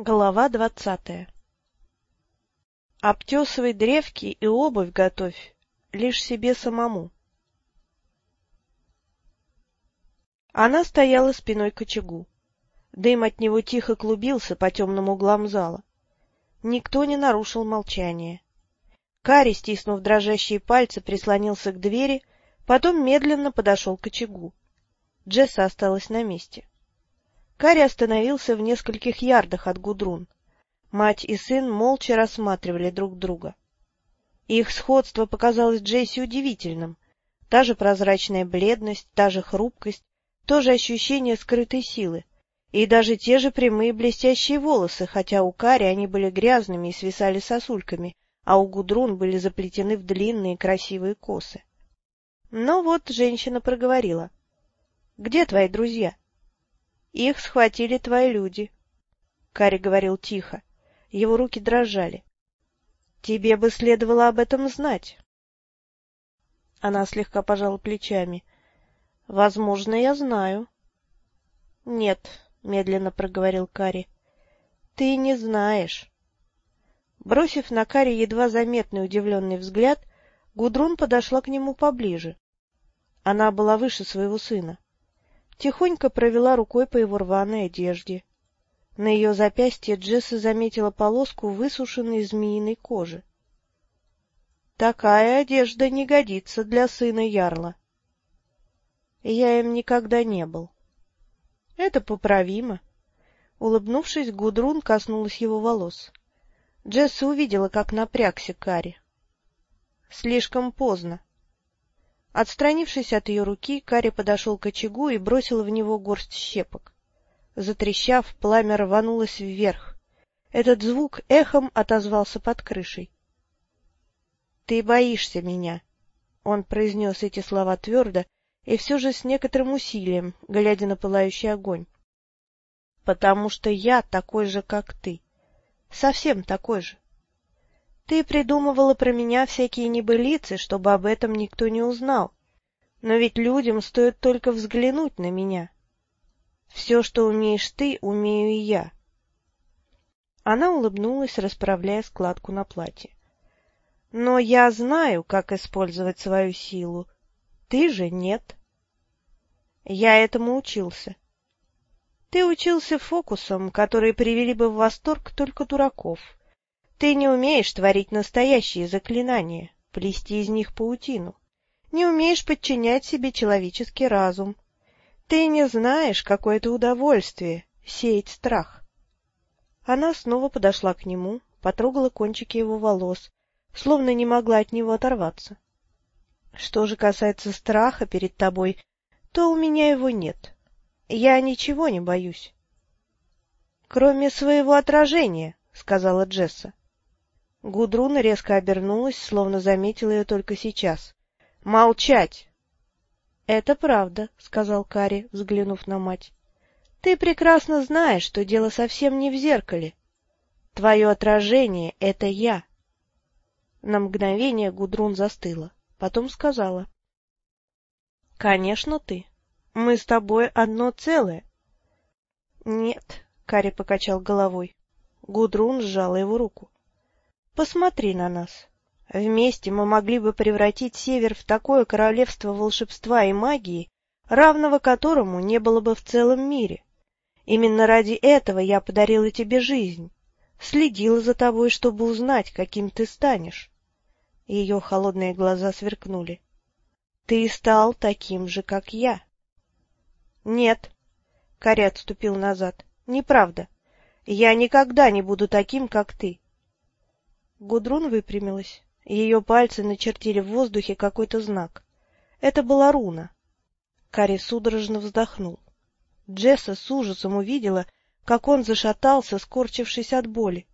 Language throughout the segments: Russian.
Глава двадцатая Обтесывай древки и обувь готовь, лишь себе самому. Она стояла спиной к очагу. Дым от него тихо клубился по темным углам зала. Никто не нарушил молчание. Кари, стиснув дрожащие пальцы, прислонился к двери, потом медленно подошел к очагу. Джесса осталась на месте. Карри остановился в нескольких ярдах от Гудрун. Мать и сын молча рассматривали друг друга. Их сходство показалось Джесси удивительным. Та же прозрачная бледность, та же хрупкость, то же ощущение скрытой силы. И даже те же прямые блестящие волосы, хотя у Кари они были грязными и свисали сосульками, а у Гудрун были заплетены в длинные красивые косы. Но вот женщина проговорила. — Где твои друзья? — их схватили твои люди. Кари говорил тихо. Его руки дрожали. Тебе бы следовало об этом знать. Она слегка пожала плечами. Возможно, я знаю. Нет, медленно проговорил Кари. Ты не знаешь. Бросив на Кари едва заметный удивленный взгляд, Гудрун подошла к нему поближе. Она была выше своего сына тихонько провела рукой по его рваной одежде. На ее запястье Джесса заметила полоску высушенной змеиной кожи. Такая одежда не годится для сына Ярла. Я им никогда не был. Это поправимо. Улыбнувшись, Гудрун коснулась его волос. Джесса увидела, как напрягся Кари. Слишком поздно. Отстранившись от ее руки, Карри подошел к очагу и бросил в него горсть щепок. Затрещав, пламя рванулось вверх. Этот звук эхом отозвался под крышей. — Ты боишься меня, — он произнес эти слова твердо и все же с некоторым усилием, глядя на пылающий огонь. — Потому что я такой же, как ты. Совсем такой же. Ты придумывала про меня всякие небылицы, чтобы об этом никто не узнал. Но ведь людям стоит только взглянуть на меня. Все, что умеешь ты, умею и я. Она улыбнулась, расправляя складку на платье. Но я знаю, как использовать свою силу. Ты же нет. Я этому учился. Ты учился фокусам, которые привели бы в восторг только дураков. Ты не умеешь творить настоящие заклинания, плести из них паутину. Не умеешь подчинять себе человеческий разум. Ты не знаешь, какое это удовольствие — сеять страх. Она снова подошла к нему, потрогала кончики его волос, словно не могла от него оторваться. Что же касается страха перед тобой, то у меня его нет. Я ничего не боюсь. — Кроме своего отражения, — сказала Джесса. Гудрун резко обернулась, словно заметила ее только сейчас. «Молчать!» «Это правда», — сказал Кари, взглянув на мать. «Ты прекрасно знаешь, что дело совсем не в зеркале. Твое отражение — это я». На мгновение Гудрун застыла, потом сказала. «Конечно ты. Мы с тобой одно целое». «Нет», — Кари покачал головой. Гудрун сжала его руку. Посмотри на нас. Вместе мы могли бы превратить Север в такое королевство волшебства и магии, равного которому не было бы в целом мире. Именно ради этого я подарила тебе жизнь, следила за тобой, чтобы узнать, каким ты станешь. Ее холодные глаза сверкнули. Ты стал таким же, как я. Нет, Кари отступил назад. Неправда. Я никогда не буду таким, как ты. Гудрун выпрямилась. Ее пальцы начертили в воздухе какой-то знак. Это была руна. Кари судорожно вздохнул. Джесса с ужасом увидела, как он зашатался, скорчившись от боли.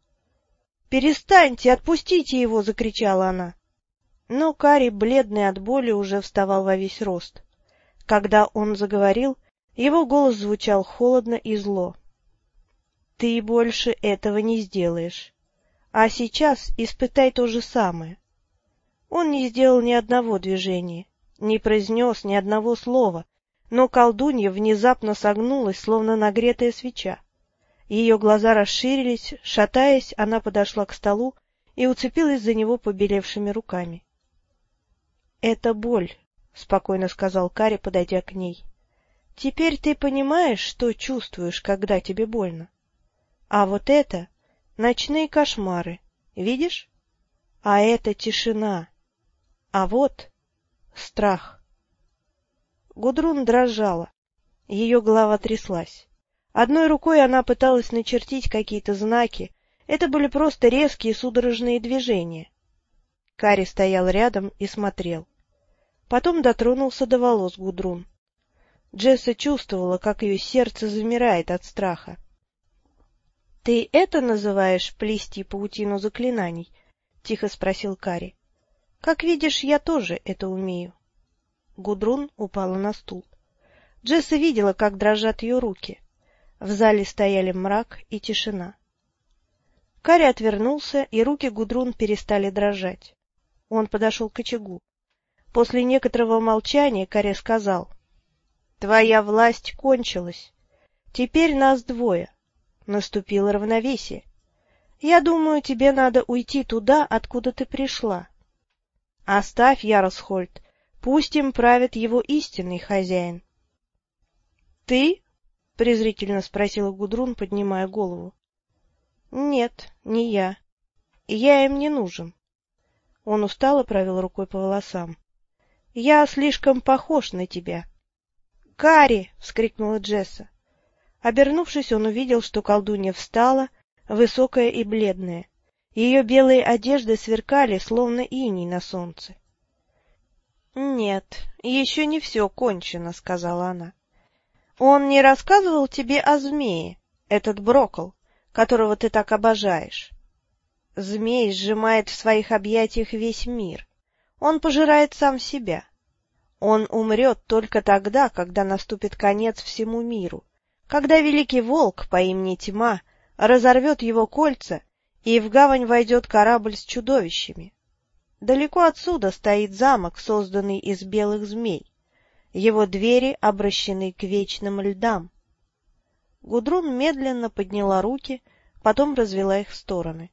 «Перестаньте! Отпустите его!» — закричала она. Но Кари, бледный от боли, уже вставал во весь рост. Когда он заговорил, его голос звучал холодно и зло. «Ты больше этого не сделаешь. А сейчас испытай то же самое. Он не сделал ни одного движения, не произнес ни одного слова, но колдунья внезапно согнулась, словно нагретая свеча. Ее глаза расширились, шатаясь, она подошла к столу и уцепилась за него побелевшими руками. — Это боль, — спокойно сказал Кари, подойдя к ней. — Теперь ты понимаешь, что чувствуешь, когда тебе больно? А вот это — ночные кошмары, видишь? А это тишина. А вот страх. Гудрун дрожала. Ее голова тряслась. Одной рукой она пыталась начертить какие-то знаки. Это были просто резкие судорожные движения. Кари стоял рядом и смотрел. Потом дотронулся до волос Гудрун. Джесса чувствовала, как ее сердце замирает от страха. — Ты это называешь плести паутину заклинаний? — тихо спросил Кари. — Как видишь, я тоже это умею. Гудрун упала на стул. Джесса видела, как дрожат ее руки. В зале стояли мрак и тишина. Кари отвернулся, и руки Гудрун перестали дрожать. Он подошел к очагу. После некоторого молчания Кари сказал, — Твоя власть кончилась. Теперь нас двое. Наступило равновесие. Я думаю, тебе надо уйти туда, откуда ты пришла. Оставь Яросхольд, пусть им правит его истинный хозяин. — Ты? — презрительно спросила Гудрун, поднимая голову. — Нет, не я. Я им не нужен. Он устало провел рукой по волосам. — Я слишком похож на тебя. — Кари! — вскрикнула Джесса. Обернувшись, он увидел, что колдунья встала, высокая и бледная. Ее белые одежды сверкали, словно иней на солнце. — Нет, еще не все кончено, — сказала она. Он не рассказывал тебе о змее, этот брокол, которого ты так обожаешь? Змей сжимает в своих объятиях весь мир. Он пожирает сам себя. Он умрет только тогда, когда наступит конец всему миру, когда великий волк по имени Тьма разорвет его кольца, и в гавань войдет корабль с чудовищами. Далеко отсюда стоит замок, созданный из белых змей. Его двери обращены к вечным льдам. Гудрун медленно подняла руки, потом развела их в стороны.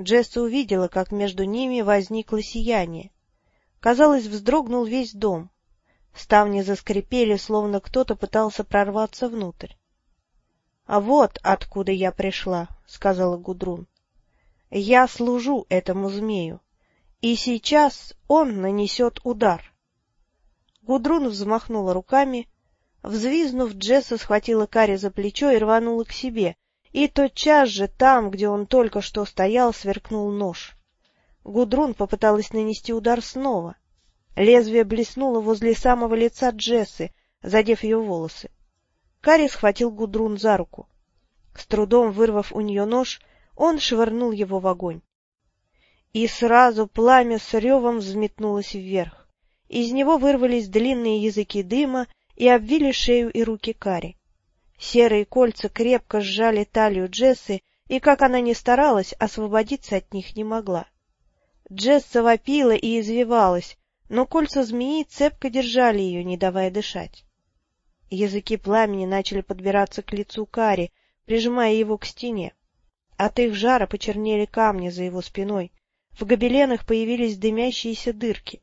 Джесса увидела, как между ними возникло сияние. Казалось, вздрогнул весь дом. Ставни заскрипели, словно кто-то пытался прорваться внутрь. — А вот откуда я пришла, — сказала Гудрун. — Я служу этому змею, и сейчас он нанесет удар. Гудрун взмахнула руками. Взвизнув, Джесса схватила Карри за плечо и рванула к себе, и тотчас же там, где он только что стоял, сверкнул нож. Гудрун попыталась нанести удар снова. Лезвие блеснуло возле самого лица Джессы, задев ее волосы. Карри схватил Гудрун за руку. С трудом вырвав у нее нож, он швырнул его в огонь. И сразу пламя с ревом взметнулось вверх. Из него вырвались длинные языки дыма и обвили шею и руки Кари. Серые кольца крепко сжали талию Джессы, и, как она ни старалась, освободиться от них не могла. Джесса вопила и извивалась, но кольца змеи цепко держали ее, не давая дышать. Языки пламени начали подбираться к лицу Кари, прижимая его к стене. От их жара почернели камни за его спиной, в гобеленах появились дымящиеся дырки.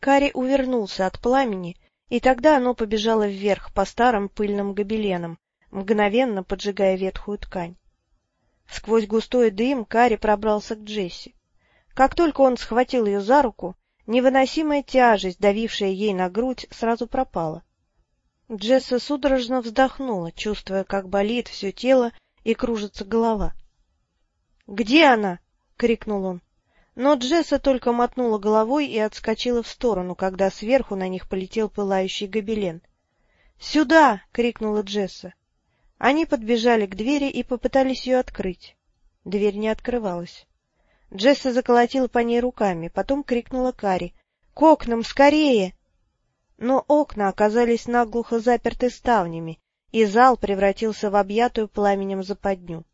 Кари увернулся от пламени, и тогда оно побежало вверх по старым пыльным гобеленам, мгновенно поджигая ветхую ткань. Сквозь густой дым Кари пробрался к Джесси. Как только он схватил ее за руку, невыносимая тяжесть, давившая ей на грудь, сразу пропала. Джесса судорожно вздохнула, чувствуя, как болит все тело и кружится голова. — Где она? — крикнул он. Но Джесса только мотнула головой и отскочила в сторону, когда сверху на них полетел пылающий гобелен. «Сюда!» — крикнула Джесса. Они подбежали к двери и попытались ее открыть. Дверь не открывалась. Джесса заколотила по ней руками, потом крикнула Кари. «К окнам, скорее!» Но окна оказались наглухо заперты ставнями, и зал превратился в объятую пламенем западню.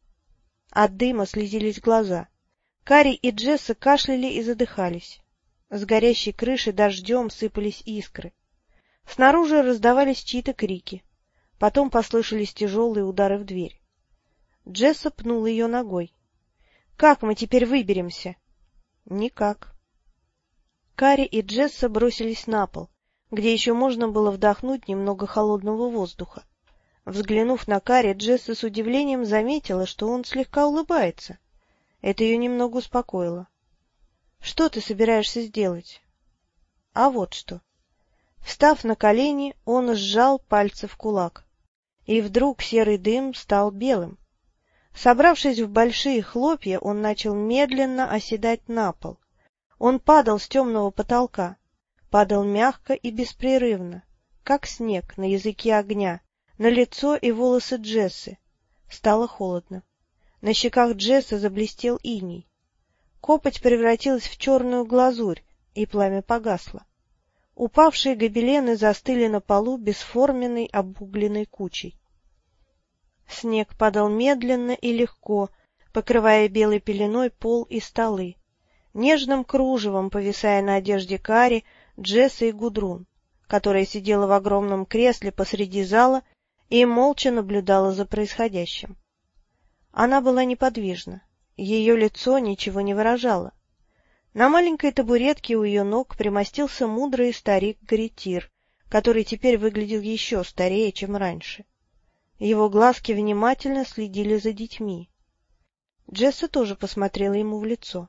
От дыма слезились глаза. Кари и Джесса кашляли и задыхались. С горящей крыши дождем сыпались искры. Снаружи раздавались чьи-то крики. Потом послышались тяжелые удары в дверь. Джесса пнул ее ногой. — Как мы теперь выберемся? — Никак. Кари и Джесса бросились на пол, где еще можно было вдохнуть немного холодного воздуха. Взглянув на Кари, Джесса с удивлением заметила, что он слегка улыбается. Это ее немного успокоило. — Что ты собираешься сделать? — А вот что. Встав на колени, он сжал пальцы в кулак. И вдруг серый дым стал белым. Собравшись в большие хлопья, он начал медленно оседать на пол. Он падал с темного потолка, падал мягко и беспрерывно, как снег на языке огня, на лицо и волосы Джессы. Стало холодно. На щеках Джесса заблестел иней. Копоть превратилась в черную глазурь, и пламя погасло. Упавшие гобелены застыли на полу бесформенной обугленной кучей. Снег падал медленно и легко, покрывая белой пеленой пол и столы, нежным кружевом повисая на одежде Кари, Джесса и Гудрун, которая сидела в огромном кресле посреди зала и молча наблюдала за происходящим. Она была неподвижна, ее лицо ничего не выражало. На маленькой табуретке у ее ног примостился мудрый старик Гаритир, который теперь выглядел еще старее, чем раньше. Его глазки внимательно следили за детьми. Джесса тоже посмотрела ему в лицо.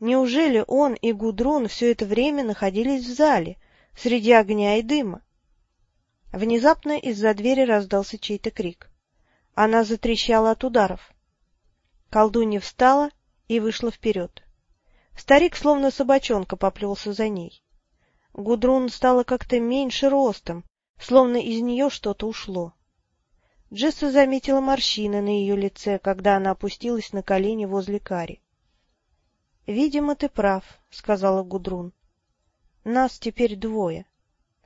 Неужели он и Гудрун все это время находились в зале, среди огня и дыма? Внезапно из-за двери раздался чей-то крик. Она затрещала от ударов. Колдунья встала и вышла вперед. Старик, словно собачонка, поплелся за ней. Гудрун стала как-то меньше ростом, словно из нее что-то ушло. Джесса заметила морщины на ее лице, когда она опустилась на колени возле Кари. — Видимо, ты прав, — сказала Гудрун. — Нас теперь двое.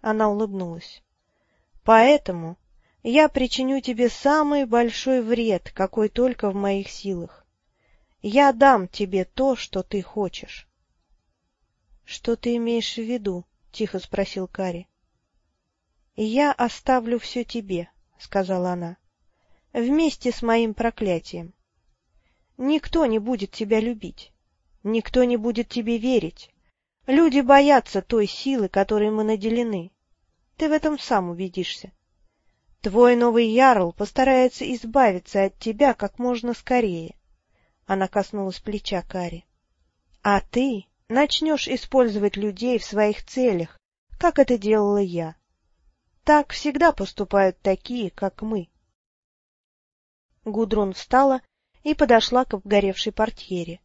Она улыбнулась. — Поэтому я причиню тебе самый большой вред, какой только в моих силах. Я дам тебе то, что ты хочешь. — Что ты имеешь в виду? — тихо спросил Кари. — Я оставлю все тебе, — сказала она, — вместе с моим проклятием. Никто не будет тебя любить, никто не будет тебе верить. Люди боятся той силы, которой мы наделены. Ты в этом сам убедишься. Твой новый ярл постарается избавиться от тебя как можно скорее. Она коснулась плеча Кари. А ты начнешь использовать людей в своих целях, как это делала я. Так всегда поступают такие, как мы. Гудрун встала и подошла к обгоревшей портьере.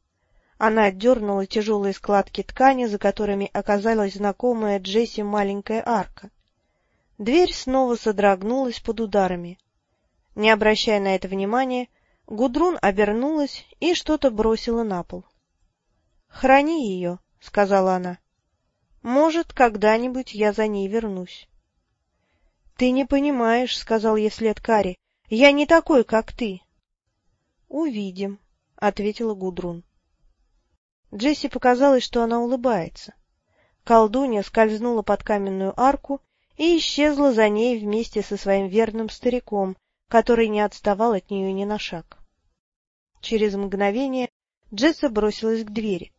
Она отдернула тяжелые складки ткани, за которыми оказалась знакомая Джесси маленькая арка. Дверь снова содрогнулась под ударами. Не обращая на это внимания, Гудрун обернулась и что-то бросила на пол. — Храни ее, — сказала она. — Может, когда-нибудь я за ней вернусь. — Ты не понимаешь, — сказал ей вслед Кари. Я не такой, как ты. — Увидим, — ответила Гудрун. Джесси показалось, что она улыбается. Колдунья скользнула под каменную арку и исчезла за ней вместе со своим верным стариком, который не отставал от нее ни на шаг. Через мгновение Джесса бросилась к двери.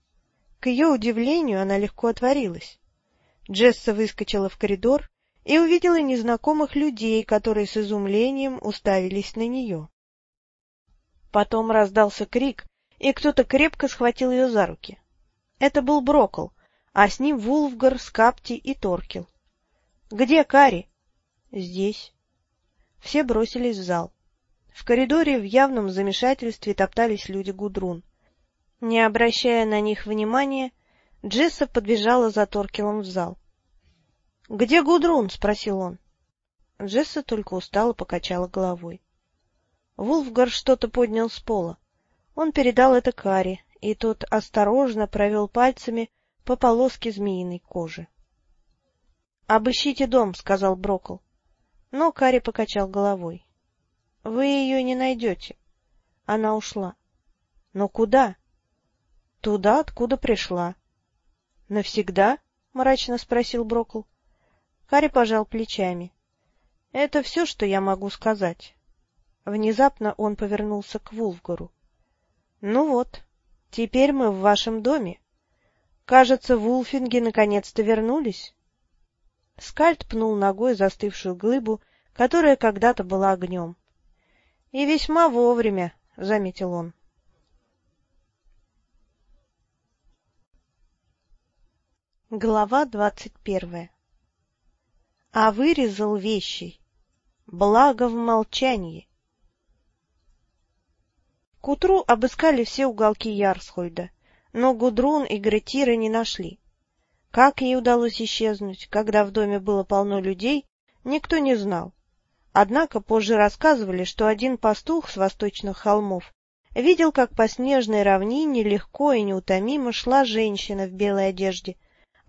К ее удивлению она легко отворилась. Джесса выскочила в коридор и увидела незнакомых людей, которые с изумлением уставились на нее. Потом раздался крик, и кто-то крепко схватил ее за руки. Это был Брокл, а с ним Вулфгар, Скапти и Торкел. — Где Кари? — Здесь. Все бросились в зал. В коридоре в явном замешательстве топтались люди Гудрун. Не обращая на них внимания, Джесса подбежала за Торкелом в зал. — Где Гудрун? — спросил он. Джесса только устало покачала головой. Вулфгар что-то поднял с пола. Он передал это Кари, и тот осторожно провел пальцами по полоске змеиной кожи. — Обыщите дом, — сказал Брокл. Но Кари покачал головой. — Вы ее не найдете. Она ушла. — Но куда? — Туда, откуда пришла. — Навсегда? — мрачно спросил Брокл. Карри пожал плечами. — Это все, что я могу сказать. Внезапно он повернулся к Вулфгару. — Ну вот, теперь мы в вашем доме. Кажется, вулфинги наконец-то вернулись. Скальд пнул ногой застывшую глыбу, которая когда-то была огнем. — И весьма вовремя, — заметил он. Глава двадцать первая А вырезал вещи. Благо в молчании. К утру обыскали все уголки Ярсхольда, но Гудрун и Гретира не нашли. Как ей удалось исчезнуть, когда в доме было полно людей, никто не знал. Однако позже рассказывали, что один пастух с восточных холмов видел, как по снежной равнине легко и неутомимо шла женщина в белой одежде,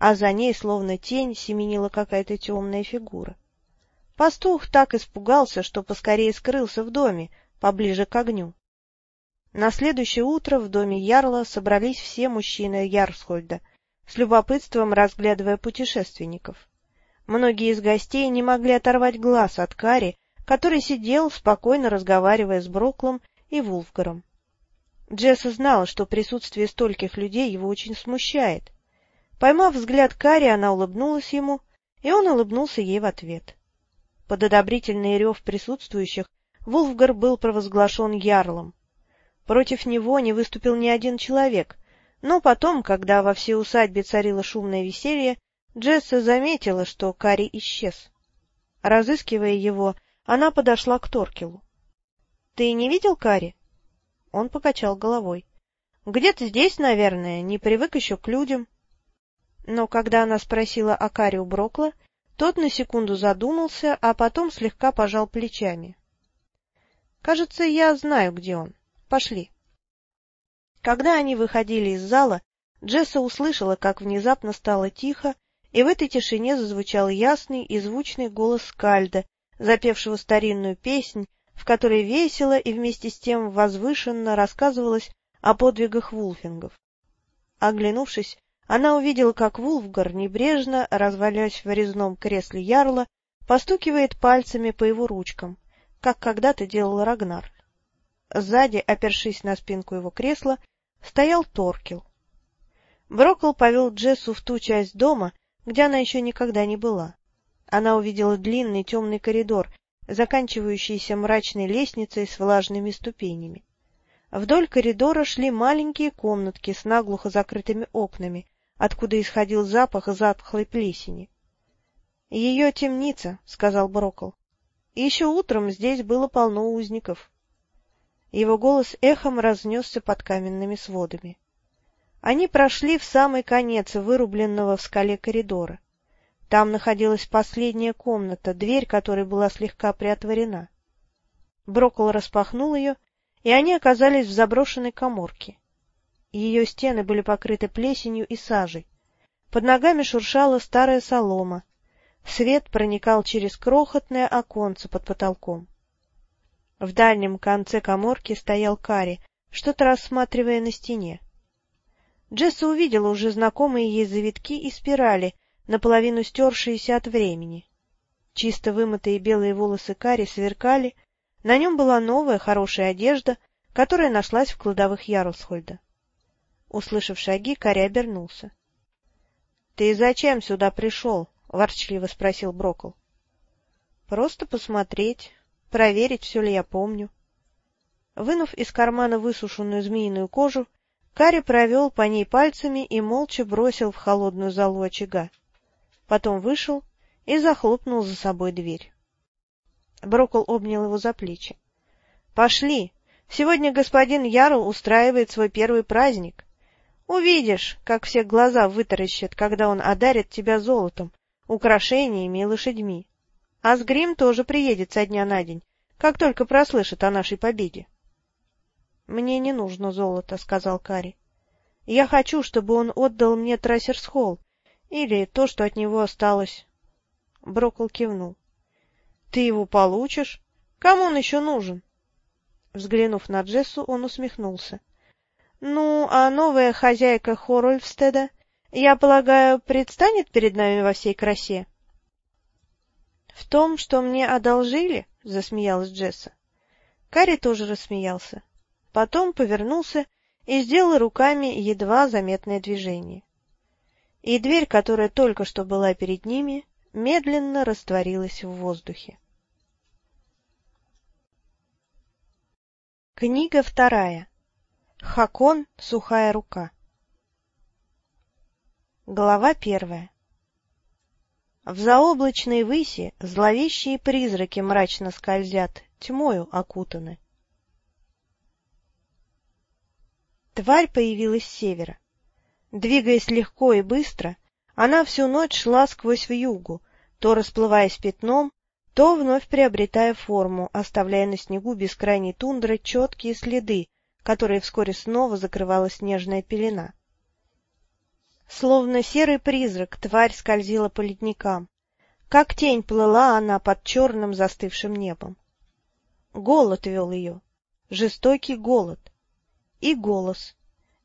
а за ней, словно тень, семенила какая-то темная фигура. Пастух так испугался, что поскорее скрылся в доме, поближе к огню. На следующее утро в доме Ярла собрались все мужчины Ярсхольда, с любопытством разглядывая путешественников. Многие из гостей не могли оторвать глаз от Кари, который сидел, спокойно разговаривая с Броклом и Вулфгаром. Джесса знала, что присутствие стольких людей его очень смущает. Поймав взгляд Кари, она улыбнулась ему, и он улыбнулся ей в ответ. Под одобрительный рев присутствующих Вулфгар был провозглашен ярлом. Против него не выступил ни один человек, но потом, когда во всей усадьбе царило шумное веселье, Джесса заметила, что Кари исчез. Разыскивая его, она подошла к Торкелу. — Ты не видел Кари? Он покачал головой. — Где-то здесь, наверное, не привык еще к людям. Но когда она спросила о Кари у Брокла, тот на секунду задумался, а потом слегка пожал плечами. — Кажется, я знаю, где он. Пошли. Когда они выходили из зала, Джесса услышала, как внезапно стало тихо, и в этой тишине зазвучал ясный и звучный голос Скальда, запевшего старинную песнь, в которой весело и вместе с тем возвышенно рассказывалось о подвигах вулфингов. Оглянувшись, она увидела, как Вулфгар, небрежно, развалясь в резном кресле ярла, постукивает пальцами по его ручкам, как когда-то делал Рагнар. Сзади, опершись на спинку его кресла, стоял Торкел. Брокл повел Джессу в ту часть дома, где она еще никогда не была. Она увидела длинный темный коридор, заканчивающийся мрачной лестницей с влажными ступенями. Вдоль коридора шли маленькие комнатки с наглухо закрытыми окнами, откуда исходил запах затхлой плесени. — Ее темница, — сказал Брокл. — Еще утром здесь было полно узников. Его голос эхом разнесся под каменными сводами. Они прошли в самый конец вырубленного в скале коридора. Там находилась последняя комната, дверь которой была слегка приотворена. Брокол распахнул ее, и они оказались в заброшенной коморке. Ее стены были покрыты плесенью и сажей. Под ногами шуршала старая солома. Свет проникал через крохотное оконце под потолком. В дальнем конце коморки стоял Кари, что-то рассматривая на стене. Джесса увидела уже знакомые ей завитки и спирали, наполовину стершиеся от времени. Чисто вымытые белые волосы Кари сверкали, на нем была новая хорошая одежда, которая нашлась в кладовых Ярлсхольда. Услышав шаги, Кари обернулся. — Ты зачем сюда пришел? — ворчливо спросил Брокл. — Просто посмотреть, проверить, все ли я помню. Вынув из кармана высушенную змеиную кожу, Кари провел по ней пальцами и молча бросил в холодную залу очага. Потом вышел и захлопнул за собой дверь. Брокол обнял его за плечи. — Пошли! Сегодня господин Ярл устраивает свой первый праздник. Увидишь, как все глаза вытаращат, когда он одарит тебя золотом, украшениями и лошадьми. Асгрим тоже приедет со дня на день, как только прослышит о нашей победе. — Мне не нужно золото, — сказал Кари. — Я хочу, чтобы он отдал мне Трассерсхолл, или то, что от него осталось. Брокл кивнул. — Ты его получишь? Кому он еще нужен? Взглянув на Джессу, он усмехнулся. — Ну, а новая хозяйка Хорольфстеда, я полагаю, предстанет перед нами во всей красе? — в том, что мне одолжили, — засмеялась Джесса. Карри тоже рассмеялся. Потом повернулся и сделал руками едва заметное движение. И дверь, которая только что была перед ними, медленно растворилась в воздухе. Книга вторая. Хакон «Сухая рука». Глава первая. В заоблачной выси зловещие призраки мрачно скользят, тьмою окутаны. Тварь появилась с севера. Двигаясь легко и быстро, она всю ночь шла сквозь вьюгу, то расплываясь пятном, то вновь приобретая форму, оставляя на снегу бескрайней тундры четкие следы, которые вскоре снова закрывала снежная пелена. Словно серый призрак, тварь скользила по ледникам. Как тень плыла она под черным застывшим небом. Голод вел ее, жестокий голод. И голос,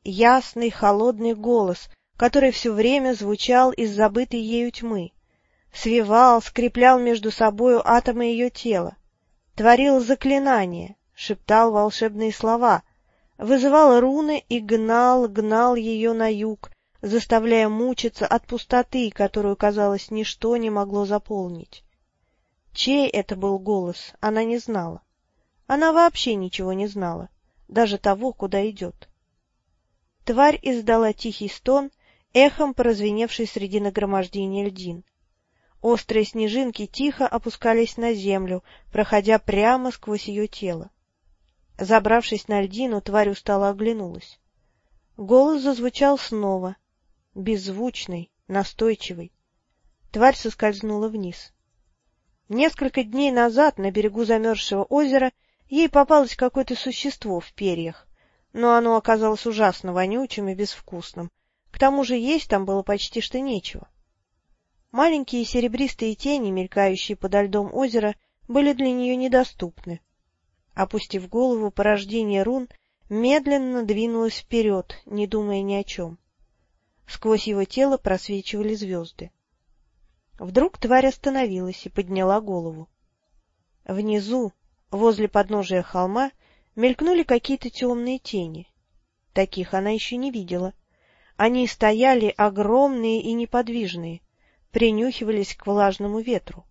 ясный, холодный голос, который все время звучал из забытой ею тьмы, свивал, скреплял между собою атомы ее тела, творил заклинания, шептал волшебные слова, вызывал руны и гнал, гнал ее на юг, заставляя мучиться от пустоты, которую, казалось, ничто не могло заполнить. Чей это был голос, она не знала. Она вообще ничего не знала, даже того, куда идет. Тварь издала тихий стон, эхом прозвеневший среди нагромождения льдин. Острые снежинки тихо опускались на землю, проходя прямо сквозь ее тело. Забравшись на льдину, тварь устало оглянулась. Голос зазвучал снова, беззвучный, настойчивый. Тварь соскользнула вниз. Несколько дней назад на берегу замерзшего озера ей попалось какое-то существо в перьях, но оно оказалось ужасно вонючим и безвкусным. К тому же есть там было почти что нечего. Маленькие серебристые тени, мелькающие подо льдом озера, были для нее недоступны. Опустив голову, порождение рун медленно двинулось вперед, не думая ни о чем. Сквозь его тело просвечивали звезды. Вдруг тварь остановилась и подняла голову. Внизу, возле подножия холма, мелькнули какие-то темные тени. Таких она еще не видела. Они стояли огромные и неподвижные, принюхивались к влажному ветру.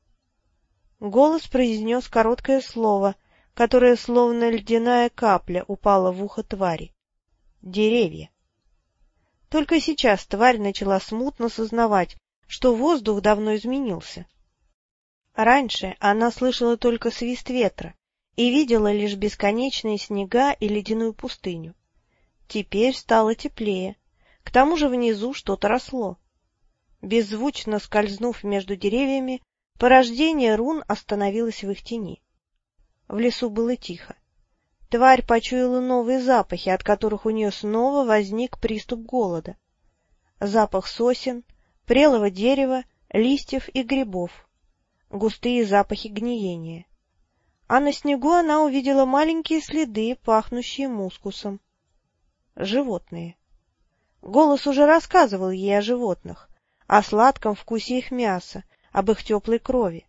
Голос произнес короткое слово, которое, словно ледяная капля, упало в ухо твари. Деревья. Только сейчас тварь начала смутно сознавать, что воздух давно изменился. Раньше она слышала только свист ветра и видела лишь бесконечные снега и ледяную пустыню. Теперь стало теплее, к тому же внизу что-то росло. Беззвучно скользнув между деревьями, порождение рун остановилось в их тени. В лесу было тихо. Тварь почуяла новые запахи, от которых у нее снова возник приступ голода. Запах сосен, прелого дерева, листьев и грибов. Густые запахи гниения. А на снегу она увидела маленькие следы, пахнущие мускусом. Животные. Голос уже рассказывал ей о животных о сладком вкусе их мяса, об их теплой крови.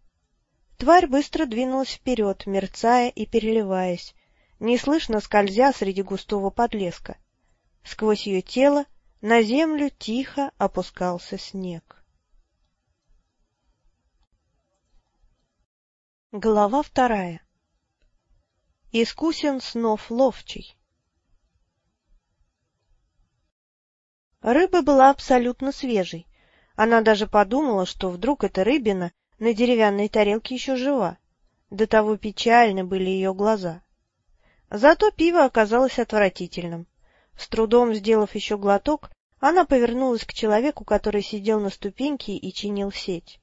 Тварь быстро двинулась вперед, мерцая и переливаясь, неслышно скользя среди густого подлеска. Сквозь ее тело на землю тихо опускался снег. Глава вторая Искусен снов ловчий Рыба была абсолютно свежей, она даже подумала, что вдруг эта рыбина на деревянной тарелке еще жива. До того печальны были ее глаза. Зато пиво оказалось отвратительным. С трудом сделав еще глоток, она повернулась к человеку, который сидел на ступеньке и чинил сеть.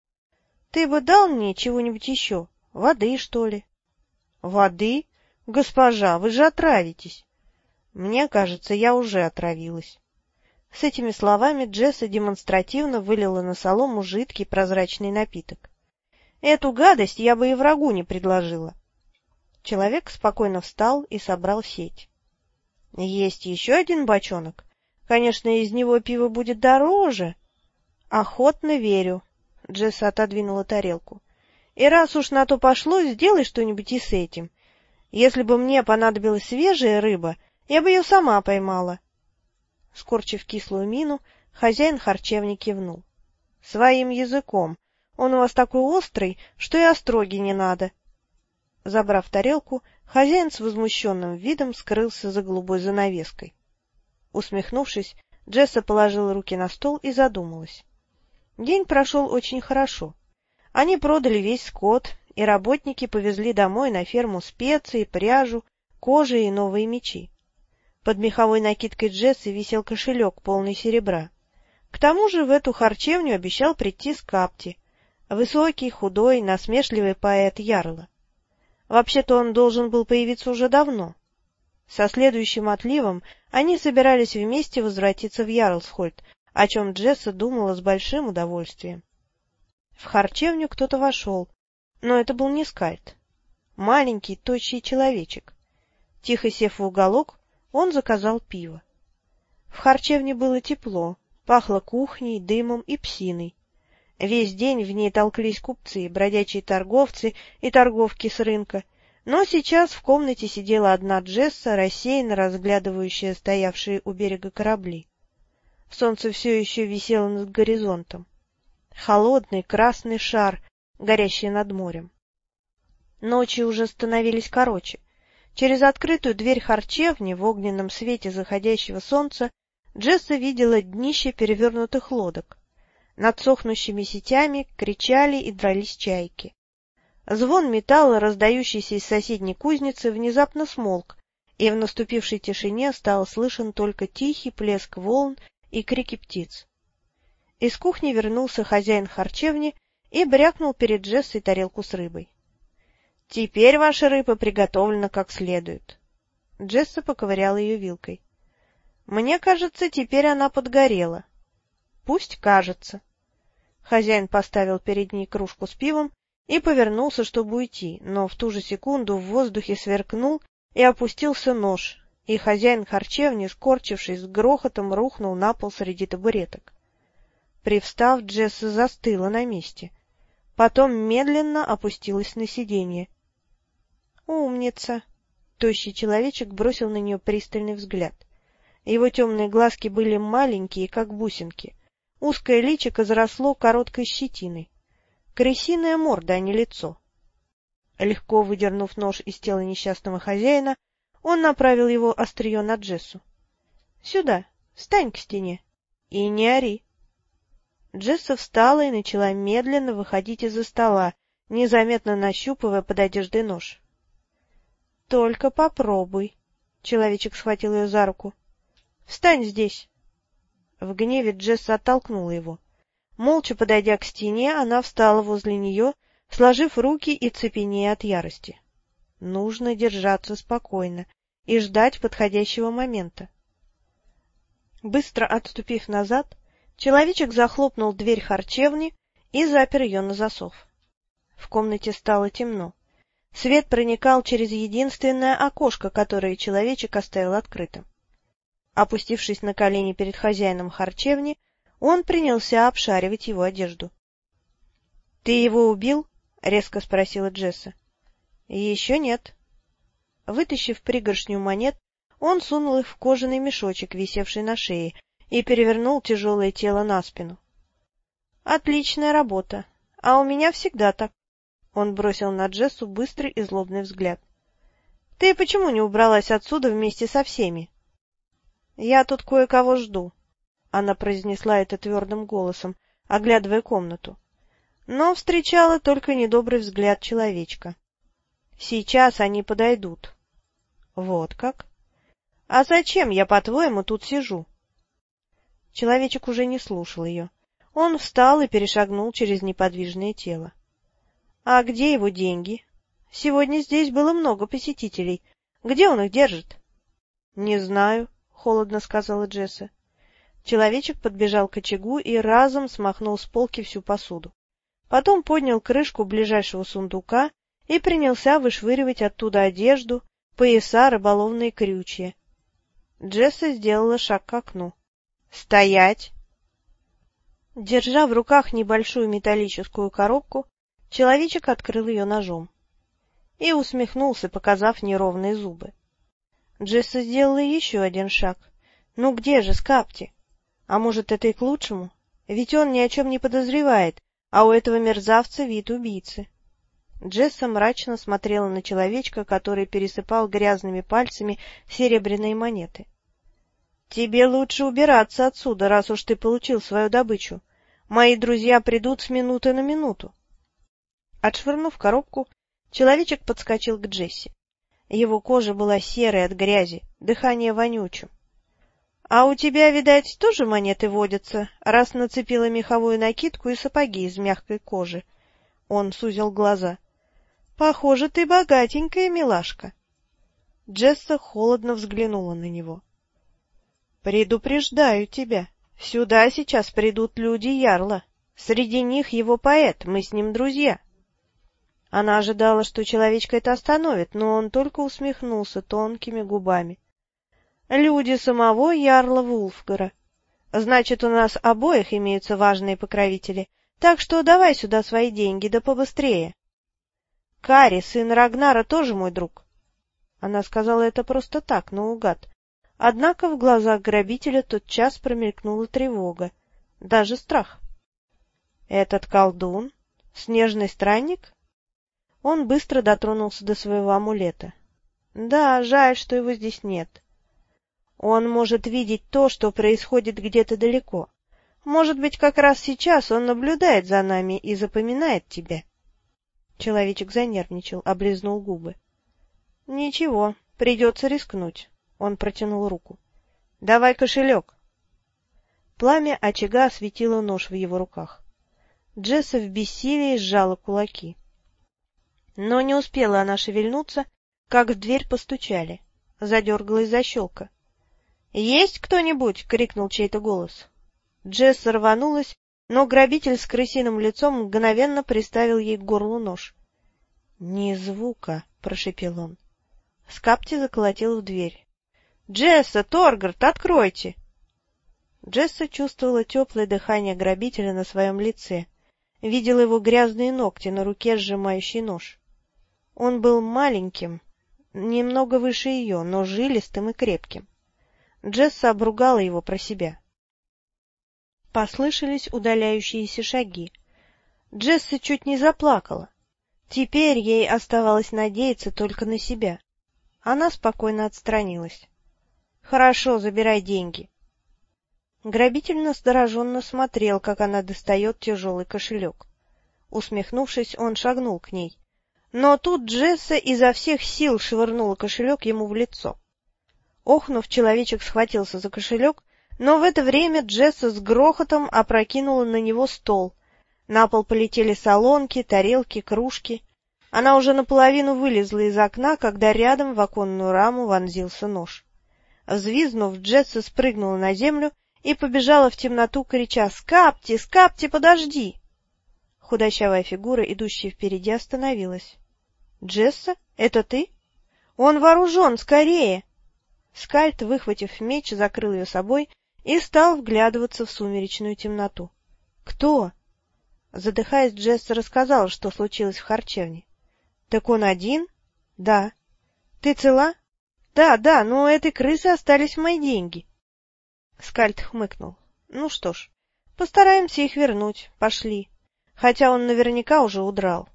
— Ты бы дал мне чего-нибудь еще? Воды, что ли? — Воды? Госпожа, вы же отравитесь. Мне кажется, я уже отравилась. С этими словами Джесса демонстративно вылила на солому жидкий прозрачный напиток. Эту гадость я бы и врагу не предложила. Человек спокойно встал и собрал сеть. — Есть еще один бочонок. Конечно, из него пиво будет дороже. — Охотно верю. Джесса отодвинула тарелку. — И раз уж на то пошло, сделай что-нибудь и с этим. Если бы мне понадобилась свежая рыба, я бы ее сама поймала. Скорчив кислую мину, хозяин харчевни кивнул. — Своим языком. Он у вас такой острый, что и остроги не надо. Забрав тарелку, хозяин с возмущенным видом скрылся за голубой занавеской. Усмехнувшись, Джесса положила руки на стол и задумалась. День прошел очень хорошо. Они продали весь скот, и работники повезли домой на ферму специи, пряжу, кожи и новые мечи. Под меховой накидкой Джессы висел кошелек, полный серебра. К тому же в эту харчевню обещал прийти Скапти, высокий, худой, насмешливый поэт Ярла. Вообще-то он должен был появиться уже давно. Со следующим отливом они собирались вместе возвратиться в Ярлсхольд, о чем Джесса думала с большим удовольствием. В харчевню кто-то вошел, но это был не Скальд. Маленький, тощий человечек. Тихо сев в уголок, он заказал пиво. В харчевне было тепло, пахло кухней, дымом и псиной. Весь день в ней толклись купцы, бродячие торговцы и торговки с рынка, но сейчас в комнате сидела одна Джесса, рассеянно разглядывающая стоявшие у берега корабли. Солнце все еще висело над горизонтом. Холодный красный шар, горящий над морем. Ночи уже становились короче. Через открытую дверь харчевни в огненном свете заходящего солнца Джесса видела днище перевернутых лодок. Над сохнущими сетями кричали и дрались чайки. Звон металла, раздающийся из соседней кузницы, внезапно смолк, и в наступившей тишине стал слышен только тихий плеск волн и крики птиц. Из кухни вернулся хозяин харчевни и брякнул перед Джессой тарелку с рыбой. — Теперь ваша рыба приготовлена как следует. Джесса поковыряла ее вилкой. — Мне кажется, теперь она подгорела. — Пусть кажется. Хозяин поставил перед ней кружку с пивом и повернулся, чтобы уйти, но в ту же секунду в воздухе сверкнул и опустился нож, и хозяин харчевни, скорчившись с грохотом, рухнул на пол среди табуреток. Привстав, Джесса застыла на месте. Потом медленно опустилась на сиденье. «Умница!» Тощий человечек бросил на нее пристальный взгляд. Его темные глазки были маленькие, как бусинки. Узкое личико заросло короткой щетиной. Крысиная морда, а не лицо. Легко выдернув нож из тела несчастного хозяина, он направил его острие на Джессу. — Сюда, встань к стене и не ори. Джесса встала и начала медленно выходить из-за стола, незаметно нащупывая под одеждой нож. — Только попробуй. Человечек схватил ее за руку. — Встань здесь. В гневе Джесса оттолкнула его. Молча подойдя к стене, она встала возле нее, сложив руки и цепенея от ярости. Нужно держаться спокойно и ждать подходящего момента. Быстро отступив назад, Человечек захлопнул дверь харчевни и запер ее на засов. В комнате стало темно. Свет проникал через единственное окошко, которое человечек оставил открытым. Опустившись на колени перед хозяином харчевни, он принялся обшаривать его одежду. — Ты его убил? — резко спросила Джесса. — Еще нет. Вытащив пригоршню монет, он сунул их в кожаный мешочек, висевший на шее, и перевернул тяжелое тело на спину. — Отличная работа. А у меня всегда так. Он бросил на Джессу быстрый и злобный взгляд. — Ты почему не убралась отсюда вместе со всеми? — Я тут кое-кого жду. Она произнесла это твердым голосом, оглядывая комнату. Но встречала только недобрый взгляд человечка. Сейчас они подойдут. — Вот как? — А зачем я, по-твоему, тут сижу? Человечек уже не слушал ее. Он встал и перешагнул через неподвижное тело. — А где его деньги? Сегодня здесь было много посетителей. Где он их держит? — Не знаю, — холодно сказала Джесса. Человечек подбежал к очагу и разом смахнул с полки всю посуду. Потом поднял крышку ближайшего сундука и принялся вышвыривать оттуда одежду, пояса, рыболовные крючья. Джесса сделала шаг к окну. «Стоять!» Держа в руках небольшую металлическую коробку, человечек открыл ее ножом. и усмехнулся, показав неровные зубы. Джесса сделала еще один шаг. Ну где же Скапти? А может, это и к лучшему? Ведь он ни о чем не подозревает, а у этого мерзавца вид убийцы. Джесса мрачно смотрела на человечка, который пересыпал грязными пальцами серебряные монеты. — Тебе лучше убираться отсюда, раз уж ты получил свою добычу. Мои друзья придут с минуты на минуту. Отшвырнув коробку, человечек подскочил к Джесси. Его кожа была серой от грязи, дыхание вонючим. — А у тебя, видать, тоже монеты водятся, раз нацепила меховую накидку и сапоги из мягкой кожи. Он сузил глаза. — Похоже, ты богатенькая, милашка. Джесса холодно взглянула на него. — Предупреждаю тебя, сюда сейчас придут люди Ярла. Среди них его поэт, мы с ним друзья. Она ожидала, что человечка это остановит, но он только усмехнулся тонкими губами. — Люди самого Ярла Вулфгара. Значит, у нас обоих имеются важные покровители, так что давай сюда свои деньги, да побыстрее. Кари, сын Рагнара, тоже мой друг. Она сказала это просто так, наугад. Однако в глазах грабителя тотчас промелькнула тревога, даже страх. Этот колдун? Снежный странник? Он быстро дотронулся до своего амулета. Да, жаль, что его здесь нет. Он может видеть то, что происходит где-то далеко. Может быть, как раз сейчас он наблюдает за нами и запоминает тебя. Человечек занервничал, облизнул губы. — Ничего, придется рискнуть. Он протянул руку. — Давай кошелек. Пламя очага осветило нож в его руках. Джесса в бессилии сжала кулаки. Но не успела она шевельнуться, как в дверь постучали. Задергалась защелка. — Есть кто-нибудь? — крикнул чей-то голос. Джесса рванулась но грабитель с крысиным лицом мгновенно приставил ей к горлу нож. — Ни звука, — прошепел он. Скапти заколотил в дверь. — Джесса, Торгард, откройте! Джесса чувствовала теплое дыхание грабителя на своем лице, видела его грязные ногти на руке, сжимающий нож. Он был маленьким, немного выше ее, но жилистым и крепким. Джесса обругала его про себя. Послышались удаляющиеся шаги. Джесса чуть не заплакала. Теперь ей оставалось надеяться только на себя. Она спокойно отстранилась. — Хорошо, забирай деньги. Грабитель настороженно смотрел, как она достает тяжелый кошелек. Усмехнувшись, он шагнул к ней. Но тут Джесса изо всех сил швырнула кошелек ему в лицо. Охнув, человечек схватился за кошелек но в это время Джесса с грохотом опрокинула на него стол. На пол полетели солонки, тарелки, кружки. Она уже наполовину вылезла из окна, когда рядом в оконную раму вонзился нож. Взвизнув, Джесса спрыгнула на землю и побежала в темноту, крича «Скапти! Скапти, подожди!» Худощавая фигура, идущая впереди, остановилась. — Джесса, это ты? — Он вооружен, скорее! Скальд, выхватив меч, закрыл ее собой и стал вглядываться в сумеречную темноту. — Кто? Задыхаясь, Джесса рассказал, что случилось в харчевне. — Так он один? — Да. — Ты цела? — Да, да, но у этой крысы остались мои деньги. Скальд хмыкнул. — Ну что ж, постараемся их вернуть. Пошли. Хотя он наверняка уже удрал.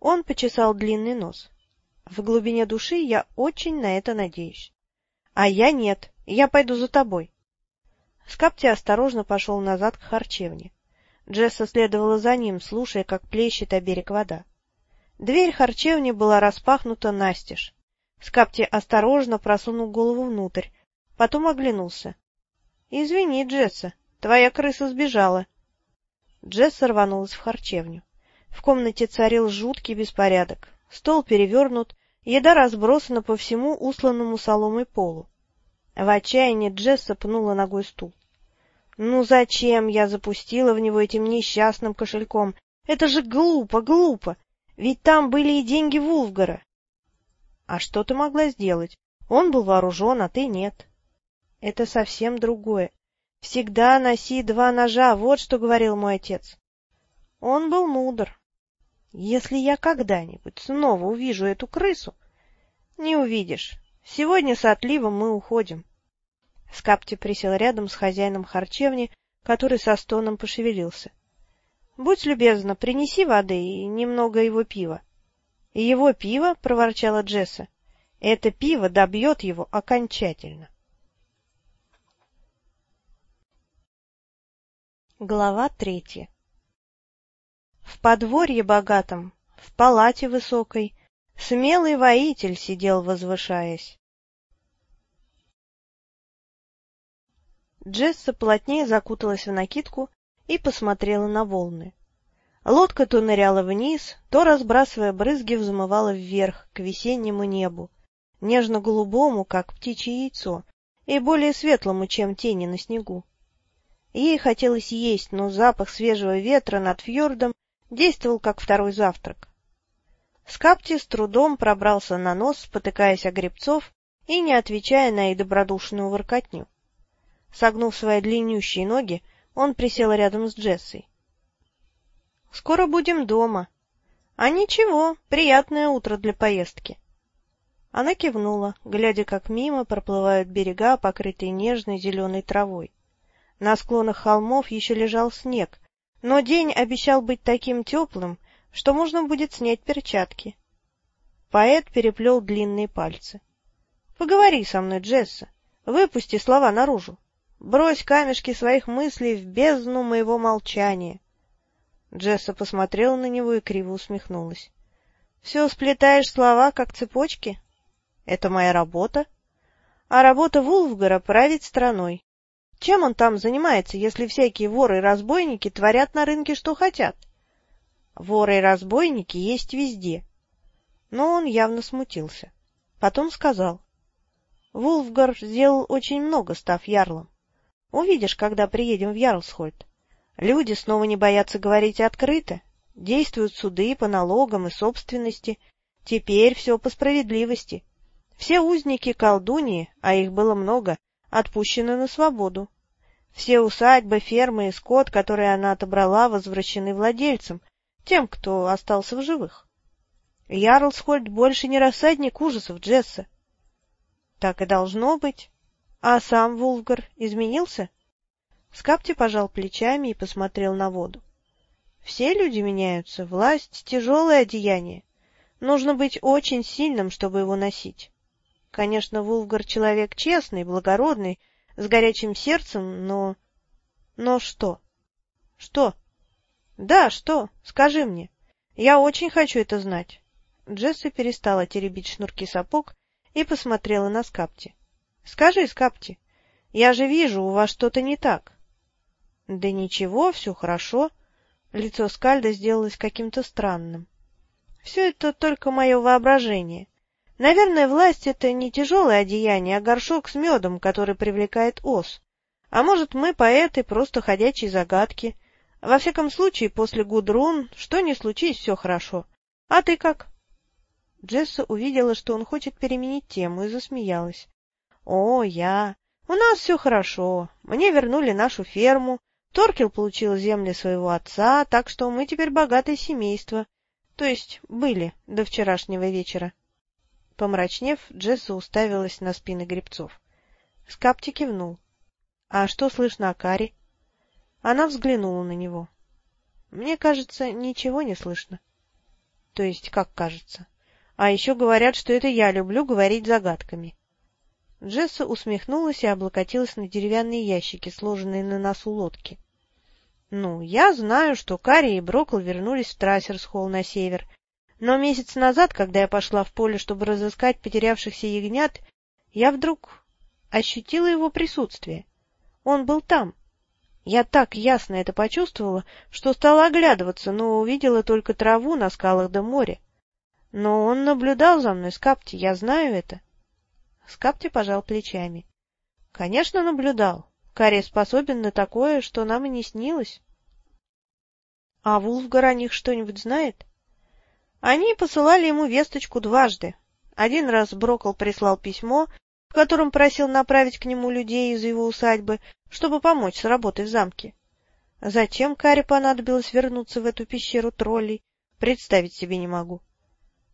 Он почесал длинный нос. В глубине души я очень на это надеюсь. — А я нет. Я пойду за тобой. Скапти осторожно пошел назад к харчевне. Джесса следовала за ним, слушая, как плещет о берег вода. Дверь харчевни была распахнута настежь. Скапти осторожно просунул голову внутрь, потом оглянулся. — Извини, Джесса, твоя крыса сбежала. Джесса рванулась в харчевню. В комнате царил жуткий беспорядок. Стол перевернут, еда разбросана по всему усланному соломой полу. В отчаянии Джесса пнула ногой стул. Ну зачем я запустила в него этим несчастным кошельком? Это же глупо, глупо. Ведь там были и деньги Вулфгара. А что ты могла сделать? Он был вооружен, а ты нет. Это совсем другое. Всегда носи два ножа, вот что говорил мой отец. Он был мудр. Если я когда-нибудь снова увижу эту крысу... Не увидишь. Сегодня с отливом мы уходим. Скапти присел рядом с хозяином харчевни, который со стоном пошевелился. — Будь любезна, принеси воды и немного его пива. — Его пиво? — проворчала Джесса. — Это пиво добьет его окончательно. Глава третья В подворье богатом, в палате высокой, Смелый воитель сидел, возвышаясь. Джесса плотнее закуталась в накидку и посмотрела на волны. Лодка то ныряла вниз, то, разбрасывая брызги, взмывала вверх, к весеннему небу, нежно-голубому, как птичье яйцо, и более светлому, чем тени на снегу. Ей хотелось есть, но запах свежего ветра над фьордом действовал как второй завтрак. Скапти с трудом пробрался на нос, спотыкаясь о гребцов и не отвечая на их добродушную воркотню. Согнув свои длиннющие ноги, он присел рядом с Джессой. — Скоро будем дома. — А ничего, приятное утро для поездки. Она кивнула, глядя, как мимо проплывают берега, покрытые нежной зеленой травой. На склонах холмов еще лежал снег, но день обещал быть таким теплым, что можно будет снять перчатки. Поэт переплел длинные пальцы. — Поговори со мной, Джесса, выпусти слова наружу. Брось камешки своих мыслей в бездну моего молчания. Джесса посмотрела на него и криво усмехнулась. — Все сплетаешь слова, как цепочки? Это моя работа. А работа Вулфгара — править страной. Чем он там занимается, если всякие воры и разбойники творят на рынке, что хотят? Воры и разбойники есть везде. Но он явно смутился. Потом сказал. — Вулфгар сделал очень много, став ярлом. Увидишь, когда приедем в Ярлсхольд. Люди снова не боятся говорить открыто. Действуют суды по налогам и собственности. Теперь все по справедливости. Все узники колдуньи, а их было много, отпущены на свободу. Все усадьбы, фермы и скот, которые она отобрала, возвращены владельцам, тем, кто остался в живых. Ярлсхольд больше не рассадник ужасов Джесса. Так и должно быть. А сам Вулфгар изменился? Скапти пожал плечами и посмотрел на воду. Все люди меняются, власть — тяжелое одеяние. Нужно быть очень сильным, чтобы его носить. Конечно, Вулфгар человек честный, благородный, с горячим сердцем, но... Но что? Что? Да, что? Скажи мне. Я очень хочу это знать. Джесса перестала теребить шнурки сапог и посмотрела на Скапти. — Скажи, Скапти, я же вижу, у вас что-то не так. — Да ничего, все хорошо. Лицо Скальда сделалось каким-то странным. — Все это только мое воображение. Наверное, власть — это не тяжелое одеяние, а горшок с медом, который привлекает ос. А может, мы, поэты, просто ходячие загадки. Во всяком случае, после Гудрун, что ни случись, все хорошо. А ты как? Джесса увидела, что он хочет переменить тему, и засмеялась. — О, я... У нас все хорошо. Мне вернули нашу ферму. Торкел получил земли своего отца, так что мы теперь богатое семейство. То есть были до вчерашнего вечера. Помрачнев, Джесса уставилась на спины гребцов. Скапти кивнул. — А что слышно о Каре? Она взглянула на него. — Мне кажется, ничего не слышно. — То есть, как кажется? А еще говорят, что это я люблю говорить загадками. Джесса усмехнулась и облокотилась на деревянные ящики, сложенные на носу лодки. — Ну, я знаю, что Карри и Брокл вернулись в Трассерсхолл на север, но месяц назад, когда я пошла в поле, чтобы разыскать потерявшихся ягнят, я вдруг ощутила его присутствие. Он был там. Я так ясно это почувствовала, что стала оглядываться, но увидела только траву на скалах до моря. Но он наблюдал за мной, Скапти, я знаю это. Скапти пожал плечами. — Конечно, наблюдал. Карри способен на такое, что нам и не снилось. — А Вулфгар о них что-нибудь знает? Они посылали ему весточку дважды. Один раз Брокол прислал письмо, в котором просил направить к нему людей из его усадьбы, чтобы помочь с работой в замке. Затем Каре понадобилось вернуться в эту пещеру троллей, Представить себе не могу.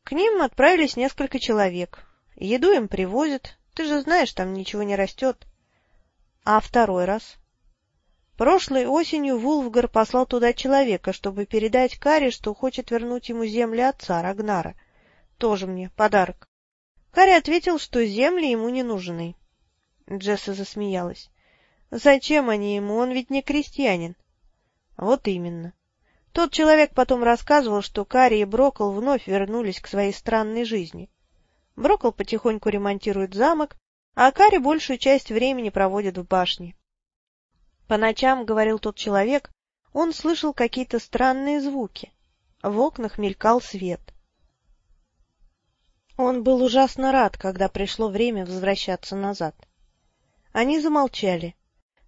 К ним отправились несколько человек. Еду им привозят. Ты же знаешь, там ничего не растет. А второй раз? Прошлой осенью Вулфгар послал туда человека, чтобы передать Каре, что хочет вернуть ему земли отца, Рагнара. Тоже мне подарок. Карри ответил, что земли ему не нужны. Джесса засмеялась. Зачем они ему? Он ведь не крестьянин. Вот именно. Тот человек потом рассказывал, что Карри и Брокл вновь вернулись к своей странной жизни. Брокл потихоньку ремонтирует замок, а Карри большую часть времени проводит в башне. По ночам, говорил тот человек, он слышал какие-то странные звуки. В окнах мелькал свет. Он был ужасно рад, когда пришло время возвращаться назад. Они замолчали.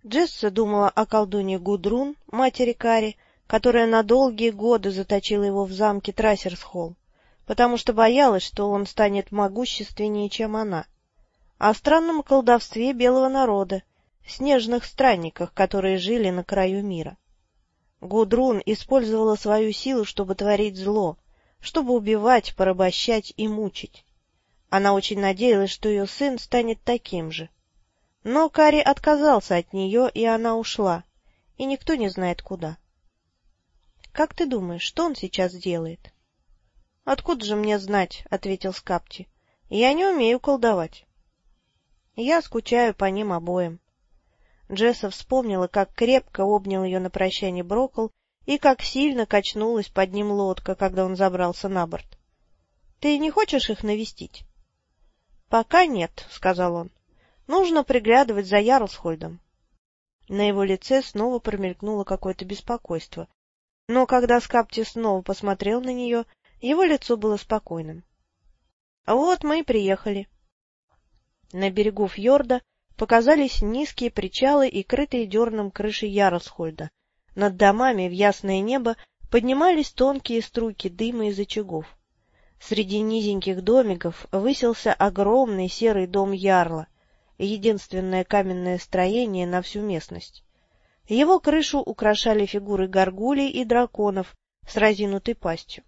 Джесса думала о колдуне Гудрун, матери Кари, которая на долгие годы заточила его в замке Трассерсхолл, потому что боялась, что он станет могущественнее, чем она, о странном колдовстве белого народа, снежных странниках, которые жили на краю мира. Гудрун использовала свою силу, чтобы творить зло, чтобы убивать, порабощать и мучить. Она очень надеялась, что ее сын станет таким же. Но Кари отказался от нее, и она ушла, и никто не знает куда. — Как ты думаешь, что он сейчас делает? — Откуда же мне знать? — ответил Скапти. — Я не умею колдовать. Я скучаю по ним обоим. Джесса вспомнила, как крепко обнял ее на прощание Брокл и как сильно качнулась под ним лодка, когда он забрался на борт. — Ты не хочешь их навестить? — Пока нет, — сказал он. Нужно приглядывать за Ярлсхольдом. На его лице снова промелькнуло какое-то беспокойство. Но когда Скапти снова посмотрел на нее, его лицо было спокойным. — Вот мы и приехали. На берегу фьорда показались низкие причалы и крытые дерном крыши Ярлсхольда. Над домами в ясное небо поднимались тонкие струйки дыма из очагов. Среди низеньких домиков высился огромный серый дом Ярла — единственное каменное строение на всю местность. Его крышу украшали фигуры горгулей и драконов с разинутой пастью.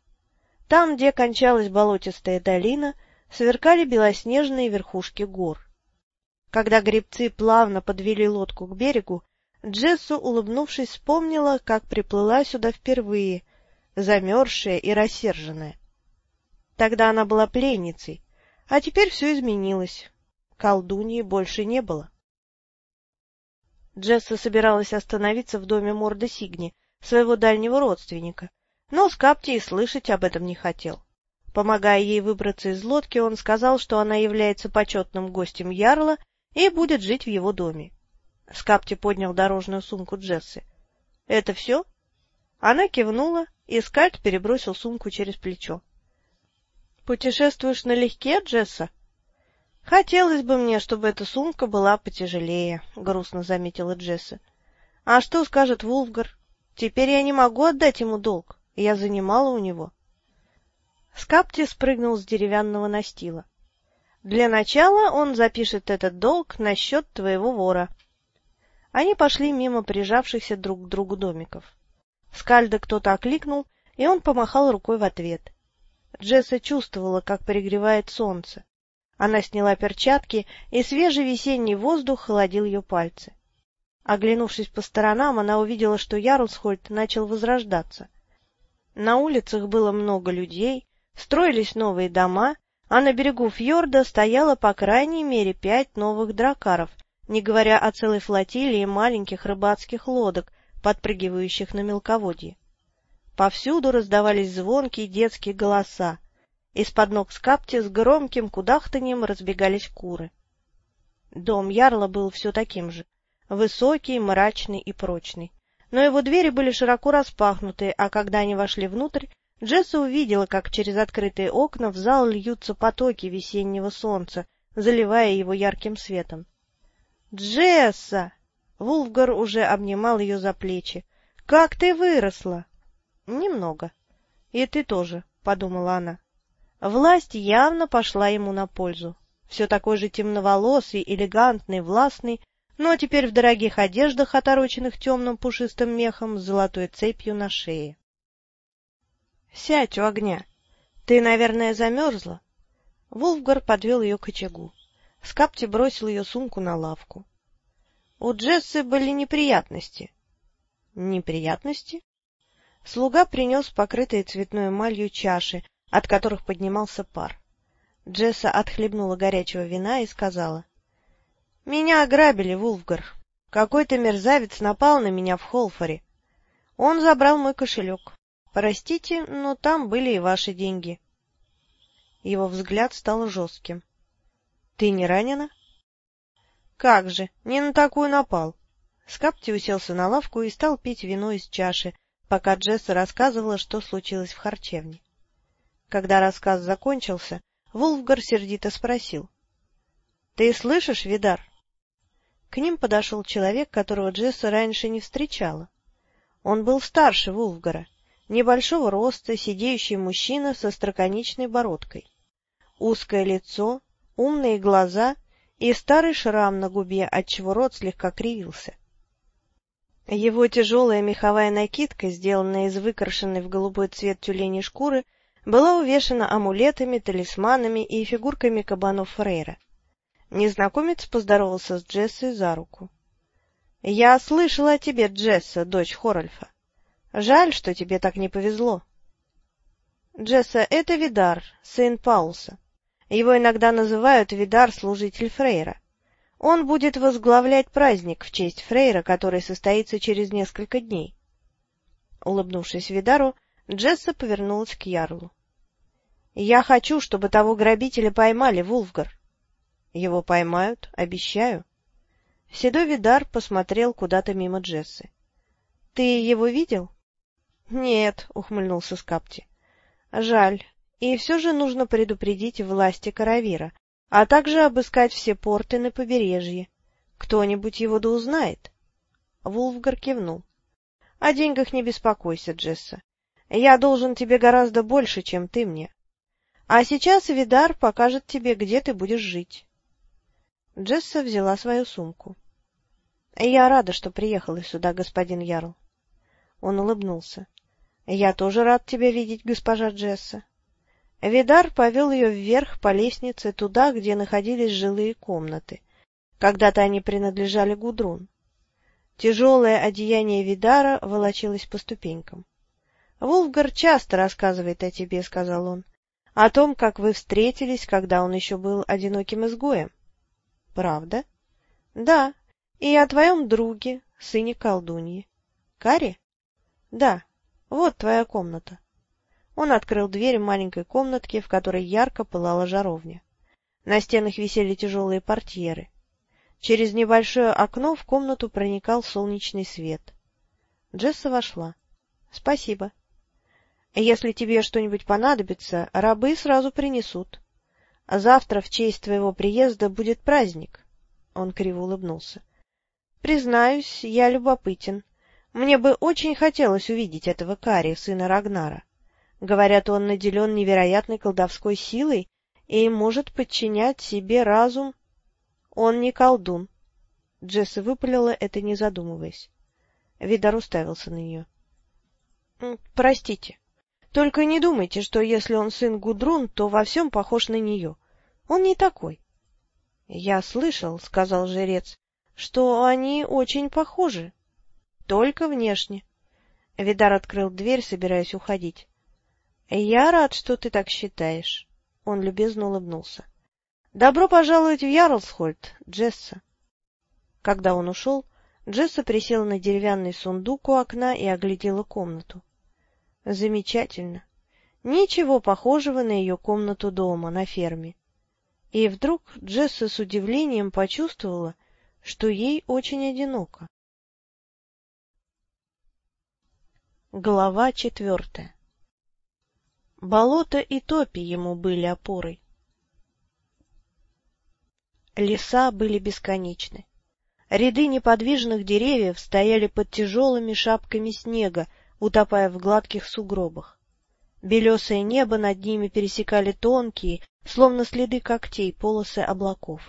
Там, где кончалась болотистая долина, сверкали белоснежные верхушки гор. Когда гребцы плавно подвели лодку к берегу, Джессу, улыбнувшись, вспомнила, как приплыла сюда впервые, замерзшая и рассерженная. Тогда она была пленницей, а теперь все изменилось колдуньи больше не было. Джесса собиралась остановиться в доме Морда Сигни, своего дальнего родственника, но Скапти и слышать об этом не хотел. Помогая ей выбраться из лодки, он сказал, что она является почетным гостем Ярла и будет жить в его доме. Скапти поднял дорожную сумку Джессы. — Это все? Она кивнула, и Скальд перебросил сумку через плечо. — Путешествуешь налегке, Джесса? — Хотелось бы мне, чтобы эта сумка была потяжелее, — грустно заметила Джесса. — А что скажет Вулфгар? Теперь я не могу отдать ему долг. Я занимала у него. Скапти спрыгнул с деревянного настила. Для начала он запишет этот долг на счет твоего вора. Они пошли мимо прижавшихся друг к другу домиков. Скальда кто-то окликнул, и он помахал рукой в ответ. Джесса чувствовала, как пригревает солнце. Она сняла перчатки, и свежий весенний воздух холодил ее пальцы. Оглянувшись по сторонам, она увидела, что Ярлсхольд начал возрождаться. На улицах было много людей, строились новые дома, а на берегу фьорда стояло по крайней мере пять новых дракаров, не говоря о целой флотилии маленьких рыбацких лодок, подпрыгивающих на мелководье. Повсюду раздавались звонкие детские голоса. Из-под ног скапти с громким кудахтаньем разбегались куры. Дом Ярла был все таким же, высокий, мрачный и прочный. Но его двери были широко распахнуты, а когда они вошли внутрь, Джесса увидела, как через открытые окна в зал льются потоки весеннего солнца, заливая его ярким светом. «Джесса!» Вулфгар уже обнимал ее за плечи. «Как ты выросла!» «Немного. И ты тоже», — подумала она. Власть явно пошла ему на пользу. Все такой же темноволосый, элегантный, властный, но теперь в дорогих одеждах, отороченных темным пушистым мехом, с золотой цепью на шее. — Сядь у огня. Ты, наверное, замерзла? Вулфгар подвел ее к очагу. Скапти бросил ее сумку на лавку. У Джессы были неприятности. — Неприятности? Слуга принес покрытые цветной эмалью чаши, от которых поднимался пар. Джесса отхлебнула горячего вина и сказала. — Меня ограбили, Вулфгар. Какой-то мерзавец напал на меня в Холфоре. Он забрал мой кошелек. Простите, но там были и ваши деньги. Его взгляд стал жестким. — Ты не ранена? — Как же, не на такую напал. Скапти уселся на лавку и стал пить вино из чаши, пока Джесса рассказывала, что случилось в харчевне. Когда рассказ закончился, Вулфгар сердито спросил. — Ты слышишь, Видар? К ним подошел человек, которого Джесса раньше не встречала. Он был старше Вулфгара, небольшого роста, сидеющий мужчина со строконечной бородкой. Узкое лицо, умные глаза и старый шрам на губе, отчего рот слегка кривился. Его тяжелая меховая накидка, сделанная из выкрашенной в голубой цвет тюленей шкуры, была увешана амулетами, талисманами и фигурками кабанов Фрейра. Незнакомец поздоровался с Джессой за руку. — Я слышала о тебе, Джесса, дочь Хоральфа. Жаль, что тебе так не повезло. — Джесса, это Видар, сын Паулса. Его иногда называют Видар, служитель Фрейра. Он будет возглавлять праздник в честь Фрейра, который состоится через несколько дней. Улыбнувшись Видару, Джесса повернулась к Ярлу. — Я хочу, чтобы того грабителя поймали, Вулфгар. — Его поймают, обещаю. Седой Видар посмотрел куда-то мимо Джессы. — Ты его видел? — Нет, — ухмыльнулся Скапти. — Жаль. И все же нужно предупредить власти Каравира, а также обыскать все порты на побережье. Кто-нибудь его да узнает. Вулфгар кивнул. — О деньгах не беспокойся, Джесса. Я должен тебе гораздо больше, чем ты мне. А сейчас Видар покажет тебе, где ты будешь жить. Джесса взяла свою сумку. — Я рада, что приехала сюда, господин Ярл. Он улыбнулся. — Я тоже рад тебя видеть, госпожа Джесса. Видар повел ее вверх по лестнице, туда, где находились жилые комнаты. Когда-то они принадлежали Гудрун. Тяжелое одеяние Видара волочилось по ступенькам. — Вулфгар часто рассказывает о тебе, — сказал он, — о том, как вы встретились, когда он еще был одиноким изгоем. — Правда? — Да. И о твоем друге, сыне колдуньи. — Кари? — Да. Вот твоя комната. Он открыл дверь маленькой комнатки, в которой ярко пылала жаровня. На стенах висели тяжелые портьеры. Через небольшое окно в комнату проникал солнечный свет. Джесса вошла. — Спасибо. — Если тебе что-нибудь понадобится, рабы сразу принесут. А завтра в честь твоего приезда будет праздник. Он криво улыбнулся. — Признаюсь, я любопытен. Мне бы очень хотелось увидеть этого Кари, сына Рагнара. Говорят, он наделен невероятной колдовской силой и может подчинять себе разум. Он не колдун. Джесса выпалила это, не задумываясь. Видар уставился на нее. — Простите, только не думайте, что если он сын Гудрун, то во всем похож на нее. Он не такой. — Я слышал, — сказал жрец, — что они очень похожи. — Только внешне. Видар открыл дверь, собираясь уходить. — Я рад, что ты так считаешь. Он любезно улыбнулся. — Добро пожаловать в Ярлсхольд, Джесса. Когда он ушел, Джесса присела на деревянный сундук у окна и оглядела комнату. Замечательно. Ничего похожего на ее комнату дома, на ферме. И вдруг Джесса с удивлением почувствовала, что ей очень одиноко. Глава четвертая Болото и топи ему были опорой. Леса были бесконечны. Ряды неподвижных деревьев стояли под тяжелыми шапками снега, утопая в гладких сугробах. Белесое небо над ними пересекали тонкие, словно следы когтей, полосы облаков.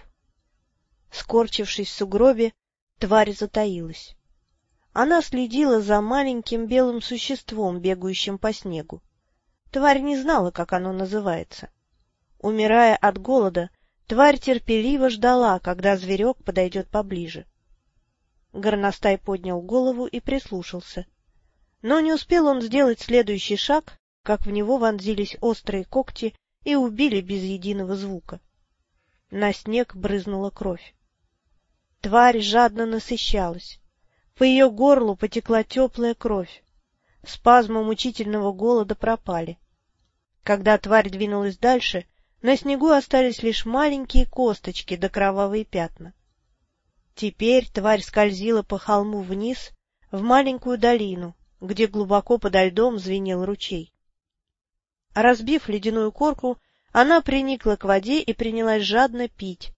Скорчившись в сугробе, тварь затаилась. Она следила за маленьким белым существом, бегающим по снегу. Тварь не знала, как оно называется. Умирая от голода, тварь терпеливо ждала, когда зверек подойдет поближе. Горностай поднял голову и прислушался. Но не успел он сделать следующий шаг, как в него вонзились острые когти и убили без единого звука. На снег брызнула кровь. Тварь жадно насыщалась. По ее горлу потекла теплая кровь. Спазмы мучительного голода пропали. Когда тварь двинулась дальше, на снегу остались лишь маленькие косточки да кровавые пятна. Теперь тварь скользила по холму вниз, в маленькую долину, где глубоко подо льдом звенел ручей. Разбив ледяную корку, она приникла к воде и принялась жадно пить.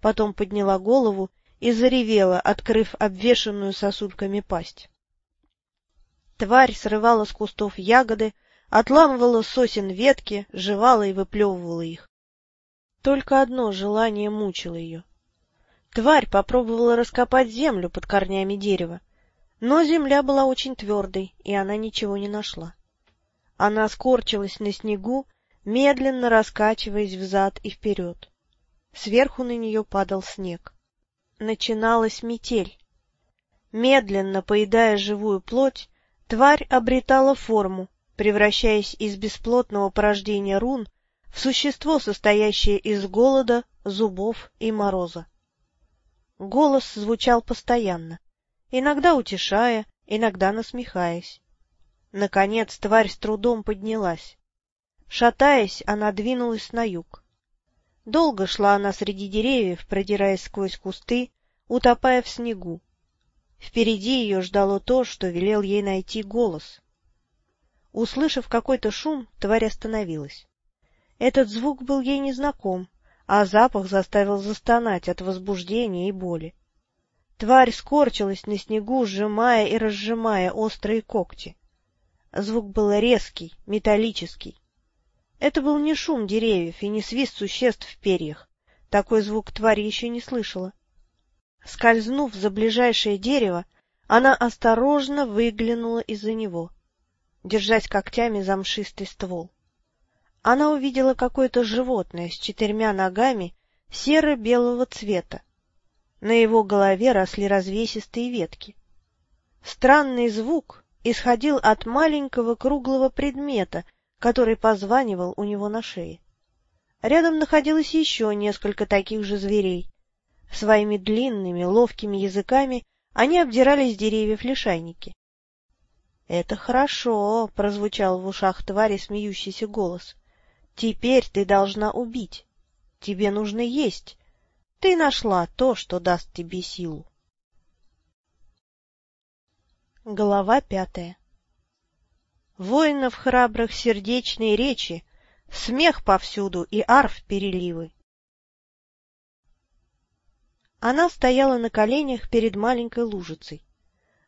Потом подняла голову и заревела, открыв обвешанную сосульками пасть. Тварь срывала с кустов ягоды, отламывала сосен ветки, жевала и выплевывала их. Только одно желание мучило ее. Тварь попробовала раскопать землю под корнями дерева, но земля была очень твердой, и она ничего не нашла. Она скорчилась на снегу, медленно раскачиваясь взад и вперед. Сверху на нее падал снег. Начиналась метель. Медленно поедая живую плоть, тварь обретала форму, превращаясь из бесплотного порождения рун в существо, состоящее из голода, зубов и мороза. Голос звучал постоянно, иногда утешая, иногда насмехаясь. Наконец тварь с трудом поднялась. Шатаясь, она двинулась на юг. Долго шла она среди деревьев, продираясь сквозь кусты, утопая в снегу. Впереди ее ждало то, что велел ей найти голос. Услышав какой-то шум, тварь остановилась. Этот звук был ей незнаком, а запах заставил застонать от возбуждения и боли. Тварь скорчилась на снегу, сжимая и разжимая острые когти. Звук был резкий, металлический. Это был не шум деревьев и не свист существ в перьях. Такой звук тварь еще не слышала. Скользнув за ближайшее дерево, она осторожно выглянула из-за него держась когтями за мшистый ствол. Она увидела какое-то животное с четырьмя ногами серо-белого цвета. На его голове росли развесистые ветки. Странный звук исходил от маленького круглого предмета, который позванивал у него на шее. Рядом находилось еще несколько таких же зверей. Своими длинными, ловкими языками они обдирали с деревьев лишайники. — Это хорошо, — прозвучал в ушах твари смеющийся голос. — Теперь ты должна убить. Тебе нужно есть. Ты нашла то, что даст тебе силу. Глава пятая Воинов храбрых сердечные речи, Смех повсюду и арф переливы. Она стояла на коленях перед маленькой лужицей.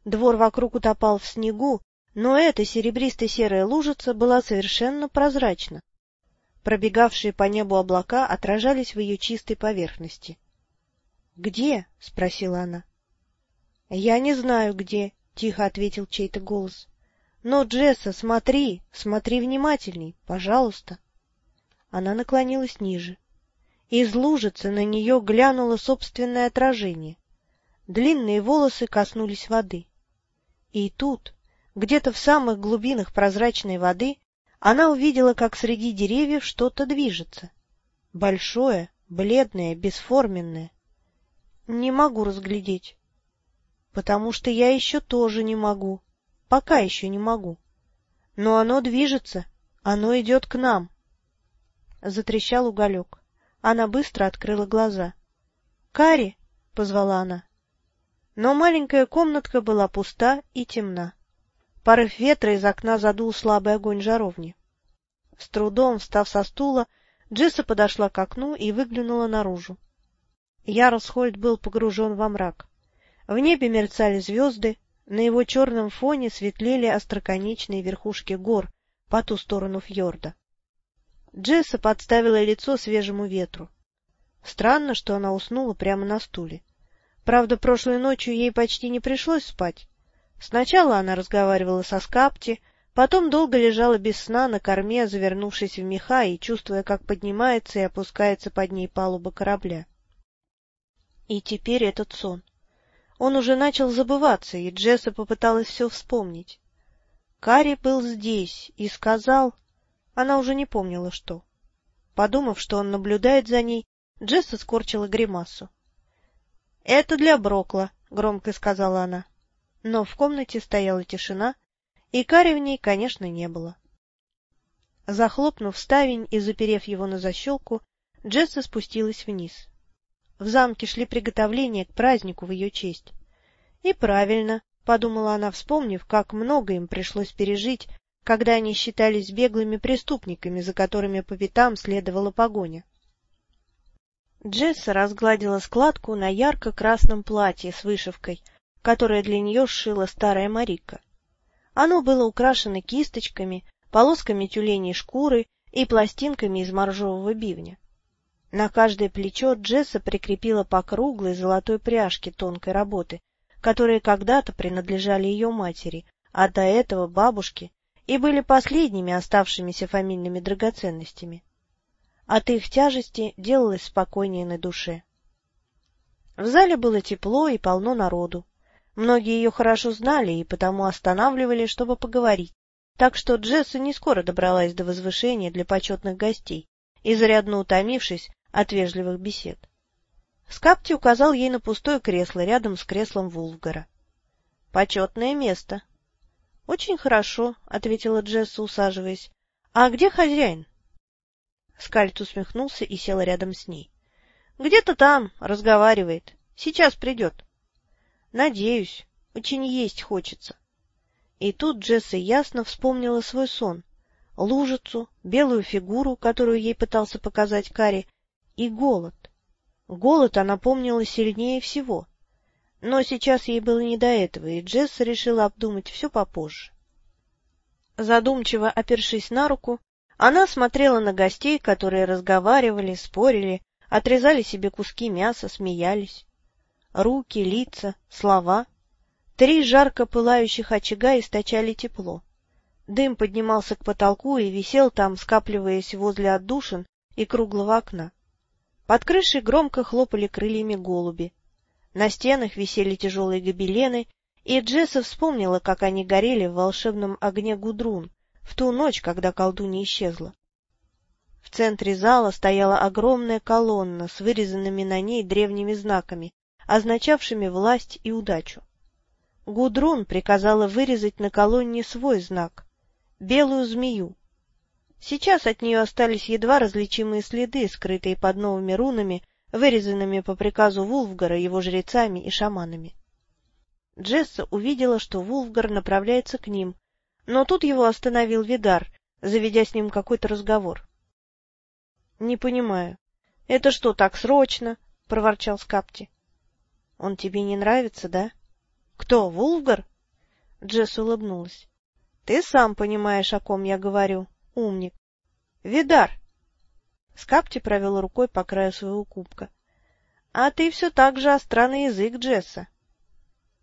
Двор вокруг утопал в снегу, но эта серебристо-серая лужица была совершенно прозрачна. Пробегавшие по небу облака отражались в ее чистой поверхности. — Где? — спросила она. — Я не знаю, где, — тихо ответил чей-то голос. — Но, Джесса, смотри, смотри внимательней, пожалуйста. Она наклонилась ниже. Из лужицы на нее глянуло собственное отражение. Длинные волосы коснулись воды. И тут, где-то в самых глубинах прозрачной воды она увидела, как среди деревьев что-то движется. Большое, бледное, бесформенное. Не могу разглядеть. Потому что я еще тоже не могу. Пока еще не могу. Но оно движется, оно идет к нам. Затрещал уголек. Она быстро открыла глаза. — Кари! — позвала она. Но маленькая комнатка была пуста и темна. Порыв ветра из окна задул слабый огонь жаровни. С трудом, встав со стула, Джесса подошла к окну и выглянула наружу. Ярлсхольд был погружен во мрак. В небе мерцали звезды, на его черном фоне светлели остроконечные верхушки гор по ту сторону фьорда. Джесса подставила лицо свежему ветру. Странно, что она уснула прямо на стуле. Правда, прошлой ночью ей почти не пришлось спать. Сначала она разговаривала со Скапти, Потом долго лежала без сна на корме, завернувшись в меха и чувствуя, как поднимается и опускается под ней палуба корабля. И теперь этот сон. Он уже начал забываться, и Джесса попыталась все вспомнить. Карри был здесь и сказал... Она уже не помнила, что. Подумав, что он наблюдает за ней, Джесса скорчила гримасу. — Это для Брокла, — громко сказала она. Но в комнате стояла тишина, и Кари в ней, конечно, не было. Захлопнув ставень и заперев его на защелку, Джесса спустилась вниз. В замке шли приготовления к празднику в ее честь. И правильно, — подумала она, вспомнив, как много им пришлось пережить, когда они считались беглыми преступниками, за которыми по пятам следовала погоня. Джесса разгладила складку на ярко-красном платье с вышивкой, которое для нее сшила старая Марика. Оно было украшено кисточками, полосками тюленей шкуры и пластинками из моржового бивня. На каждое плечо Джесса прикрепила по круглой золотой пряжке тонкой работы, которые когда-то принадлежали ее матери, а до этого бабушке, и были последними оставшимися фамильными драгоценностями. От их тяжести делалось спокойнее на душе. В зале было тепло и полно народу. Многие ее хорошо знали и потому останавливали, чтобы поговорить, так что Джесса не скоро добралась до возвышения для почетных гостей, изрядно утомившись от вежливых бесед. Скапти указал ей на пустое кресло рядом с креслом Вулфгара. — Почетное место. — Очень хорошо, — ответила Джесса, усаживаясь. — А где хозяин? Скальд усмехнулся и сел рядом с ней. — Где-то там, разговаривает. Сейчас придет. — Надеюсь. Очень есть хочется. И тут Джесса ясно вспомнила свой сон. Лужицу, белую фигуру, которую ей пытался показать Кари, и голод. Голод она помнила сильнее всего. Но сейчас ей было не до этого, и Джесса решила обдумать все попозже. Задумчиво опершись на руку, она смотрела на гостей, которые разговаривали, спорили, отрезали себе куски мяса, смеялись. Руки, лица, слова. Три жарко пылающих очага источали тепло. Дым поднимался к потолку и висел там, скапливаясь возле отдушин и круглого окна. Под крышей громко хлопали крыльями голуби. На стенах висели тяжелые гобелены, и Джесса вспомнила, как они горели в волшебном огне Гудрун в ту ночь, когда колдунья исчезла. В центре зала стояла огромная колонна с вырезанными на ней древними знаками, означавшими власть и удачу. Гудрун приказала вырезать на колонне свой знак — белую змею, Сейчас от нее остались едва различимые следы, скрытые под новыми рунами, вырезанными по приказу Вулфгара его жрецами и шаманами. Джесса увидела, что Вулфгар направляется к ним, но тут его остановил Видар, заведя с ним какой-то разговор. — Не понимаю. Это что, так срочно? — проворчал Скапти. — Он тебе не нравится, да? — Кто, Вулфгар? Джесса улыбнулась. — Ты сам понимаешь, о ком я говорю. — Умник. Видар. Скапти провел рукой по краю своего кубка. — А ты все так же остра на язык, Джесса.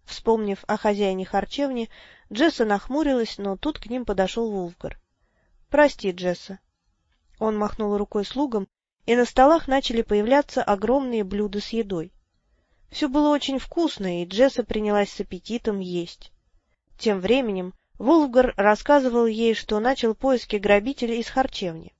Вспомнив о хозяине харчевни, Джесса нахмурилась, но тут к ним подошел Вулфгар. — Прости, Джесса. Он махнул рукой слугам, и на столах начали появляться огромные блюда с едой. Все было очень вкусно, и Джесса принялась с аппетитом есть. Тем временем Вулфгар рассказывал ей, что начал поиски грабителей из харчевни.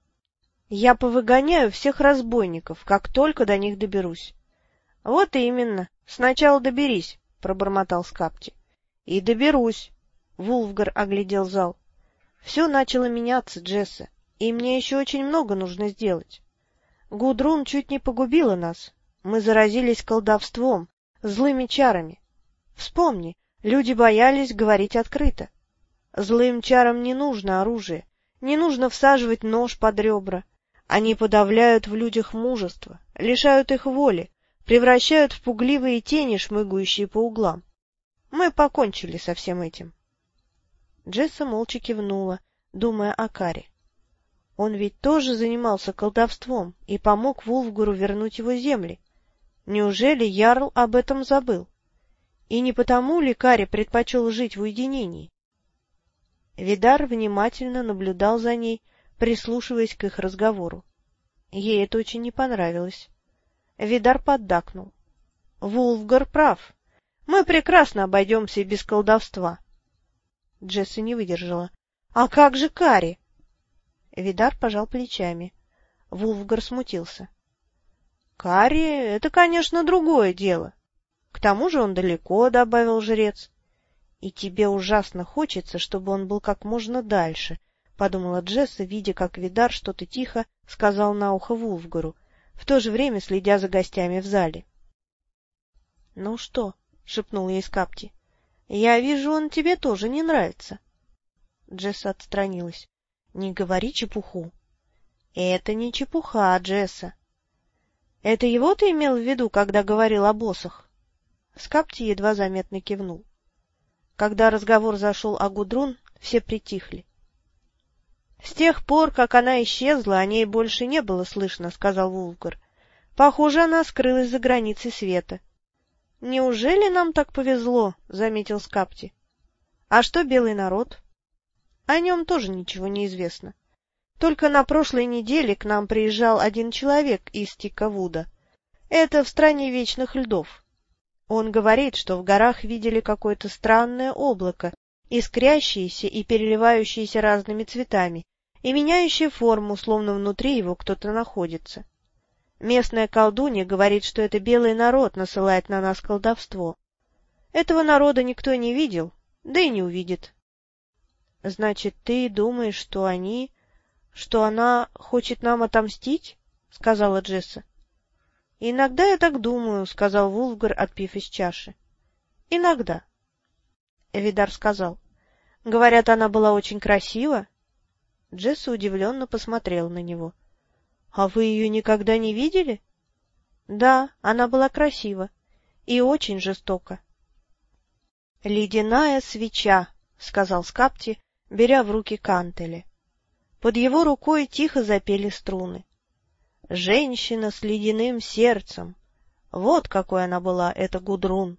— Я повыгоняю всех разбойников, как только до них доберусь. — Вот именно. Сначала доберись, — пробормотал Скапти. — И доберусь. Вулфгар оглядел зал. — Все начало меняться, Джесса, и мне еще очень много нужно сделать. Гудрун чуть не погубила нас. Мы заразились колдовством, злыми чарами. Вспомни, Люди боялись говорить открыто. Злым чарам не нужно оружие, не нужно всаживать нож под ребра. Они подавляют в людях мужество, лишают их воли, превращают в пугливые тени, шмыгающие по углам. Мы покончили со всем этим. Джесса молча кивнула, думая о Каре. Он ведь тоже занимался колдовством и помог Вулфгару вернуть его земли. Неужели Ярл об этом забыл? И не потому ли Кари предпочел жить в уединении? Видар внимательно наблюдал за ней, прислушиваясь к их разговору. Ей это очень не понравилось. Видар поддакнул. — Вулфгар прав. Мы прекрасно обойдемся без колдовства. Джесси не выдержала. — А как же Кари? Видар пожал плечами. Вулфгар смутился. — Кари — это, конечно, другое дело. К тому же он далеко, — добавил жрец. — И тебе ужасно хочется, чтобы он был как можно дальше, — подумала Джесса, видя, как Видар что-то тихо сказал на ухо Вулфгару, в то же время следя за гостями в зале. — Ну что? — шепнул ей Скапти. — Я вижу, он тебе тоже не нравится. Джесса отстранилась. — Не говори чепуху. — Это не чепуха, Джесса. — Это его ты имел в виду, когда говорил о боссах? Скапти едва заметно кивнул. Когда разговор зашел о Гудрун, все притихли. — С тех пор, как она исчезла, о ней больше не было слышно, — сказал Вулгар. — Похоже, она скрылась за границей света. — Неужели нам так повезло? — заметил Скапти. — А что белый народ? — О нем тоже ничего не известно. Только на прошлой неделе к нам приезжал один человек из Тикавуда. Это в стране вечных льдов. Он говорит, что в горах видели какое-то странное облако, искрящееся и переливающееся разными цветами, и меняющее форму, словно внутри его кто-то находится. Местная колдунья говорит, что это белый народ насылает на нас колдовство. Этого народа никто не видел, да и не увидит. — Значит, ты думаешь, что они... что она хочет нам отомстить? — сказала Джесса. — Иногда я так думаю, — сказал Вулфгар, отпив из чаши. — Иногда. Эвидар сказал. — Говорят, она была очень красива. Джесса удивленно посмотрел на него. — А вы ее никогда не видели? — Да, она была красива и очень жестока. — Ледяная свеча, — сказал Скапти, беря в руки кантели. Под его рукой тихо запели струны. Женщина с ледяным сердцем. Вот какой она была, эта Гудрун.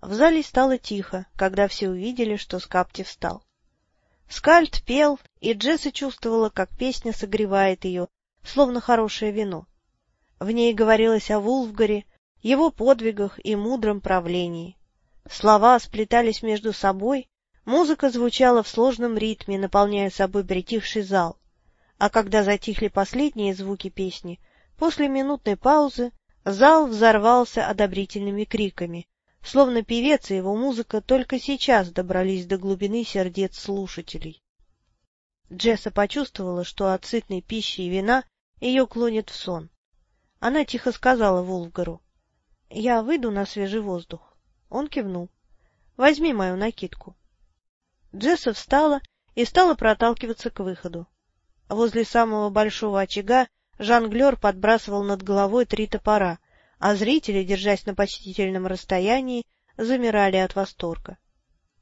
В зале стало тихо, когда все увидели, что Скапти встал. Скальд пел, и Джесса чувствовала, как песня согревает ее, словно хорошее вино. В ней говорилось о Вулфгаре, его подвигах и мудром правлении. Слова сплетались между собой, музыка звучала в сложном ритме, наполняя собой притихший зал а когда затихли последние звуки песни, после минутной паузы зал взорвался одобрительными криками, словно певец и его музыка только сейчас добрались до глубины сердец слушателей. Джесса почувствовала, что от сытной пищи и вина ее клонит в сон. Она тихо сказала Вулфгару, — Я выйду на свежий воздух. Он кивнул. — Возьми мою накидку. Джесса встала и стала проталкиваться к выходу. Возле самого большого очага жонглер подбрасывал над головой три топора, а зрители, держась на почтительном расстоянии, замирали от восторга.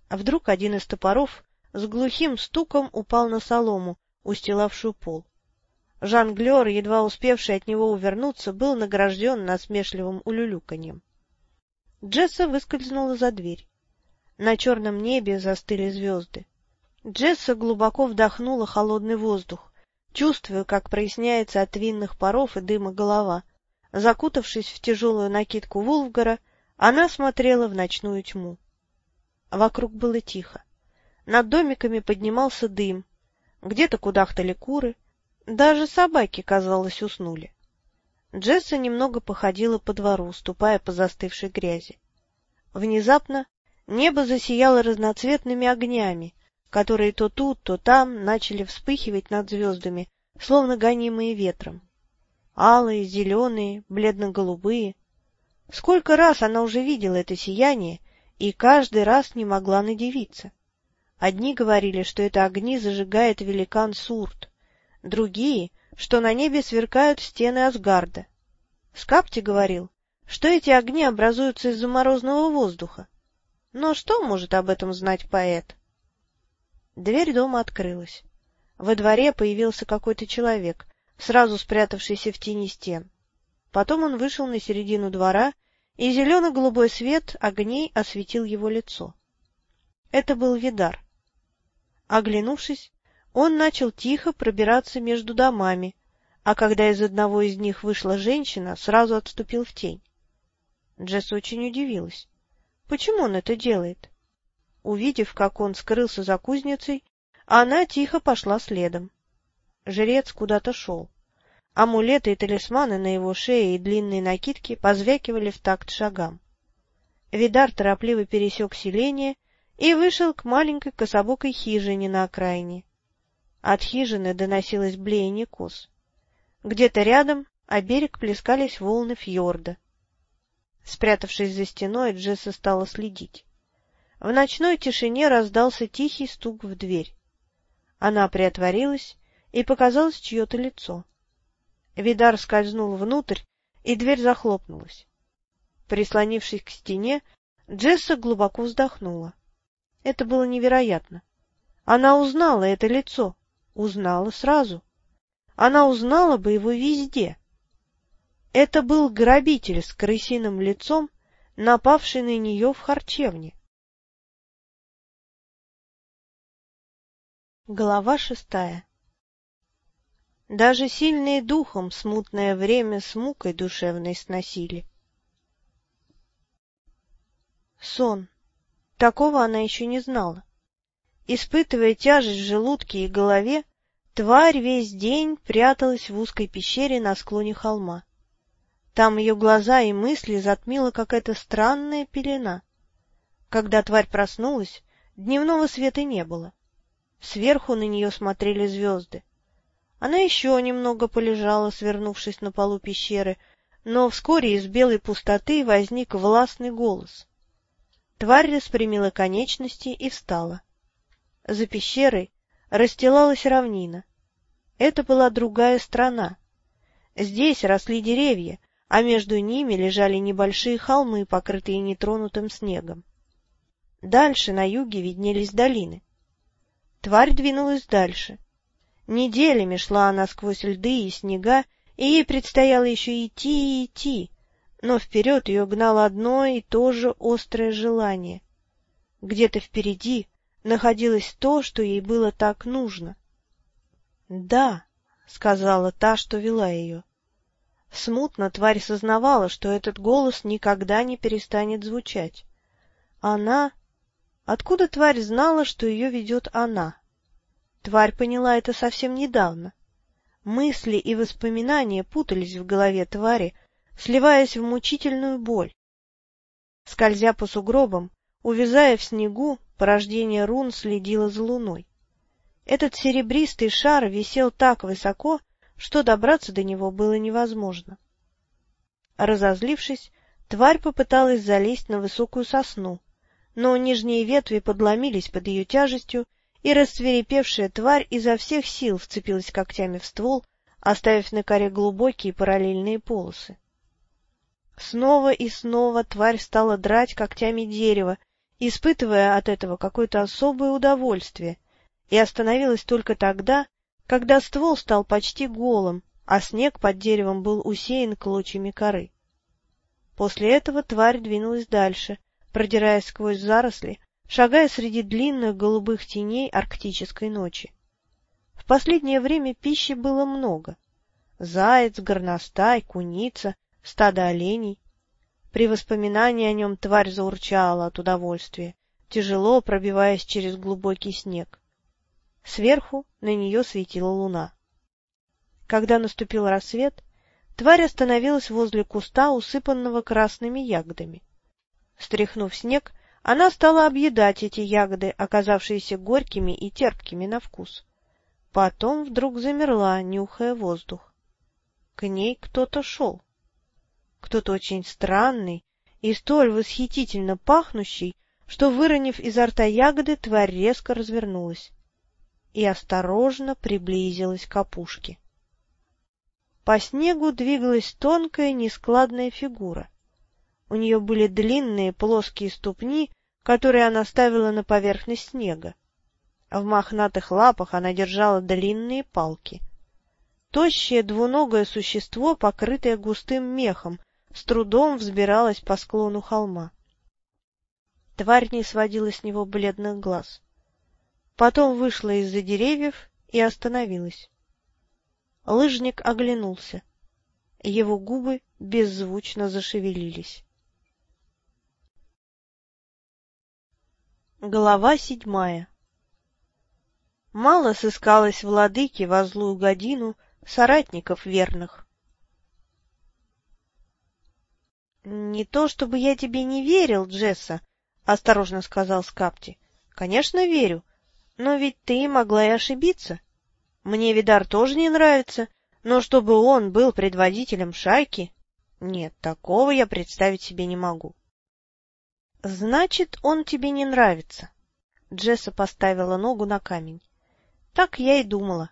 А вдруг один из топоров с глухим стуком упал на солому, устилавшую пол. Жонглер, едва успевший от него увернуться, был награжден насмешливым улюлюканьем. Джесса выскользнула за дверь. На черном небе застыли звезды. Джесса глубоко вдохнула холодный воздух, Чувствую, как проясняется от винных паров и дыма голова. Закутавшись в тяжелую накидку Вулфгара, она смотрела в ночную тьму. Вокруг было тихо. Над домиками поднимался дым. Где-то кудахтали куры. Даже собаки, казалось, уснули. Джесса немного походила по двору, ступая по застывшей грязи. Внезапно небо засияло разноцветными огнями, которые то тут, то там начали вспыхивать над звездами, словно гонимые ветром. Алые, зеленые, бледно-голубые. Сколько раз она уже видела это сияние, и каждый раз не могла надевиться. Одни говорили, что это огни зажигает великан Сурт, другие, что на небе сверкают стены Асгарда. Скапти говорил, что эти огни образуются из-за морозного воздуха. Но что может об этом знать поэт? Дверь дома открылась. Во дворе появился какой-то человек, сразу спрятавшийся в тени стен. Потом он вышел на середину двора, и зелено-голубой свет огней осветил его лицо. Это был Видар. Оглянувшись, он начал тихо пробираться между домами, а когда из одного из них вышла женщина, сразу отступил в тень. Джесс очень удивилась. Почему он это делает? Увидев, как он скрылся за кузницей, она тихо пошла следом. Жрец куда-то шел. Амулеты и талисманы на его шее и длинные накидки позвякивали в такт шагам. Видар торопливо пересек селение и вышел к маленькой кособокой хижине на окраине. От хижины доносилось блеяние коз. Где-то рядом о берег плескались волны фьорда. Спрятавшись за стеной, Джесса стала следить. В ночной тишине раздался тихий стук в дверь. Она приотворилась, и показалось чье-то лицо. Видар скользнул внутрь, и дверь захлопнулась. Прислонившись к стене, Джесса глубоко вздохнула. Это было невероятно. Она узнала это лицо, узнала сразу. Она узнала бы его везде. Это был грабитель с крысиным лицом, напавший на нее в харчевне. Глава шестая Даже сильные духом смутное время с мукой душевной сносили. Сон. Такого она еще не знала. Испытывая тяжесть в желудке и голове, Тварь весь день пряталась в узкой пещере на склоне холма. Там ее глаза и мысли затмила какая-то странная пелена. Когда тварь проснулась, дневного света не было. Сверху на нее смотрели звезды. Она еще немного полежала, свернувшись на полу пещеры, но вскоре из белой пустоты возник властный голос. Тварь распрямила конечности и встала. За пещерой расстилалась равнина. Это была другая страна. Здесь росли деревья, а между ними лежали небольшие холмы, покрытые нетронутым снегом. Дальше на юге виднелись долины. Тварь двинулась дальше. Неделями шла она сквозь льды и снега, и ей предстояло еще идти и идти, но вперед ее гнало одно и то же острое желание. Где-то впереди находилось то, что ей было так нужно. — Да, — сказала та, что вела ее. Смутно тварь сознавала, что этот голос никогда не перестанет звучать. Она... Откуда тварь знала, что ее ведет она? Тварь поняла это совсем недавно. Мысли и воспоминания путались в голове твари, сливаясь в мучительную боль. Скользя по сугробам, увязая в снегу, порождение рун следило за луной. Этот серебристый шар висел так высоко, что добраться до него было невозможно. Разозлившись, тварь попыталась залезть на высокую сосну, но нижние ветви подломились под ее тяжестью, и рассверепевшая тварь изо всех сил вцепилась когтями в ствол, оставив на коре глубокие параллельные полосы. Снова и снова тварь стала драть когтями дерево, испытывая от этого какое-то особое удовольствие, и остановилась только тогда, когда ствол стал почти голым, а снег под деревом был усеян клочьями коры. После этого тварь двинулась дальше, продираясь сквозь заросли, шагая среди длинных голубых теней арктической ночи. В последнее время пищи было много. Заяц, горностай, куница, стадо оленей. При воспоминании о нем тварь заурчала от удовольствия, тяжело пробиваясь через глубокий снег. Сверху на нее светила луна. Когда наступил рассвет, тварь остановилась возле куста, усыпанного красными ягодами. Стряхнув снег, она стала объедать эти ягоды, оказавшиеся горькими и терпкими на вкус. Потом вдруг замерла, нюхая воздух. К ней кто-то шел кто-то очень странный и столь восхитительно пахнущий, что, выронив изо рта ягоды, тварь резко развернулась и осторожно приблизилась к опушке. По снегу двигалась тонкая нескладная фигура. У нее были длинные плоские ступни, которые она ставила на поверхность снега. В мохнатых лапах она держала длинные палки. Тощее двуногое существо, покрытое густым мехом, с трудом взбиралась по склону холма. Тварь не сводила с него бледных глаз. потом вышла из-за деревьев и остановилась. Лыжник оглянулся. Его губы беззвучно зашевелились. Глава седьмая Мало сыскалось владыки во злую годину соратников верных. — Не то чтобы я тебе не верил, Джесса, — осторожно сказал Скапти. — Конечно, верю, но ведь ты могла и ошибиться. Мне Видар тоже не нравится, но чтобы он был предводителем шайки... Нет, такого я представить себе не могу. — Значит, он тебе не нравится. Джесса поставила ногу на камень. Так я и думала.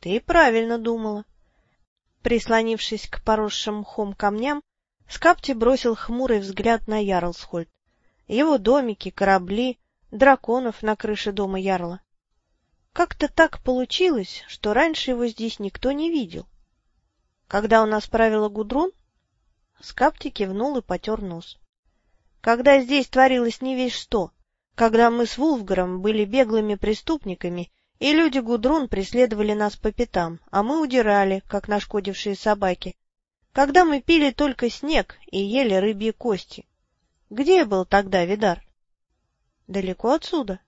Ты правильно думала. Прислонившись к поросшим мхом камням, Скапти бросил хмурый взгляд на Ярлсхольд. Его домики, корабли, драконов на крыше дома Ярла. Как-то так получилось, что раньше его здесь никто не видел. Когда у нас правила Гудрун, Скапти кивнул и потер нос. Когда здесь творилось не весь что, когда мы с Вулфгаром были беглыми преступниками и люди Гудрун преследовали нас по пятам, а мы удирали, как нашкодившие собаки. Когда мы пили только снег и ели рыбьи кости. Где был тогда Видар? Далеко отсюда?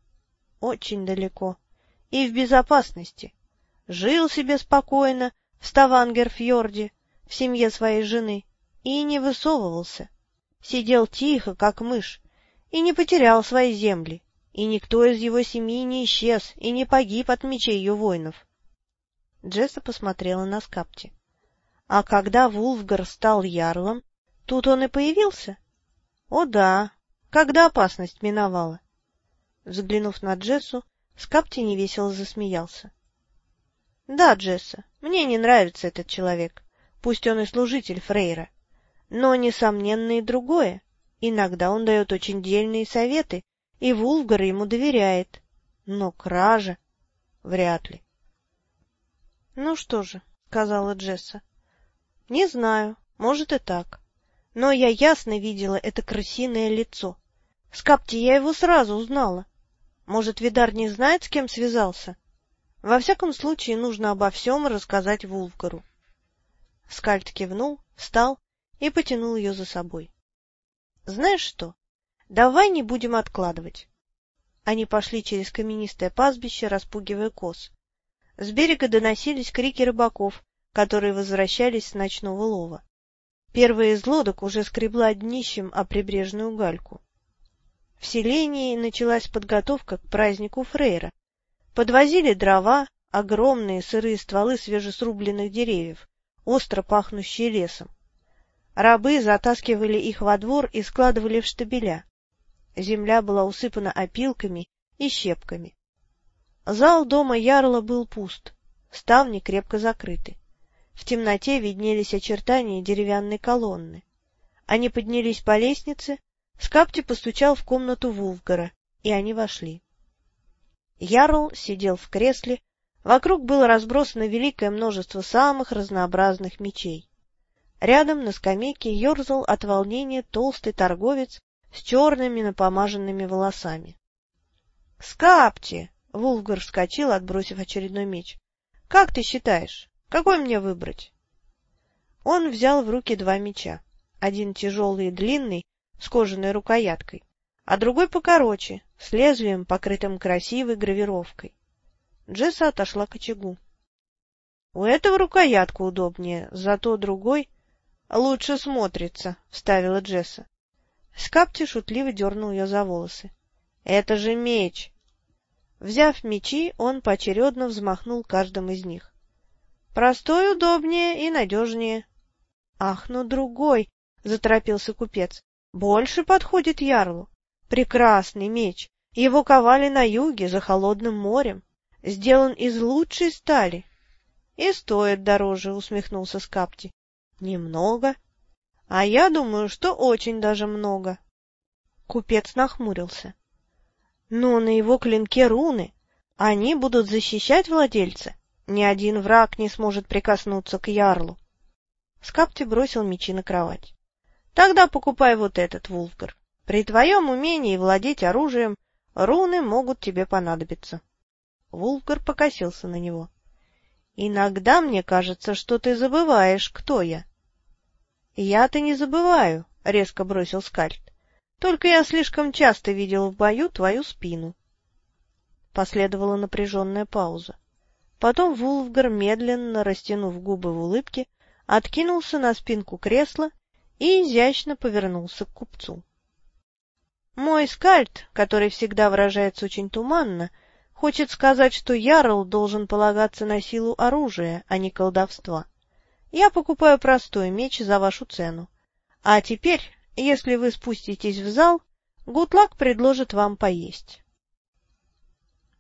Очень далеко. И в безопасности. Жил себе спокойно в Ставангерфьорде, в семье своей жены, и не высовывался. Сидел тихо, как мышь, и не потерял свои земли и никто из его семьи не исчез и не погиб от мечей ее воинов. Джесса посмотрела на Скапти. А когда Вулфгар стал ярлом, тут он и появился? О да, когда опасность миновала. Взглянув на Джессу, Скапти невесело засмеялся. — Да, Джесса, мне не нравится этот человек, пусть он и служитель Фрейра. Но, несомненно, и другое. Иногда он дает очень дельные советы, и Вулфгар ему доверяет. Но кража? Вряд ли. — Ну что же, — сказала Джесса. — Не знаю, может и так. Но я ясно видела это крысиное лицо. Скапти я его сразу узнала. Может, Видар не знает, с кем связался? Во всяком случае, нужно обо всем рассказать Вулфгару. Скальд кивнул, встал и потянул ее за собой. — Знаешь что? Давай не будем откладывать. Они пошли через каменистое пастбище, распугивая коз. С берега доносились крики рыбаков, которые возвращались с ночного лова. Первая из лодок уже скребла днищем о прибрежную гальку. В селении началась подготовка к празднику Фрейра. Подвозили дрова, огромные сырые стволы свежесрубленных деревьев, остро пахнущие лесом. Рабы затаскивали их во двор и складывали в штабеля. Земля была усыпана опилками и щепками. Зал дома Ярла был пуст, ставни крепко закрыты. В темноте виднелись очертания деревянной колонны. Они поднялись по лестнице, Скапти постучал в комнату Вулфгара, и они вошли. Ярл сидел в кресле, вокруг было разбросано великое множество самых разнообразных мечей. Рядом на скамейке ерзал от волнения толстый торговец с черными напомаженными волосами. — Скапти! — Вулфгар вскочил, отбросив очередной меч. — Как ты считаешь, какой мне выбрать? Он взял в руки два меча. Один тяжелый и длинный, с кожаной рукояткой, а другой покороче, с лезвием, покрытым красивой гравировкой. Джесса отошла к очагу. — У этого рукоятка удобнее, зато другой лучше смотрится, — вставила Джесса. Скапти шутливо дернул ее за волосы. — Это же меч! Взяв мечи, он поочередно взмахнул каждым из них. — Простой, удобнее и надежнее. — Ах, ну другой! — заторопился купец. — Больше подходит ярлу. Прекрасный меч. Его ковали на юге, за холодным морем. Сделан из лучшей стали. — И стоит дороже, — усмехнулся Скапти. — Немного. А я думаю, что очень даже много. Купец нахмурился. Но на его клинке руны. Они будут защищать владельца. Ни один враг не сможет прикоснуться к ярлу. Скапти бросил мечи на кровать. — Тогда покупай вот этот, Вулфгар. При твоем умении владеть оружием Руны могут тебе понадобиться. Вулфгар покосился на него. — Иногда мне кажется, что ты забываешь, кто я. — Я-то не забываю, — резко бросил Скальд. — Только я слишком часто видел в бою твою спину. Последовала напряженная пауза. Потом Вулфгар, медленно растянув губы в улыбке, откинулся на спинку кресла и изящно повернулся к купцу. Мой скальд, который всегда выражается очень туманно, хочет сказать, что ярл должен полагаться на силу оружия, а не колдовства. Я покупаю простой меч за вашу цену. А теперь, если вы спуститесь в зал, Гутлак предложит вам поесть.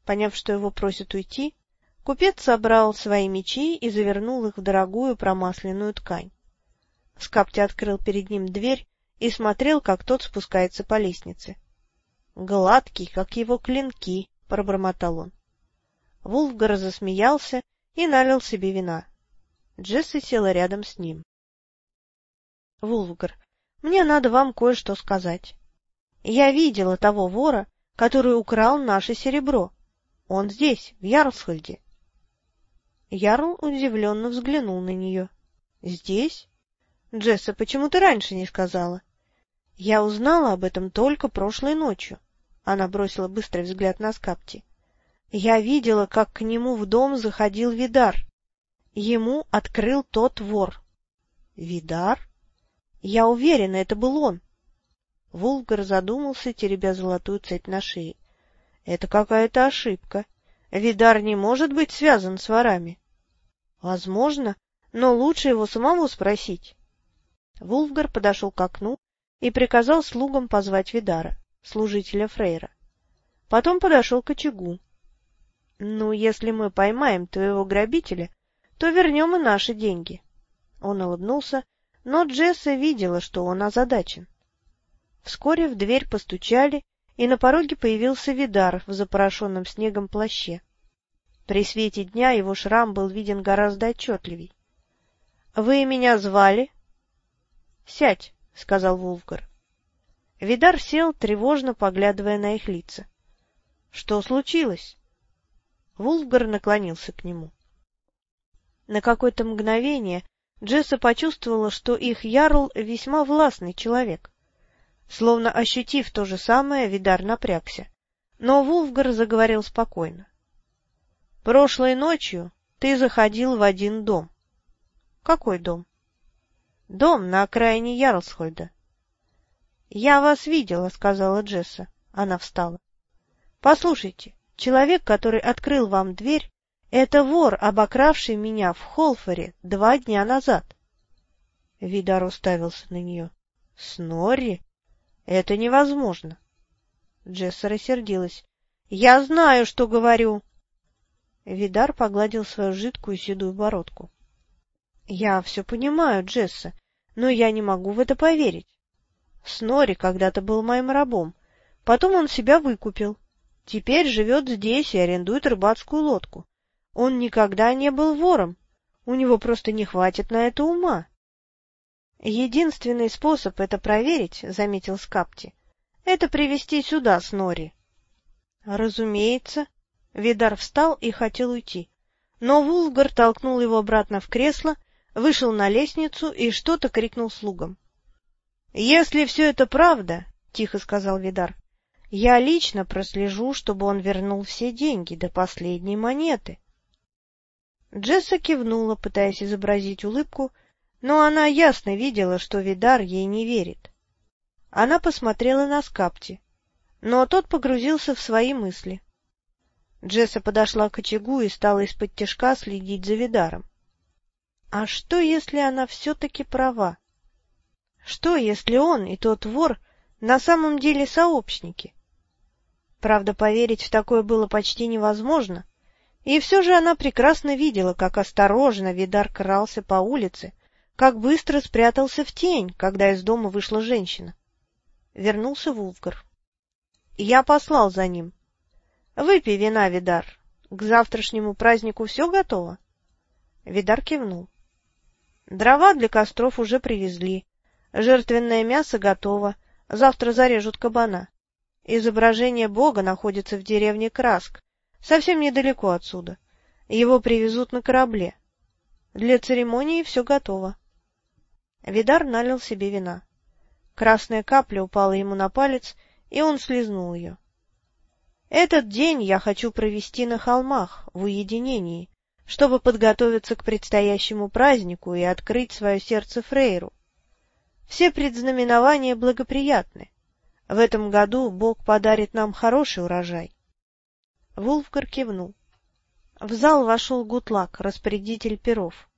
Поняв, что его просят уйти, Купец собрал свои мечи и завернул их в дорогую промасленную ткань. Скапти открыл перед ним дверь и смотрел, как тот спускается по лестнице. — Гладкий, как его клинки, — пробормотал он. Вулфгар засмеялся и налил себе вина. Джесси села рядом с ним. — Вулфгар, мне надо вам кое-что сказать. Я видела того вора, который украл наше серебро. Он здесь, в Ярлсхольде. Ярл удивленно взглянул на нее. — Здесь? Джесса, почему ты раньше не сказала? — Я узнала об этом только прошлой ночью. Она бросила быстрый взгляд на Скапти. Я видела, как к нему в дом заходил Видар. Ему открыл тот вор. — Видар? Я уверена, это был он. Вулгар задумался, теребя золотую цепь на шее. — Это какая-то ошибка. Видар не может быть связан с ворами. Возможно, но лучше его самому спросить. Вулфгар подошел к окну и приказал слугам позвать Видара, служителя Фрейра. Потом подошел к очагу. — Ну, если мы поймаем твоего грабителя, то вернем и наши деньги. Он улыбнулся, но Джесса видела, что он озадачен. Вскоре в дверь постучали, и на пороге появился Видар в запорошенном снегом плаще. При свете дня его шрам был виден гораздо отчетливей. — Вы меня звали? — Сядь, — сказал Вулфгар. Видар сел, тревожно поглядывая на их лица. — Что случилось? Вулфгар наклонился к нему. На какое-то мгновение Джесса почувствовала, что их ярл весьма властный человек. Словно ощутив то же самое, Видар напрягся. Но Вулфгар заговорил спокойно. Прошлой ночью ты заходил в один дом. — Какой дом? — Дом на окраине Ярлсхольда. — Я вас видела, — сказала Джесса. Она встала. — Послушайте, человек, который открыл вам дверь, это вор, обокравший меня в Холфоре два дня назад. Видар уставился на нее. — Снорри? Это невозможно. Джесса рассердилась. — Я знаю, что говорю. Видар погладил свою жидкую седую бородку. — Я все понимаю, Джесса, но я не могу в это поверить. Снори когда-то был моим рабом, потом он себя выкупил. Теперь живет здесь и арендует рыбацкую лодку. Он никогда не был вором, у него просто не хватит на это ума. — Единственный способ это проверить, — заметил Скапти, — это привести сюда Снори. — Разумеется, Видар встал и хотел уйти. Но Вулфгар толкнул его обратно в кресло, вышел на лестницу и что-то крикнул слугам. — Если все это правда, — тихо сказал Видар, — я лично прослежу, чтобы он вернул все деньги до последней монеты. Джесса кивнула, пытаясь изобразить улыбку, но она ясно видела, что Видар ей не верит. Она посмотрела на Скапти, но тот погрузился в свои мысли. Джесса подошла к очагу и стала из-под тяжка следить за Видаром. А что, если она все-таки права? Что, если он и тот вор на самом деле сообщники? Правда, поверить в такое было почти невозможно, и все же она прекрасно видела, как осторожно Видар крался по улице, как быстро спрятался в тень, когда из дома вышла женщина. Вернулся Вулфгар. Я послал за ним, Выпей вина, Видар. К завтрашнему празднику все готово? Видар кивнул. Дрова для костров уже привезли. Жертвенное мясо готово. Завтра зарежут кабана. Изображение Бога находится в деревне Краск, совсем недалеко отсюда. Его привезут на корабле. Для церемонии все готово. Видар налил себе вина. Красная капля упала ему на палец, и он слезнул ее. Этот день я хочу провести на холмах, в уединении, чтобы подготовиться к предстоящему празднику и открыть свое сердце Фрейру. Все предзнаменования благоприятны. В этом году Бог подарит нам хороший урожай. Вулфгар кивнул. В зал вошел Гутлак, распорядитель перов.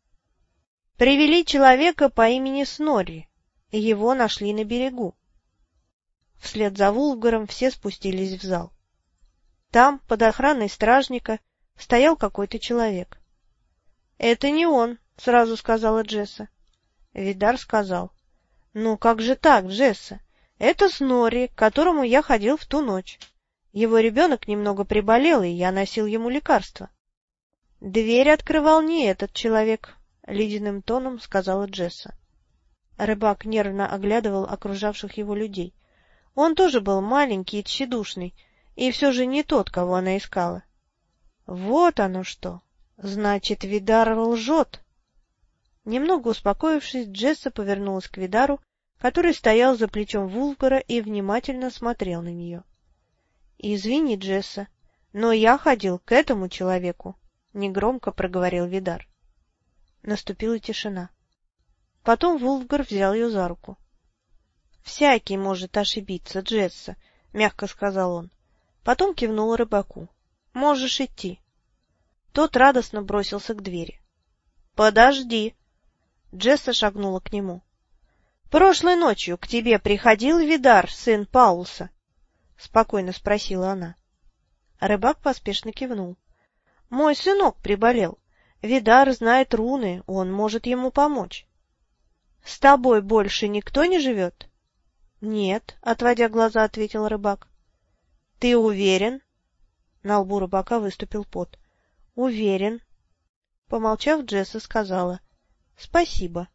Привели человека по имени Снорри, его нашли на берегу. Вслед за Вулфгаром все спустились в зал. Там, под охраной стражника, стоял какой-то человек. — Это не он, — сразу сказала Джесса. Видар сказал. — Ну как же так, Джесса? Это Снори, к которому я ходил в ту ночь. Его ребенок немного приболел, и я носил ему лекарства. — Дверь открывал не этот человек, — ледяным тоном сказала Джесса. Рыбак нервно оглядывал окружавших его людей. Он тоже был маленький и тщедушный, и все же не тот, кого она искала. Вот оно что! Значит, Видар лжет! Немного успокоившись, Джесса повернулась к Видару, который стоял за плечом Вулгара и внимательно смотрел на нее. — Извини, Джесса, но я ходил к этому человеку, — негромко проговорил Видар. Наступила тишина. Потом Вулфгар взял ее за руку. — Всякий может ошибиться, Джесса, — мягко сказал он. Потом кивнул рыбаку. — Можешь идти. Тот радостно бросился к двери. — Подожди! Джесса шагнула к нему. — Прошлой ночью к тебе приходил Видар, сын Паулса? — спокойно спросила она. Рыбак поспешно кивнул. — Мой сынок приболел. Видар знает руны, он может ему помочь. — С тобой больше никто не живет? — Нет, — отводя глаза, ответил рыбак. — Ты уверен? На лбу рыбака выступил пот. — Уверен. Помолчав, Джесса сказала. — Спасибо.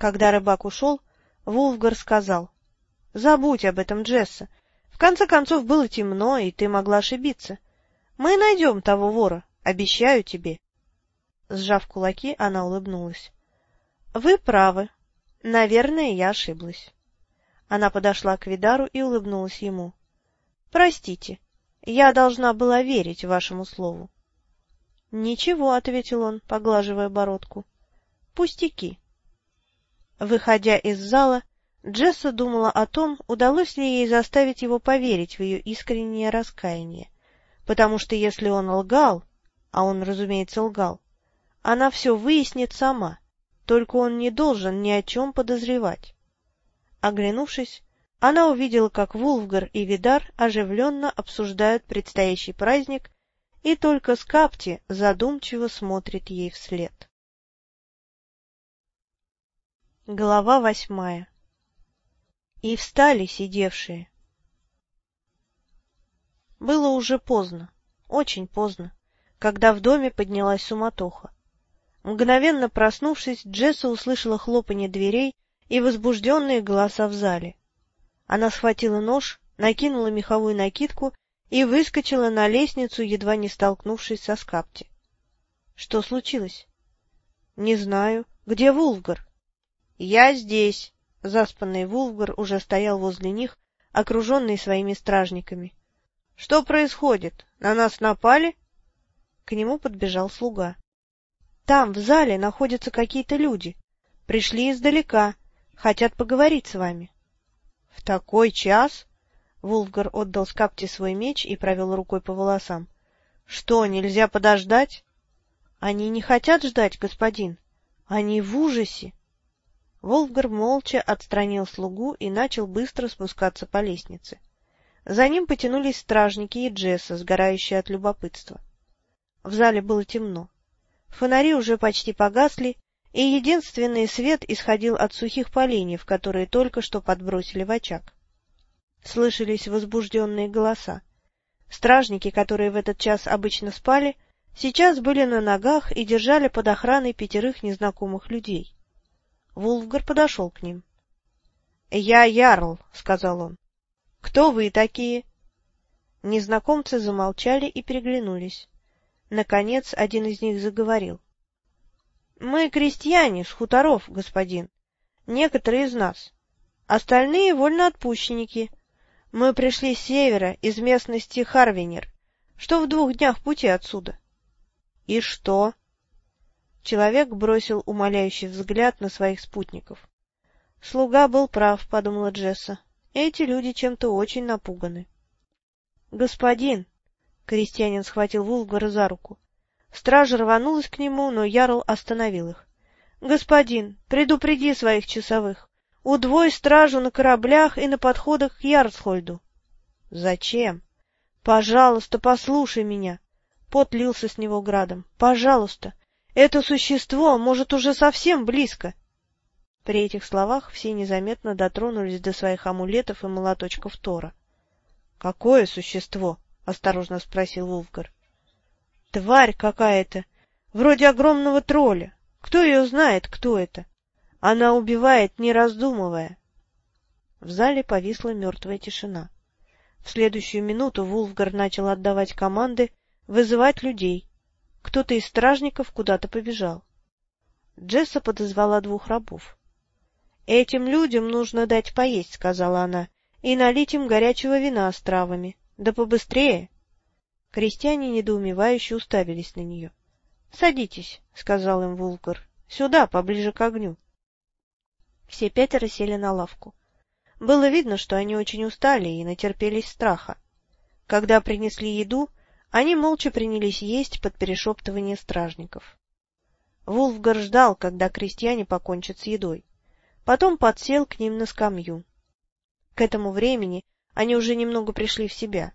Когда рыбак ушел, Вулфгар сказал. — Забудь об этом, Джесса. В конце концов, было темно, и ты могла ошибиться. Мы найдем того вора, обещаю тебе. Сжав кулаки, она улыбнулась. — Вы правы. Наверное, я ошиблась. Она подошла к Видару и улыбнулась ему. — Простите, я должна была верить вашему слову. — Ничего, — ответил он, поглаживая бородку. — Пустяки. Выходя из зала, Джесса думала о том, удалось ли ей заставить его поверить в ее искреннее раскаяние, потому что если он лгал, а он, разумеется, лгал, она все выяснит сама, только он не должен ни о чем подозревать. Оглянувшись, она увидела, как Вулфгар и Видар оживленно обсуждают предстоящий праздник, и только Скапти задумчиво смотрит ей вслед. Глава восьмая И встали сидевшие. Было уже поздно, очень поздно, когда в доме поднялась суматоха. Мгновенно проснувшись, Джесса услышала хлопанье дверей и возбужденные голоса в зале. Она схватила нож, накинула меховую накидку и выскочила на лестницу, едва не столкнувшись со скапти. Что случилось? — Не знаю. Где Вулфгар? — Я здесь. Заспанный Вулфгар уже стоял возле них, окруженный своими стражниками. — Что происходит? На нас напали? К нему подбежал слуга. — Там, в зале, находятся какие-то люди. Пришли издалека, хотят поговорить с вами. — В такой час? Вулфгар отдал Скапте свой меч и провел рукой по волосам. — Что, нельзя подождать? — Они не хотят ждать, господин. Они в ужасе. Волфгар молча отстранил слугу и начал быстро спускаться по лестнице. За ним потянулись стражники и Джесса, сгорающие от любопытства. В зале было темно. Фонари уже почти погасли, и единственный свет исходил от сухих поленьев, которые только что подбросили в очаг. Слышались возбужденные голоса. Стражники, которые в этот час обычно спали, сейчас были на ногах и держали под охраной пятерых незнакомых людей. Вулфгар подошел к ним. — Я Ярл, — сказал он. — Кто вы такие? Незнакомцы замолчали и переглянулись. Наконец один из них заговорил. — Мы крестьяне с хуторов, господин. Некоторые из нас. Остальные — вольноотпущенники. Мы пришли с севера, из местности Харвинер, что в двух днях пути отсюда. — И что? Человек бросил умоляющий взгляд на своих спутников. — Слуга был прав, — подумала Джесса. Эти люди чем-то очень напуганы. — Господин! — крестьянин схватил Вулгара за руку. Стража рванулась к нему, но Ярл остановил их. — Господин, предупреди своих часовых. Удвой стражу на кораблях и на подходах к Ярсхольду. — Зачем? — Пожалуйста, послушай меня. Пот лился с него градом. — Пожалуйста. Это существо может уже совсем близко. При этих словах все незаметно дотронулись до своих амулетов и молоточков Тора. — Какое существо? — осторожно спросил Вулфгар. — Тварь какая-то, вроде огромного тролля. Кто ее знает, кто это? Она убивает, не раздумывая. В зале повисла мертвая тишина. В следующую минуту Вулфгар начал отдавать команды, вызывать людей. Кто-то из стражников куда-то побежал. Джесса подозвала двух рабов. «Этим людям нужно дать поесть», — сказала она, — «и налить им горячего вина с травами. Да побыстрее!» Крестьяне недоумевающе уставились на нее. «Садитесь», — сказал им Вулгар, — «сюда, поближе к огню». Все пятеро сели на лавку. Было видно, что они очень устали и натерпелись страха. Когда принесли еду, они молча принялись есть под перешептывание стражников. Вулфгар ждал, когда крестьяне покончат с едой потом подсел к ним на скамью. К этому времени они уже немного пришли в себя.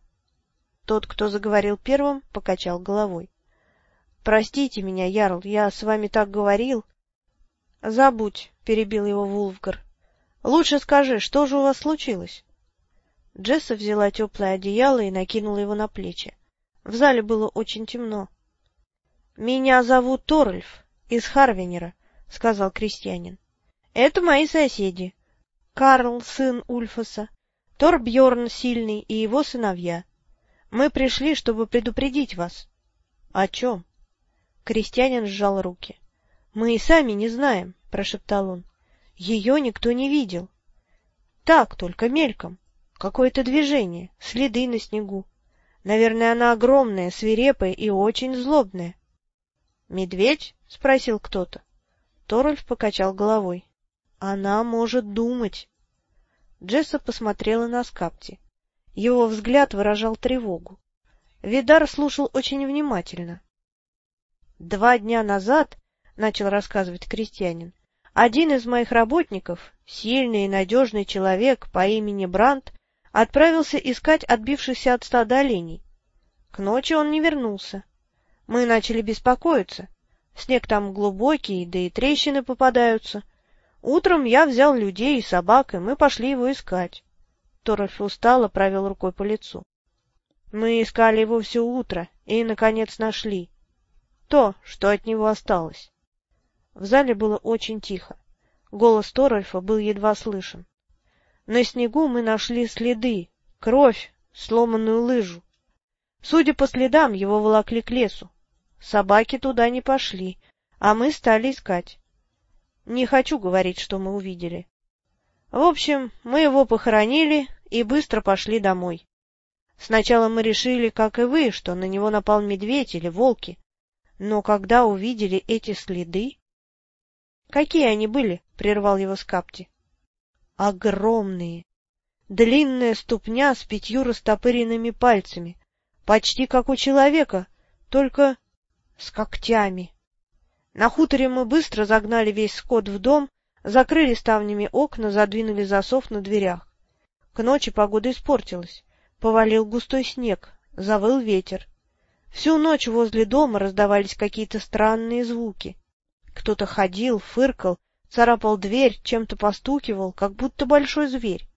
Тот, кто заговорил первым, покачал головой. — Простите меня, Ярл, я с вами так говорил. — Забудь, — перебил его Вулфгар. — Лучше скажи, что же у вас случилось? Джесса взяла теплое одеяло и накинула его на плечи. В зале было очень темно. — Меня зовут Торльф, из Харвенера, — сказал крестьянин. Это мои соседи. Карл, сын Ульфаса, Торбьорн Сильный и его сыновья. Мы пришли, чтобы предупредить вас. — О чем? Крестьянин сжал руки. — Мы и сами не знаем, — прошептал он. — Ее никто не видел. — Так, только мельком. Какое-то движение, следы на снегу. Наверное, она огромная, свирепая и очень злобная. — Медведь? — спросил кто-то. Торольф покачал головой. Она может думать. Джесса посмотрела на Скапти. Его взгляд выражал тревогу. Видар слушал очень внимательно. «Два дня назад, — начал рассказывать крестьянин, — один из моих работников, сильный и надежный человек по имени Брандт, отправился искать отбившихся от стада оленей. К ночи он не вернулся. Мы начали беспокоиться. Снег там глубокий, да и трещины попадаются. Утром я взял людей и собак, и мы пошли его искать. Торольф устало провел рукой по лицу. Мы искали его все утро и, наконец, нашли. То, что от него осталось. В зале было очень тихо. Голос Торольфа был едва слышен. На снегу мы нашли следы, кровь, сломанную лыжу. Судя по следам, его волокли к лесу. Собаки туда не пошли, а мы стали искать. Не хочу говорить, что мы увидели. В общем, мы его похоронили и быстро пошли домой. Сначала мы решили, как и вы, что на него напал медведь или волки. Но когда увидели эти следы... — Какие они были? — прервал его Скапти. — Огромные. Длинная ступня с пятью растопыренными пальцами, почти как у человека, только с когтями. На хуторе мы быстро загнали весь скот в дом, закрыли ставнями окна, задвинули засов на дверях. К ночи погода испортилась. Повалил густой снег, завыл ветер. Всю ночь возле дома раздавались какие-то странные звуки. Кто-то ходил, фыркал, царапал дверь, чем-то постукивал, как будто большой зверь.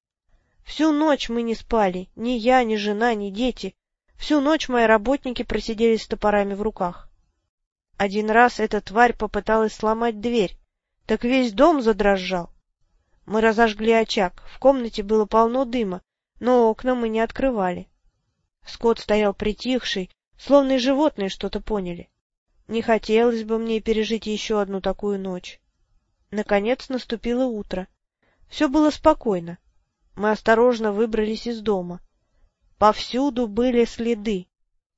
Всю ночь мы не спали, ни я, ни жена, ни дети. Всю ночь мои работники просидели с топорами в руках. Один раз эта тварь попыталась сломать дверь, так весь дом задрожал. Мы разожгли очаг, в комнате было полно дыма, но окна мы не открывали. Скот стоял притихший, словно животные что-то поняли. Не хотелось бы мне пережить еще одну такую ночь. Наконец наступило утро. Все было спокойно. Мы осторожно выбрались из дома. Повсюду были следы.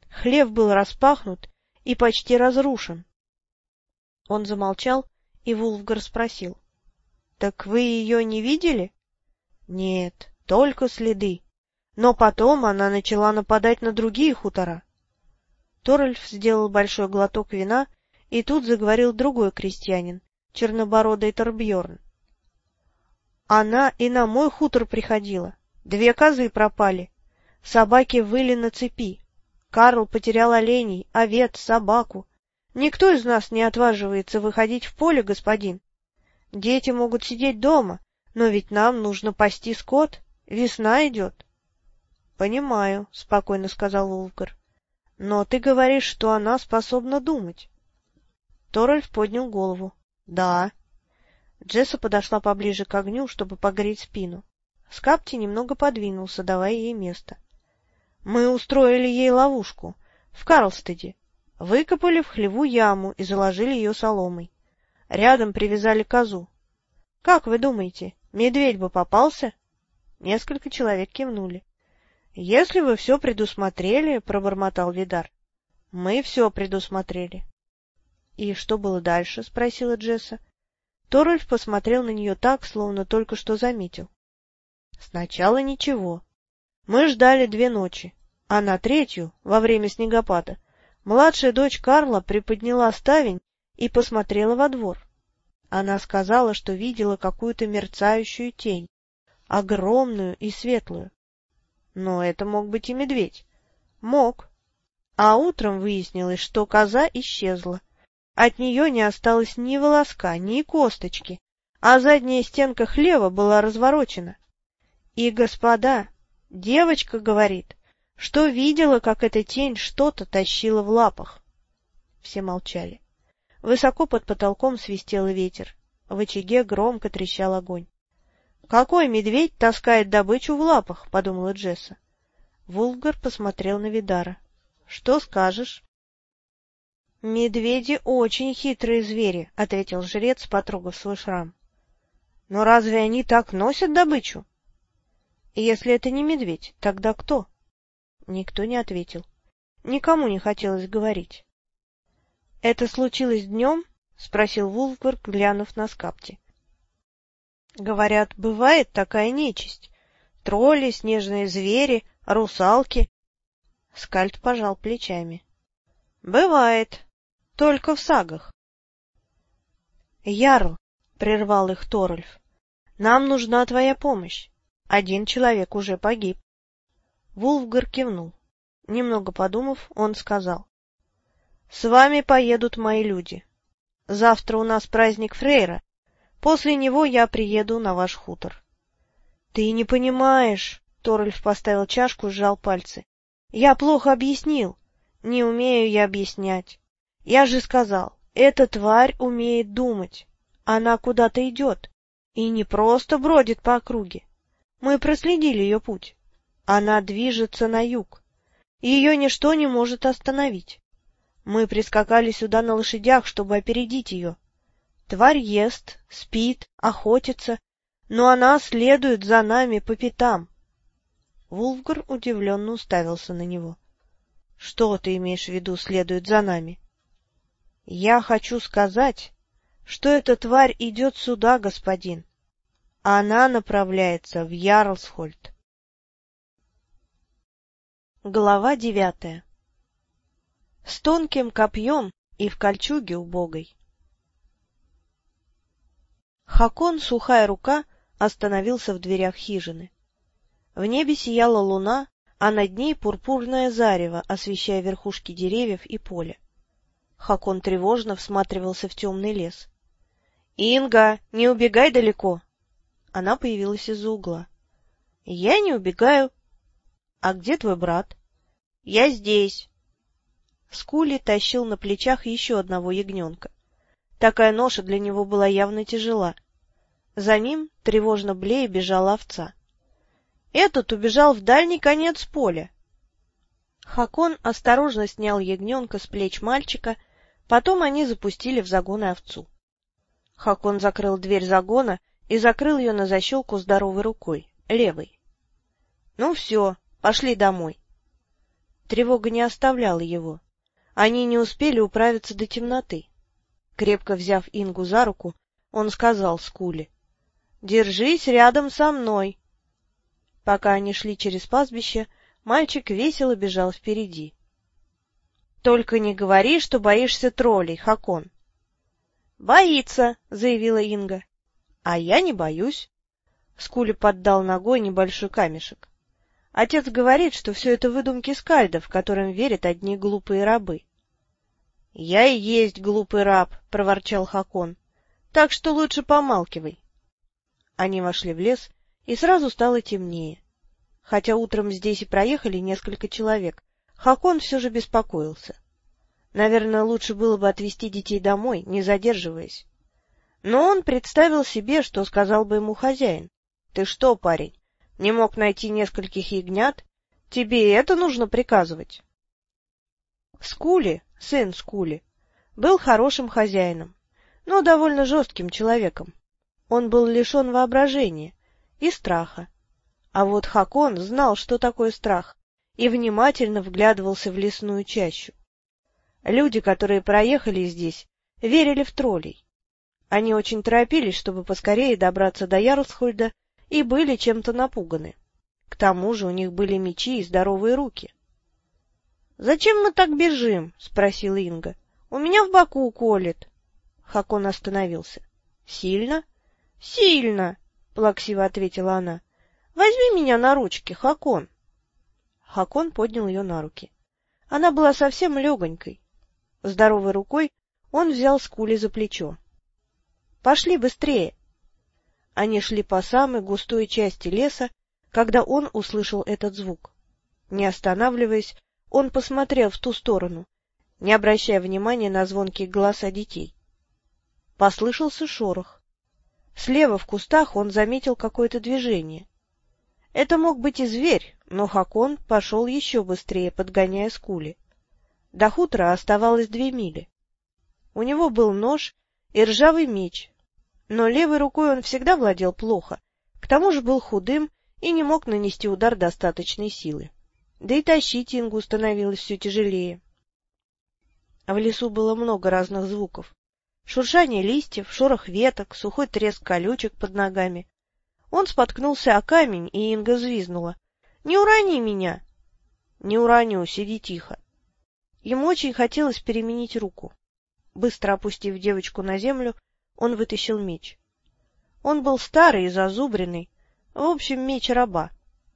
Хлев был распахнут и почти разрушен. Он замолчал, и Вулфгар спросил. — Так вы ее не видели? — Нет, только следы. Но потом она начала нападать на другие хутора. Торальф сделал большой глоток вина, и тут заговорил другой крестьянин, чернобородый Торбьерн. Она и на мой хутор приходила. Две козы пропали. Собаки выли на цепи. Карл потерял оленей, овец, собаку. Никто из нас не отваживается выходить в поле, господин. Дети могут сидеть дома, но ведь нам нужно пасти скот. Весна идет. — Понимаю, — спокойно сказал Улгар. — Но ты говоришь, что она способна думать. Торальф поднял голову. — Да. Джесса подошла поближе к огню, чтобы погреть спину. Скапти немного подвинулся, давая ей место. — Мы устроили ей ловушку. В Карлстеде. Выкопали в хлеву яму и заложили ее соломой. Рядом привязали козу. Как вы думаете, медведь бы попался? Несколько человек кивнули. — Если вы все предусмотрели, — пробормотал Видар. — Мы все предусмотрели. — И что было дальше? — спросила Джесса. Торольф посмотрел на нее так, словно только что заметил. — Сначала ничего. Мы ждали две ночи, а на третью, во время снегопада, Младшая дочь Карла приподняла ставень и посмотрела во двор. Она сказала, что видела какую-то мерцающую тень, огромную и светлую. Но это мог быть и медведь. Мог. А утром выяснилось, что коза исчезла. От нее не осталось ни волоска, ни косточки, а задняя стенка хлева была разворочена. И, господа, девочка говорит, что видела, как эта тень что-то тащила в лапах. Все молчали. Высоко под потолком свистел ветер. В очаге громко трещал огонь. — Какой медведь таскает добычу в лапах? — подумала Джесса. Вулгар посмотрел на Видара. — Что скажешь? — Медведи очень хитрые звери, — ответил жрец, потрогав свой шрам. — Но разве они так носят добычу? — Если это не медведь, тогда кто? — Никто не ответил. Никому не хотелось говорить. — Это случилось днем? — спросил Вулфгард, глянув на скапти. — Говорят, бывает такая нечисть. Тролли, снежные звери, русалки. Скальд пожал плечами. — Бывает. Только в сагах. — Ярл, — прервал их Торольф, — нам нужна твоя помощь. Один человек уже погиб. Вулфгар кивнул. Немного подумав, он сказал. — С вами поедут мои люди. Завтра у нас праздник Фрейра. После него я приеду на ваш хутор. — Ты не понимаешь, — Торольф поставил чашку и сжал пальцы. — Я плохо объяснил. Не умею я объяснять. Я же сказал, эта тварь умеет думать. Она куда-то идет. И не просто бродит по округе. Мы проследили ее путь. Она движется на юг. Ее ничто не может остановить. Мы прискакали сюда на лошадях, чтобы опередить ее. Тварь ест, спит, охотится, но она следует за нами по пятам. Вулфгар удивленно уставился на него. — Что ты имеешь в виду следует за нами? — Я хочу сказать, что эта тварь идет сюда, господин. Она направляется в Ярлсхольд. Глава девятая С тонким копьем и в кольчуге убогой. Хакон, сухая рука, остановился в дверях хижины. В небе сияла луна, а над ней пурпурное зарево, освещая верхушки деревьев и поле. Хакон тревожно всматривался в темный лес. — Инга, не убегай далеко! Она появилась из-за угла. — Я не убегаю, — А где твой брат? — Я здесь. Скули тащил на плечах еще одного ягненка. Такая ноша для него была явно тяжела. За ним, тревожно блея, бежала овца. Этот убежал в дальний конец поля. Хакон осторожно снял ягненка с плеч мальчика, потом они запустили в загон овцу. Хакон закрыл дверь загона и закрыл ее на защелку здоровой рукой, левой. — Ну все, пошли домой. Тревога не оставляла его. Они не успели управиться до темноты. Крепко взяв Ингу за руку, он сказал Скуле, — Держись рядом со мной. Пока они шли через пастбище, мальчик весело бежал впереди. — Только не говори, что боишься троллей, Хакон. — Боится, — заявила Инга. — А я не боюсь. Скули поддал ногой небольшой камешек. Отец говорит, что все это выдумки скальдов, которым верят одни глупые рабы. — Я и есть глупый раб, — проворчал Хакон. — Так что лучше помалкивай. Они вошли в лес, и сразу стало темнее. Хотя утром здесь и проехали несколько человек, Хакон все же беспокоился. Наверное, лучше было бы отвезти детей домой, не задерживаясь. Но он представил себе, что сказал бы ему хозяин. — Ты что, парень, не мог найти нескольких ягнят? Тебе это нужно приказывать. Скули, сын Скули, был хорошим хозяином, но довольно жестким человеком. Он был лишен воображения и страха. А вот Хакон знал, что такое страх, и внимательно вглядывался в лесную чащу. Люди, которые проехали здесь, верили в троллей. Они очень торопились, чтобы поскорее добраться до Ярлсхольда, и были чем-то напуганы. К тому же у них были мечи и здоровые руки. — Зачем мы так бежим? — спросила Инга. — У меня в боку колет. Хакон остановился. — Сильно? — Сильно, — плаксиво ответила она. — Возьми меня на ручки, Хакон. Хакон поднял ее на руки. Она была совсем легонькой. Здоровой рукой он взял Скули за плечо. — Пошли быстрее. Они шли по самой густой части леса, когда он услышал этот звук. Не останавливаясь, он посмотрел в ту сторону, не обращая внимания на звонкие голоса детей. Послышался шорох. Слева в кустах он заметил какое-то движение. Это мог быть и зверь, но Хакон пошел еще быстрее, подгоняя скули. До хутора оставалось две мили. У него был нож и ржавый меч, но левой рукой он всегда владел плохо, к тому же был худым и не мог нанести удар достаточной силы. Да и тащить Ингу становилось все тяжелее. В лесу было много разных звуков. Шуршание листьев, шорох веток, сухой треск колючек под ногами. Он споткнулся о камень, и Инга взвизнула. — Не урони меня! — Не уроню, сиди тихо. Ему очень хотелось переменить руку. Быстро опустив девочку на землю, он вытащил меч. Он был старый и зазубренный, в общем, меч раба.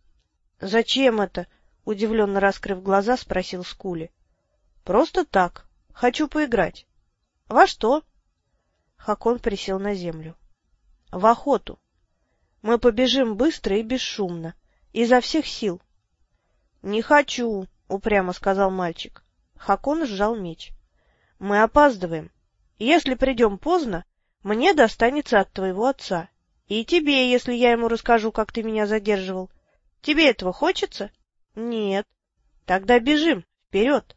— Зачем это? — удивленно раскрыв глаза, спросил Скули. — Просто так. Хочу поиграть. — Во что? — Хакон присел на землю. — В охоту. Мы побежим быстро и бесшумно, изо всех сил. — Не хочу, — упрямо сказал мальчик. Хакон сжал меч. — Мы опаздываем. Если придем поздно, мне достанется от твоего отца. И тебе, если я ему расскажу, как ты меня задерживал. Тебе этого хочется? — Нет. — Тогда бежим, вперед.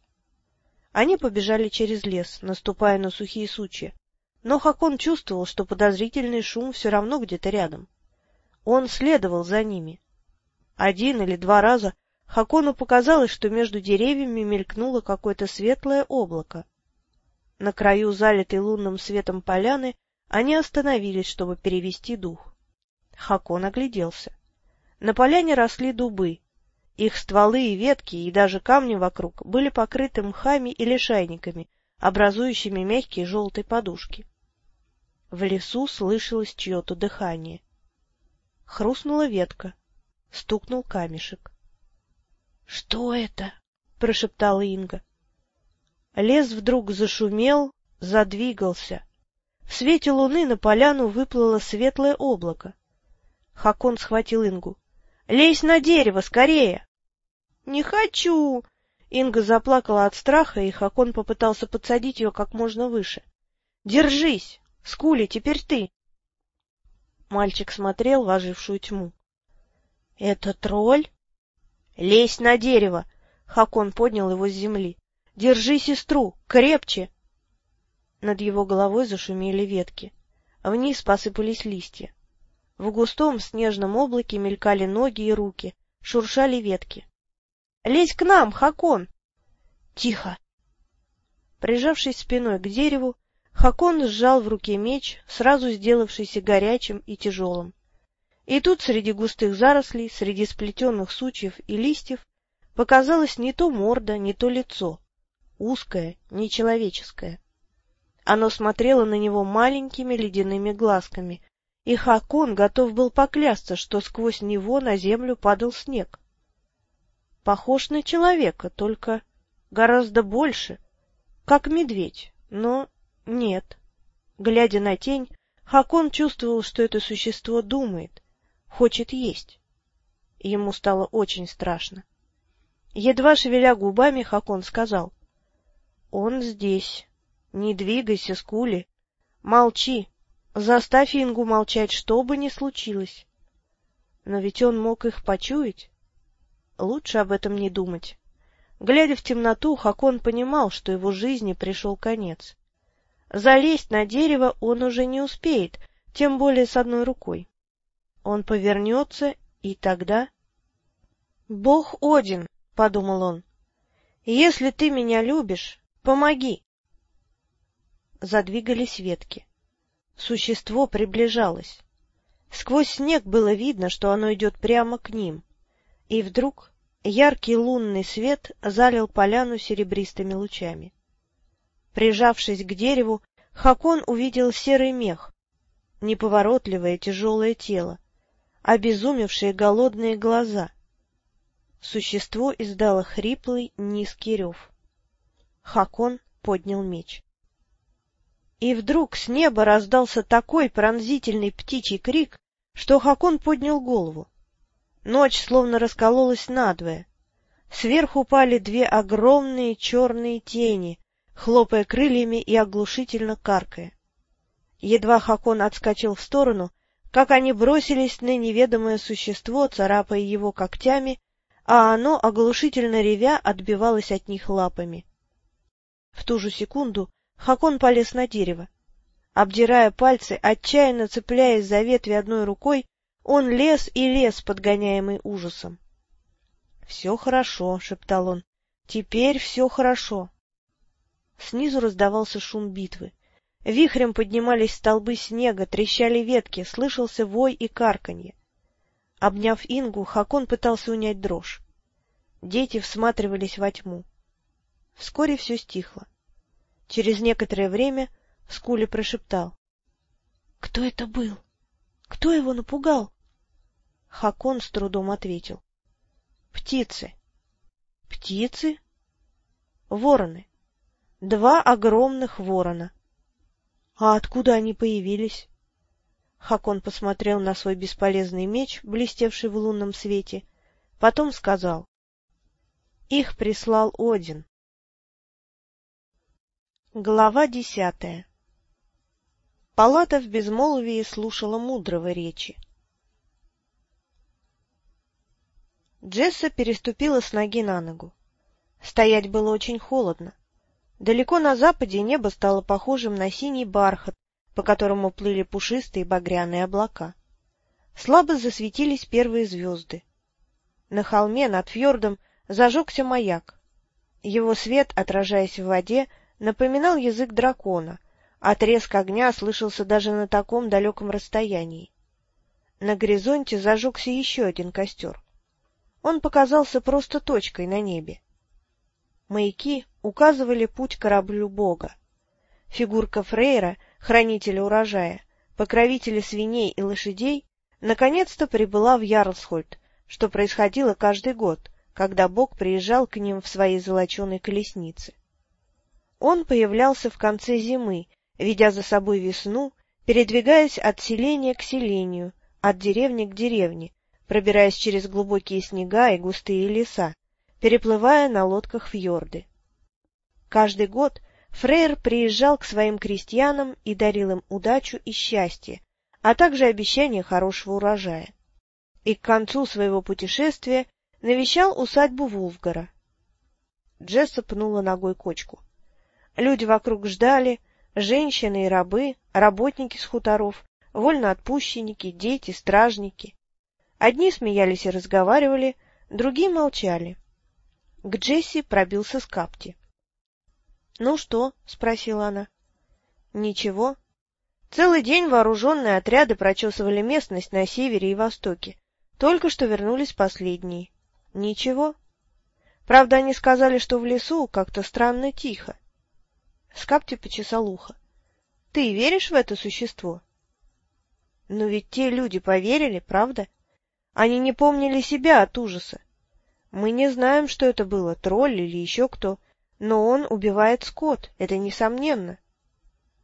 Они побежали через лес, наступая на сухие сучья. Но Хакон чувствовал, что подозрительный шум все равно где-то рядом. Он следовал за ними. Один или два раза Хакону показалось, что между деревьями мелькнуло какое-то светлое облако. На краю залитой лунным светом поляны они остановились, чтобы перевести дух. Хакон огляделся. На поляне росли дубы. Их стволы и ветки, и даже камни вокруг были покрыты мхами и лишайниками, образующими мягкие желтые подушки. В лесу слышалось чье-то дыхание. Хрустнула ветка, стукнул камешек. — Что это? — прошептала Инга. Лес вдруг зашумел, задвигался. В свете луны на поляну выплыло светлое облако. Хакон схватил Ингу. — Лезь на дерево, скорее! — Не хочу! Инга заплакала от страха, и Хакон попытался подсадить ее как можно выше. — Держись! Скули, теперь ты! Мальчик смотрел в ожившую тьму. — Это тролль? — Лезь на дерево! — Хакон поднял его с земли. — Держи сестру! Крепче! Над его головой зашумели ветки. Вниз посыпались листья. В густом снежном облаке мелькали ноги и руки, шуршали ветки. — Лезь к нам, Хакон! — Тихо! Прижавшись спиной к дереву, Хакон сжал в руке меч, сразу сделавшийся горячим и тяжелым. И тут среди густых зарослей, среди сплетенных сучьев и листьев показалось не то морда, не то лицо, узкое, нечеловеческое. Оно смотрело на него маленькими ледяными глазками, и Хакон готов был поклясться, что сквозь него на землю падал снег. Похож на человека, только гораздо больше, как медведь, но нет. Глядя на тень, Хакон чувствовал, что это существо думает, хочет есть. Ему стало очень страшно. Едва шевеля губами, Хакон сказал. — Он здесь. Не двигайся, Скули. Молчи. Заставь Ингу молчать, что бы ни случилось. Но ведь он мог их почуять. Лучше об этом не думать. Глядя в темноту, Хакон понимал, что его жизни пришел конец. Залезть на дерево он уже не успеет, тем более с одной рукой. Он повернется, и тогда... «Бог Один», — подумал он, — «если ты меня любишь, помоги». Задвигались ветки. Существо приближалось. Сквозь снег было видно, что оно идет прямо к ним. И вдруг яркий лунный свет залил поляну серебристыми лучами. Прижавшись к дереву, Хакон увидел серый мех, неповоротливое тяжелое тело, обезумевшие голодные глаза. Существо издало хриплый низкий рев. Хакон поднял меч. И вдруг с неба раздался такой пронзительный птичий крик, что Хакон поднял голову. Ночь словно раскололась надвое. Сверху пали две огромные черные тени, хлопая крыльями и оглушительно каркая. Едва Хакон отскочил в сторону, как они бросились на неведомое существо, царапая его когтями, а оно, оглушительно ревя, отбивалось от них лапами. В ту же секунду Хакон полез на дерево. Обдирая пальцы, отчаянно цепляясь за ветви одной рукой, он лез и лез, подгоняемый ужасом. — Все хорошо, — шептал он, — теперь все хорошо. Снизу раздавался шум битвы. Вихрем поднимались столбы снега, трещали ветки, слышался вой и карканье. Обняв Ингу, Хакон пытался унять дрожь. Дети всматривались во тьму. Вскоре все стихло. Через некоторое время Скули прошептал. — Кто это был? Кто его напугал? Хакон с трудом ответил. — Птицы. — Птицы? — Вороны. Два огромных ворона. А откуда они появились? Хакон посмотрел на свой бесполезный меч, блестевший в лунном свете, потом сказал. Их прислал Один. Глава десятая Палата в безмолвии слушала мудрого речи. Джесса переступила с ноги на ногу. Стоять было очень холодно. Далеко на западе небо стало похожим на синий бархат, по которому плыли пушистые багряные облака. Слабо засветились первые звезды. На холме над фьордом зажегся маяк. Его свет, отражаясь в воде, напоминал язык дракона, а треск огня слышался даже на таком далеком расстоянии. На горизонте зажегся еще один костер. Он показался просто точкой на небе. Маяки указывали путь кораблю Бога. Фигурка Фрейра, хранителя урожая, покровителя свиней и лошадей, наконец-то прибыла в Ярлсхольд, что происходило каждый год, когда Бог приезжал к ним в своей золоченой колеснице. Он появлялся в конце зимы, ведя за собой весну, передвигаясь от селения к селению, от деревни к деревне, пробираясь через глубокие снега и густые леса, переплывая на лодках фьорды. Каждый год Фрейр приезжал к своим крестьянам и дарил им удачу и счастье, а также обещание хорошего урожая. и к концу своего путешествия навещал усадьбу Вулфгара. Джесса пнула ногой кочку. Люди вокруг ждали, женщины и рабы, работники с хуторов, вольноотпущенники, дети, стражники. Одни смеялись и разговаривали, другие молчали. К Джесси пробился Скапти. — Ну что? — спросила она. — Ничего. Целый день вооруженные отряды прочесывали местность на севере и востоке. Только что вернулись последние. Ничего. Правда, они сказали, что в лесу как-то странно тихо. Скапти почесал ухо. — Ты веришь в это существо? — Но ведь те люди поверили, правда? Они не помнили себя от ужаса. Мы не знаем, что это было, тролль или еще кто, но он убивает скот, это несомненно.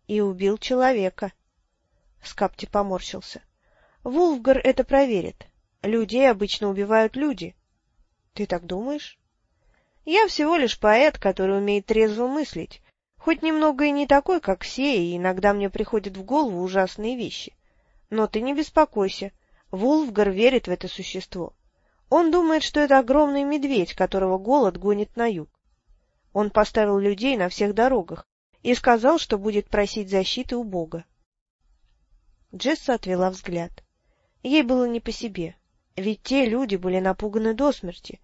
И убил человека. Скапти поморщился. Вулфгар это проверит. Людей обычно убивают люди. Ты так думаешь? Я всего лишь поэт, который умеет трезво мыслить. Хоть немного и не такой, как все, и иногда мне приходят в голову ужасные вещи. Но ты не беспокойся. Вулфгар верит в это существо. Он думает, что это огромный медведь, которого голод гонит на юг. Он поставил людей на всех дорогах и сказал, что будет просить защиты у Бога. Джесса отвела взгляд. Ей было не по себе, ведь те люди были напуганы до смерти,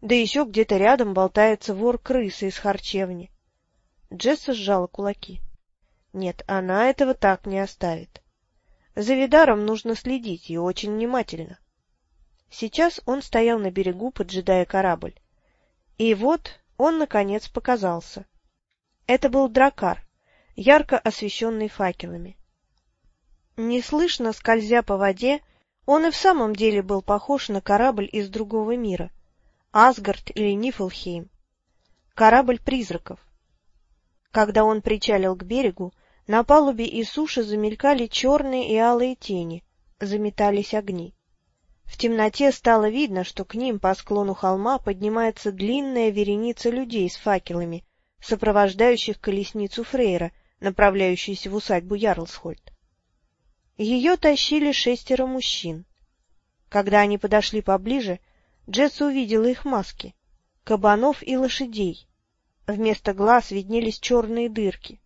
да еще где-то рядом болтается вор крысы из харчевни. Джесса сжала кулаки. Нет, она этого так не оставит. За Видаром нужно следить и очень внимательно. Сейчас он стоял на берегу, поджидая корабль. И вот он, наконец, показался. Это был дракар, ярко освещенный факелами. Неслышно скользя по воде, он и в самом деле был похож на корабль из другого мира — Асгард или Нифлхейм. Корабль призраков. Когда он причалил к берегу, на палубе и суше замелькали черные и алые тени, заметались огни. В темноте стало видно, что к ним по склону холма поднимается длинная вереница людей с факелами, сопровождающих колесницу Фрейра, направляющуюся в усадьбу Ярлсхольд. Ее тащили шестеро мужчин. Когда они подошли поближе, Джесс увидела их маски — кабанов и лошадей, Вместо глаз виднелись черные дырки.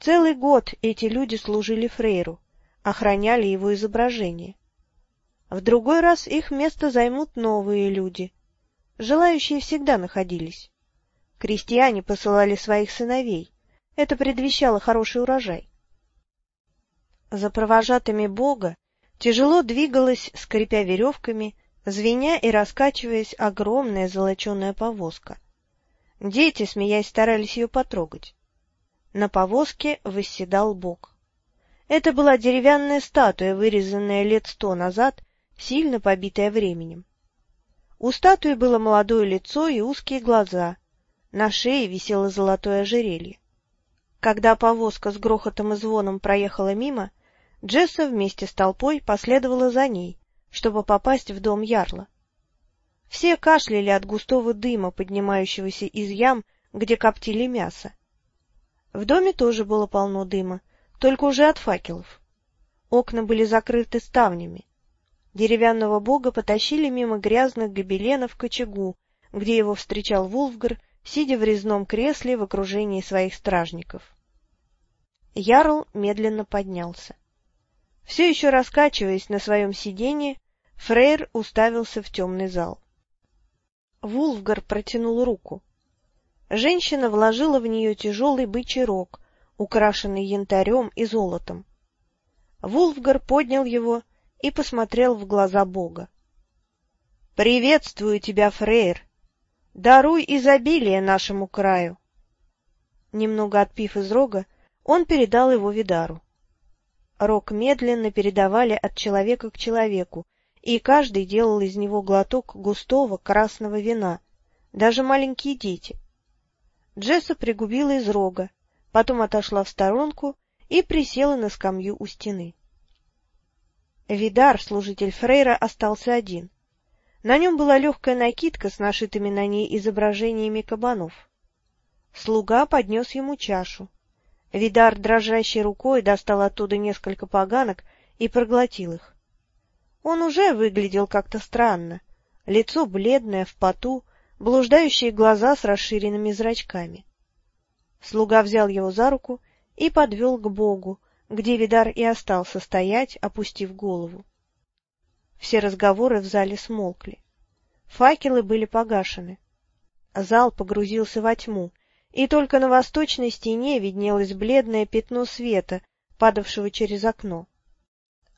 Целый год эти люди служили Фрейру, охраняли его изображение. В другой раз их место займут новые люди. Желающие всегда находились. Крестьяне посылали своих сыновей. Это предвещало хороший урожай. За провожатыми Бога тяжело двигалась, скрипя веревками, звеня и раскачиваясь, огромная золоченая повозка. Дети, смеясь, старались ее потрогать. На повозке восседал Бог. Это была деревянная статуя, вырезанная лет сто назад, сильно побитая временем. У статуи было молодое лицо и узкие глаза. На шее висело золотое ожерелье. Когда повозка с грохотом и звоном проехала мимо, Джесса вместе с толпой последовала за ней, чтобы попасть в дом Ярла. Все кашляли от густого дыма, поднимающегося из ям, где коптили мясо. В доме тоже было полно дыма, только уже от факелов. Окна были закрыты ставнями. Деревянного бога потащили мимо грязных гобеленов к очагу, где его встречал Вулфгар, сидя в резном кресле в окружении своих стражников. Ярл медленно поднялся. Все еще раскачиваясь на своем сиденье, Фрейр уставился в темный зал. Вулфгар протянул руку. Женщина вложила в нее тяжелый бычий рог, украшенный янтарем и золотом. Вулфгар поднял его и посмотрел в глаза Бога. — Приветствую тебя, Фрейр! Даруй изобилие нашему краю! Немного отпив из рога, он передал его Видару. Рог медленно передавали от человека к человеку, и каждый делал из него глоток густого красного вина, даже маленькие дети. Джесса пригубила из рога, потом отошла в сторонку и присела на скамью у стены. Видар, служитель Фрейра, остался один. На нем была легкая накидка с нашитыми на ней изображениями кабанов. Слуга поднес ему чашу. Видар дрожащей рукой достал оттуда несколько поганок и проглотил их. Он уже выглядел как-то странно. Лицо бледное, в поту, блуждающие глаза с расширенными зрачками. Слуга взял его за руку и подвел к Богу, где Видар и остался стоять, опустив голову. Все разговоры в зале смолкли. Факелы были погашены. Зал погрузился во тьму, и только на восточной стене виднелось бледное пятно света, падавшего через окно.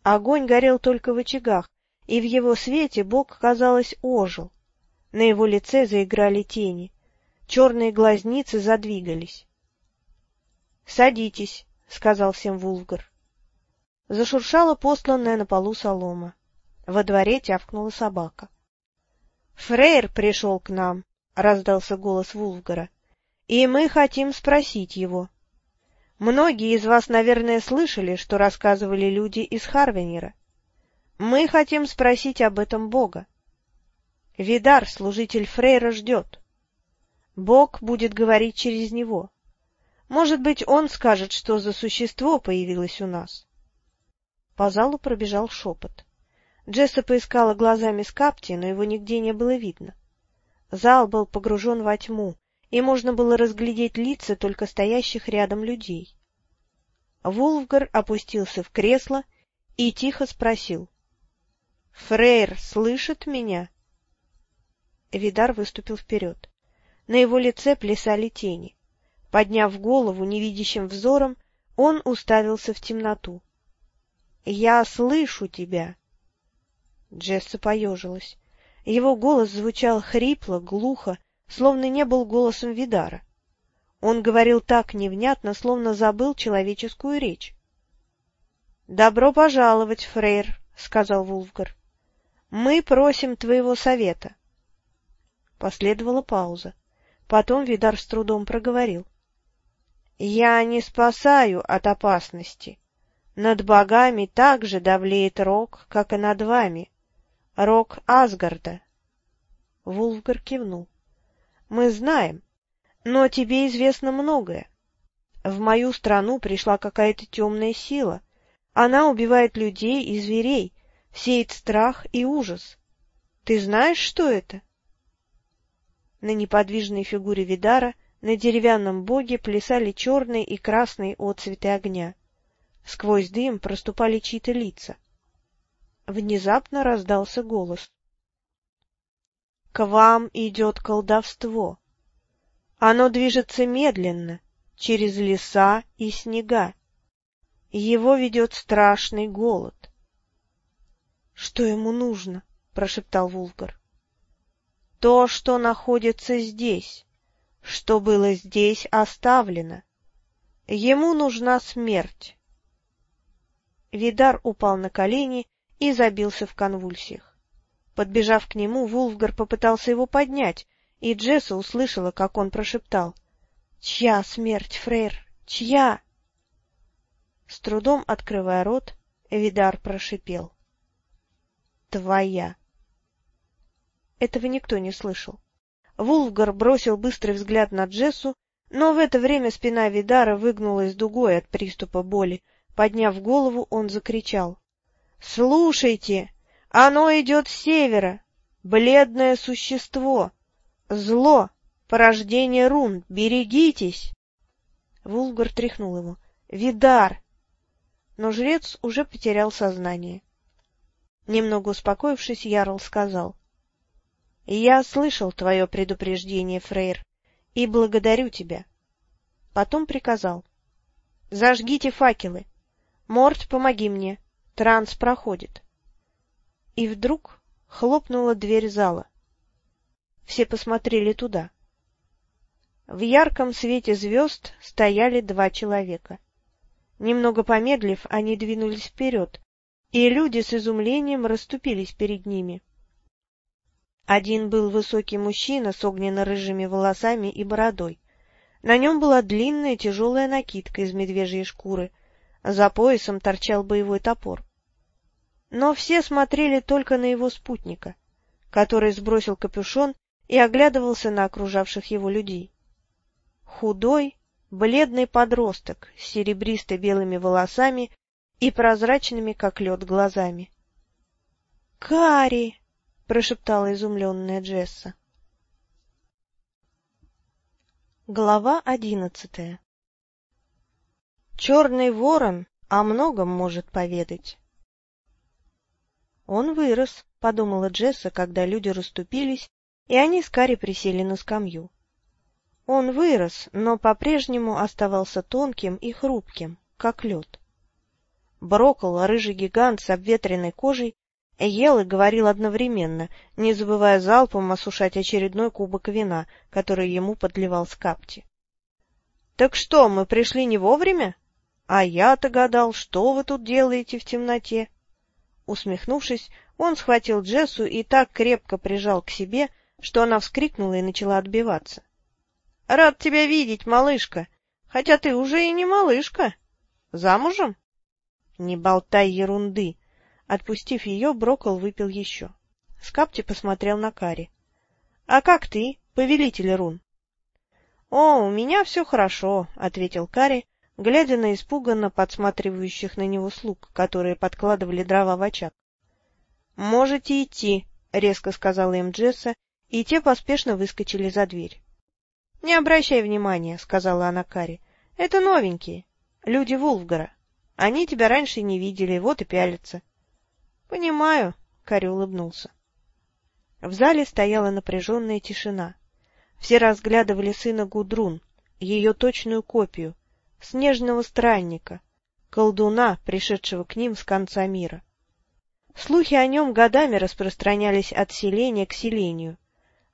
Огонь горел только в очагах, и в его свете Бог, казалось, ожил. На его лице заиграли тени. Черные глазницы задвигались. — Садитесь, — сказал всем Вулфгар. Зашуршала посланная на полу солома. Во дворе тявкнула собака. — Фрейр пришел к нам, — раздался голос Вулфгара, — и мы хотим спросить его. Многие из вас, наверное, слышали, что рассказывали люди из Харвенера. Мы хотим спросить об этом Бога. Видар, служитель Фрейра, ждет. Бог будет говорить через него. Может быть, он скажет, что за существо появилось у нас. По залу пробежал шепот. Джесса поискала глазами Скапти, но его нигде не было видно. Зал был погружен во тьму, и можно было разглядеть лица только стоящих рядом людей. Вулфгар опустился в кресло и тихо спросил. — Фрейр слышит меня? Видар выступил вперед. На его лице плясали тени. Подняв голову невидящим взором, он уставился в темноту. — Я слышу тебя! Джесса поежилась. Его голос звучал хрипло, глухо, словно не был голосом Видара. Он говорил так невнятно, словно забыл человеческую речь. — Добро пожаловать, Фрейр, — сказал Вулфгар. — Мы просим твоего совета. Последовала пауза. Потом Видар с трудом проговорил. — я не спасаю от опасности. Над богами так же давлеет рок, как и над вами. Рок Асгарда. Вулфгар кивнул. Мы знаем, но тебе известно многое. В мою страну пришла какая-то темная сила. Она убивает людей и зверей, сеет страх и ужас. Ты знаешь, что это? На неподвижной фигуре Видара — на деревянном боге плясали черные и красные отцветы огня. Сквозь дым проступали чьи-то лица. Внезапно раздался голос. — К вам идет колдовство. Оно движется медленно, через леса и снега. Его ведет страшный голод. — Что ему нужно? — прошептал Вулгар. — То, что находится здесь что было здесь оставлено. Ему нужна смерть. Видар упал на колени и забился в конвульсиях. Подбежав к нему, Вулфгар попытался его поднять, и Джесса услышала, как он прошептал. — Чья смерть, Фрейр? Чья? С трудом открывая рот, Видар прошипел. — Твоя. Этого никто не слышал. Вулфгар бросил быстрый взгляд на Джессу, но в это время спина Видара выгнулась дугой от приступа боли. Подняв голову, он закричал. — Слушайте! Оно идет с севера! Бледное существо! Зло! Порождение рун! Берегитесь! Вулгар тряхнул его. — Видар! Но жрец уже потерял сознание. Немного успокоившись, Ярл сказал. Я слышал твое предупреждение, Фрейр, и благодарю тебя. Потом приказал. — Зажгите факелы. Морт, помоги мне. Транс проходит. И вдруг хлопнула дверь зала. Все посмотрели туда. В ярком свете звезд стояли два человека. Немного помедлив, они двинулись вперед, и люди с изумлением расступились перед ними. Один был высокий мужчина с огненно-рыжими волосами и бородой. На нем была длинная тяжелая накидка из медвежьей шкуры, за поясом торчал боевой топор. Но все смотрели только на его спутника, который сбросил капюшон и оглядывался на окружавших его людей. Худой, бледный подросток с серебристо-белыми волосами и прозрачными, как лед, глазами. — Кари! — прошептала изумленная Джесса. Глава одиннадцатая Черный ворон о многом может поведать. Он вырос, — подумала Джесса, когда люди расступились, и они с Кари присели на скамью. Он вырос, но по-прежнему оставался тонким и хрупким, как лед. Броккол, рыжий гигант с обветренной кожей, ел и говорил одновременно, не забывая залпом осушать очередной кубок вина, который ему подливал Скапти. — Так что, мы пришли не вовремя? А я-то гадал, что вы тут делаете в темноте? Усмехнувшись, он схватил Джессу и так крепко прижал к себе, что она вскрикнула и начала отбиваться. — Рад тебя видеть, малышка, хотя ты уже и не малышка. Замужем? — Не болтай ерунды. Отпустив ее, Брокол выпил еще. Скапти посмотрел на Кари. — А как ты, повелитель рун? — О, у меня все хорошо, — ответил Кари, глядя на испуганно подсматривающих на него слуг, которые подкладывали дрова в очаг. — Можете идти, — резко сказала им Джесса, и те поспешно выскочили за дверь. — Не обращай внимания, — сказала она Кари. — Это новенькие, люди Вулфгара. Они тебя раньше не видели, вот и пялятся. — Понимаю, — Кари улыбнулся. В зале стояла напряженная тишина. Все разглядывали сына Гудрун, ее точную копию, снежного странника, колдуна, пришедшего к ним с конца мира. Слухи о нем годами распространялись от селения к селению.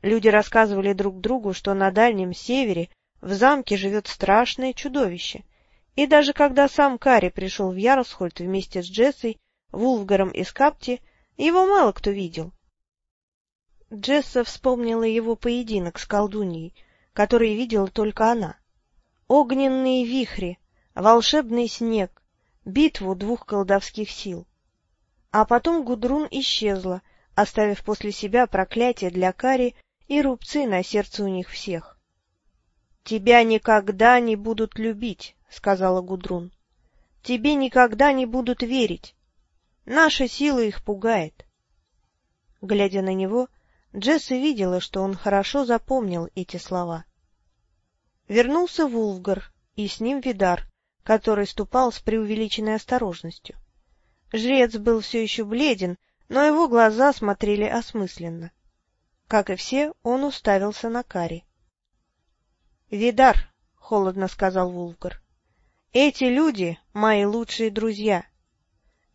Люди рассказывали друг другу, что на Дальнем Севере в замке живет страшное чудовище, и даже когда сам Кари пришел в Ярлсхольд вместе с Джессой, Вулфгаром и Скапти, его мало кто видел. Джесса вспомнила его поединок с колдуньей, который видела только она. Огненные вихри, волшебный снег, битву двух колдовских сил. А потом Гудрун исчезла, оставив после себя проклятие для Кари и рубцы на сердце у них всех. — Тебя никогда не будут любить, — сказала Гудрун. — Тебе никогда не будут верить. Наша сила их пугает. Глядя на него, Джесса видела, что он хорошо запомнил эти слова. Вернулся Вулфгар, и с ним Видар, который ступал с преувеличенной осторожностью. Жрец был все еще бледен, но его глаза смотрели осмысленно. Как и все, он уставился на Кари. — Видар, — холодно сказал Вулфгар, — эти люди — мои лучшие друзья.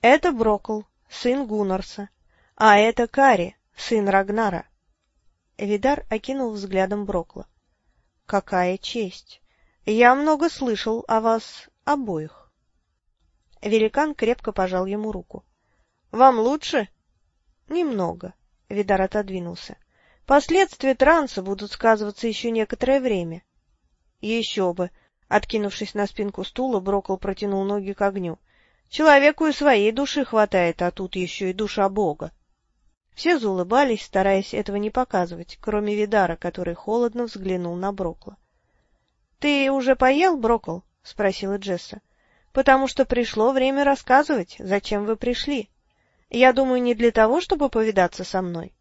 Это Брокл, сын Гуннарса, а это Кари, сын Рагнара. Видар окинул взглядом Брокла. — Какая честь! Я много слышал о вас обоих. Великан крепко пожал ему руку. — Вам лучше? — Немного. Видар отодвинулся. — Последствия транса будут сказываться еще некоторое время. — Еще бы! — откинувшись на спинку стула, Брокол протянул ноги к огню. — Человеку и своей души хватает, а тут еще и душа Бога. Все заулыбались, стараясь этого не показывать, кроме Видара, который холодно взглянул на Брокла. — Ты уже поел, Брокл? — спросила Джесса. — Потому что пришло время рассказывать, зачем вы пришли. Я думаю, не для того, чтобы повидаться со мной.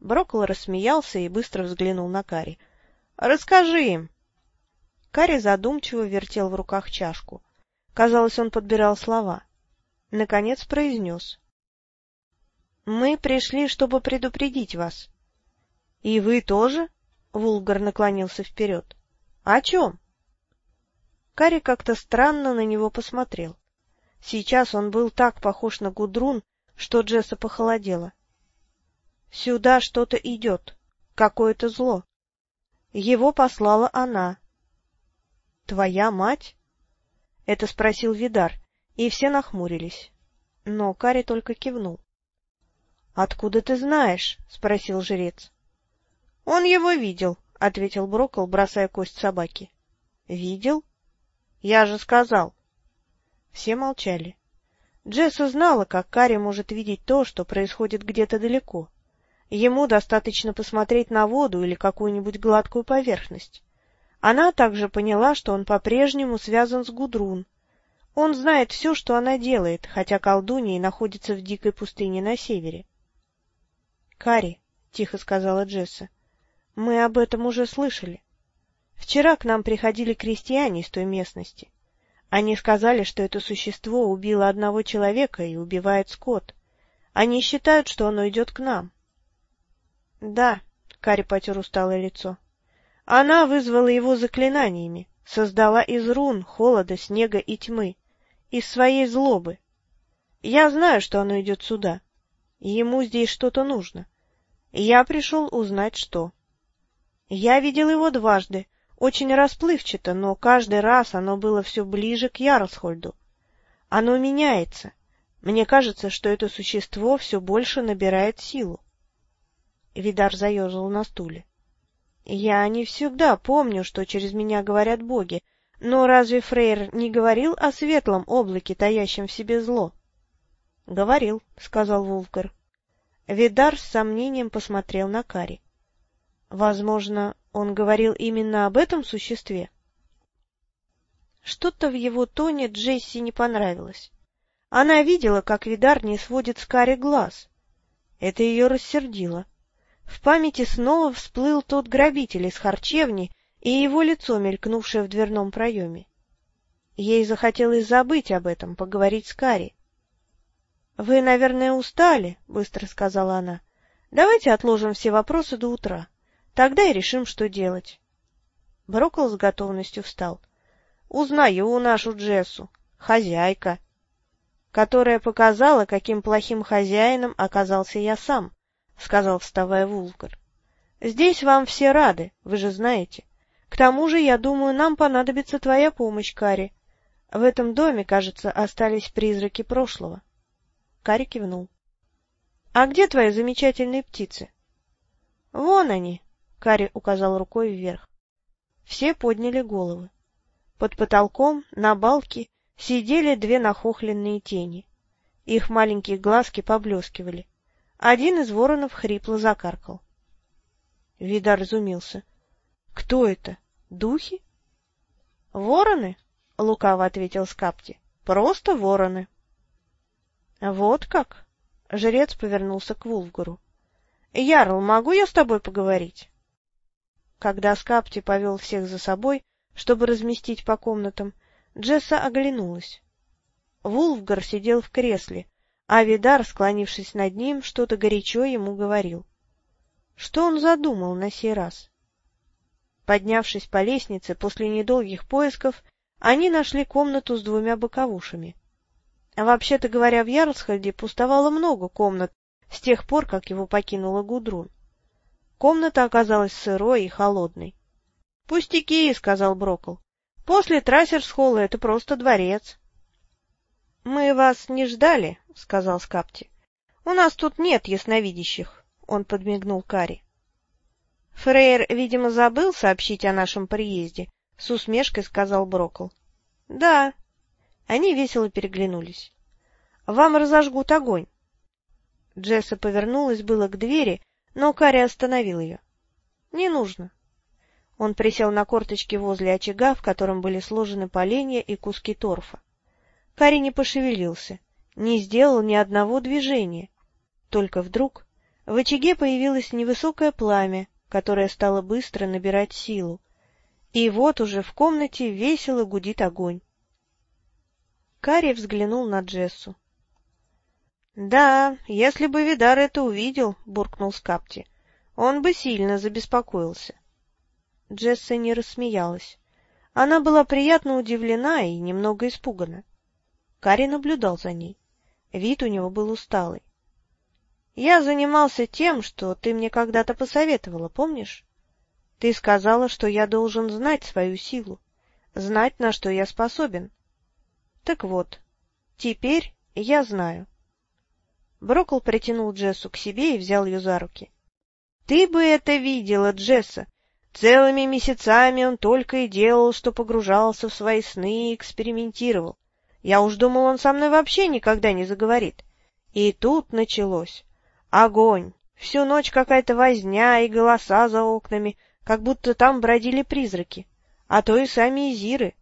Броккол рассмеялся и быстро взглянул на Кари. — Расскажи им. Кари задумчиво вертел в руках чашку. Казалось, он подбирал слова. Наконец произнес. — Мы пришли, чтобы предупредить вас. — И вы тоже? — Вулгар наклонился вперед. — О чем? Кари как-то странно на него посмотрел. Сейчас он был так похож на Гудрун, что Джесса похолодела. — Сюда что-то идет, какое-то зло. Его послала она. — Твоя мать? — это спросил Видар, и все нахмурились. Но Кари только кивнул. — Откуда ты знаешь? — спросил жрец. — Он его видел, — ответил Брокол, бросая кость собаки. — Видел? — Я же сказал. Все молчали. Джесса знала, как Кари может видеть то, что происходит где-то далеко. Ему достаточно посмотреть на воду или какую-нибудь гладкую поверхность. Она также поняла, что он по-прежнему связан с Гудрун. Он знает все, что она делает, хотя колдунья находится в дикой пустыне на севере. Кари, — тихо сказала Джесса, — мы об этом уже слышали. Вчера к нам приходили крестьяне из той местности. Они сказали, что это существо убило одного человека и убивает скот. Они считают, что оно идет к нам. — Да, — Кари потер усталое лицо. Она вызвала его заклинаниями, создала из рун, холода, снега и тьмы, из своей злобы. Я знаю, что оно идет сюда. Ему здесь что-то нужно. Я пришел узнать, что. Я видел его дважды, очень расплывчато, но каждый раз оно было все ближе к Ярлсхольду. Оно меняется. Мне кажется, что это существо все больше набирает силу. Видар заерзал на стуле. Я не всегда помню, что через меня говорят боги, но разве Фрейр не говорил о светлом облаке, таящем в себе зло? — Говорил, — сказал Вулфгар. Видар с сомнением посмотрел на Кари. Возможно, он говорил именно об этом существе? Что-то в его тоне Джесси не понравилось. Она видела, как Видар не сводит с Кари глаз. Это ее рассердило. В памяти снова всплыл тот грабитель из харчевни и его лицо, мелькнувшее в дверном проеме. Ей захотелось забыть об этом, поговорить с Кари. — Вы, наверное, устали, — быстро сказала она. — Давайте отложим все вопросы до утра. Тогда и решим, что делать. Брокол с готовностью встал. — Узнаю нашу Джессу, хозяйка, которая показала, каким плохим хозяином оказался я сам, — сказал, вставая Вулгар. — Здесь вам все рады, вы же знаете. К тому же, я думаю, нам понадобится твоя помощь, Кари. В этом доме, кажется, остались призраки прошлого. Кари кивнул. — А где твои замечательные птицы? — Вон они, — Кари указал рукой вверх. Все подняли головы. Под потолком, на балке, сидели две нахохленные тени. Их маленькие глазки поблескивали. Один из воронов хрипло закаркал. Видар разумился. — Кто это? Духи? — Вороны, — лукаво ответил Скапти. — Просто вороны. — Вот как? — жрец повернулся к Вулфгару. — Ярл, могу я с тобой поговорить? Когда Скапти повел всех за собой, чтобы разместить по комнатам, Джесса оглянулась. Вулфгар сидел в кресле, а Видар, склонившись над ним, что-то горячо ему говорил. Что он задумал на сей раз? Поднявшись по лестнице после недолгих поисков, они нашли комнату с двумя боковушами. Вообще-то говоря, в Ярлсхальде пустовало много комнат с тех пор, как его покинула Гудрун. Комната оказалась сырой и холодной. — Пустяки, — сказал Брокл. — После Трассерсхолла это просто дворец. — Мы вас не ждали, — сказал Скапти. — У нас тут нет ясновидящих, — он подмигнул Кари. Фрейер, видимо, забыл сообщить о нашем приезде, — с усмешкой сказал Брокл. — Да. Они весело переглянулись. — Вам разожгут огонь. Джесса повернулась было к двери, но Кари остановил ее. — Не нужно. Он присел на корточки возле очага, в котором были сложены поленья и куски торфа. Кари не пошевелился, не сделал ни одного движения. Только вдруг в очаге появилось невысокое пламя, которое стало быстро набирать силу. И вот уже в комнате весело гудит огонь. Кари взглянул на Джессу. — Да, если бы Видар это увидел, — буркнул Скапти, — он бы сильно забеспокоился. Джесса не рассмеялась. Она была приятно удивлена и немного испугана. Кари наблюдал за ней. Вид у него был усталый. — Я занимался тем, что ты мне когда-то посоветовала, помнишь? Ты сказала, что я должен знать свою силу, знать, на что я способен. Так вот, теперь я знаю. Брокл притянул Джессу к себе и взял ее за руки. — Ты бы это видела, Джесса! Целыми месяцами он только и делал, что погружался в свои сны и экспериментировал. Я уж думал, он со мной вообще никогда не заговорит. И тут началось. Огонь. Всю ночь какая-то возня и голоса за окнами, как будто там бродили призраки, а то и сами изиры.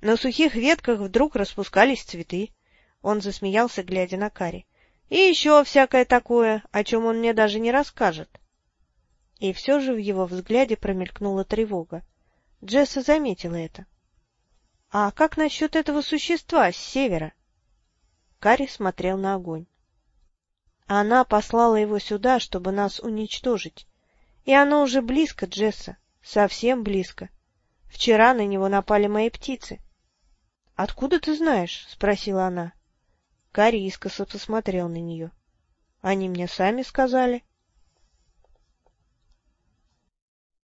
На сухих ветках вдруг распускались цветы. Он засмеялся, глядя на Кари. И еще всякое такое, о чем он мне даже не расскажет. И все же в его взгляде промелькнула тревога. Джесса заметила это. — А как насчет этого существа с севера? Карри смотрел на огонь. Она послала его сюда, чтобы нас уничтожить. И оно уже близко, Джесса, совсем близко. Вчера на него напали мои птицы. — Откуда ты знаешь? — спросила она. Карри искоса посмотрел на нее. — Они мне сами сказали.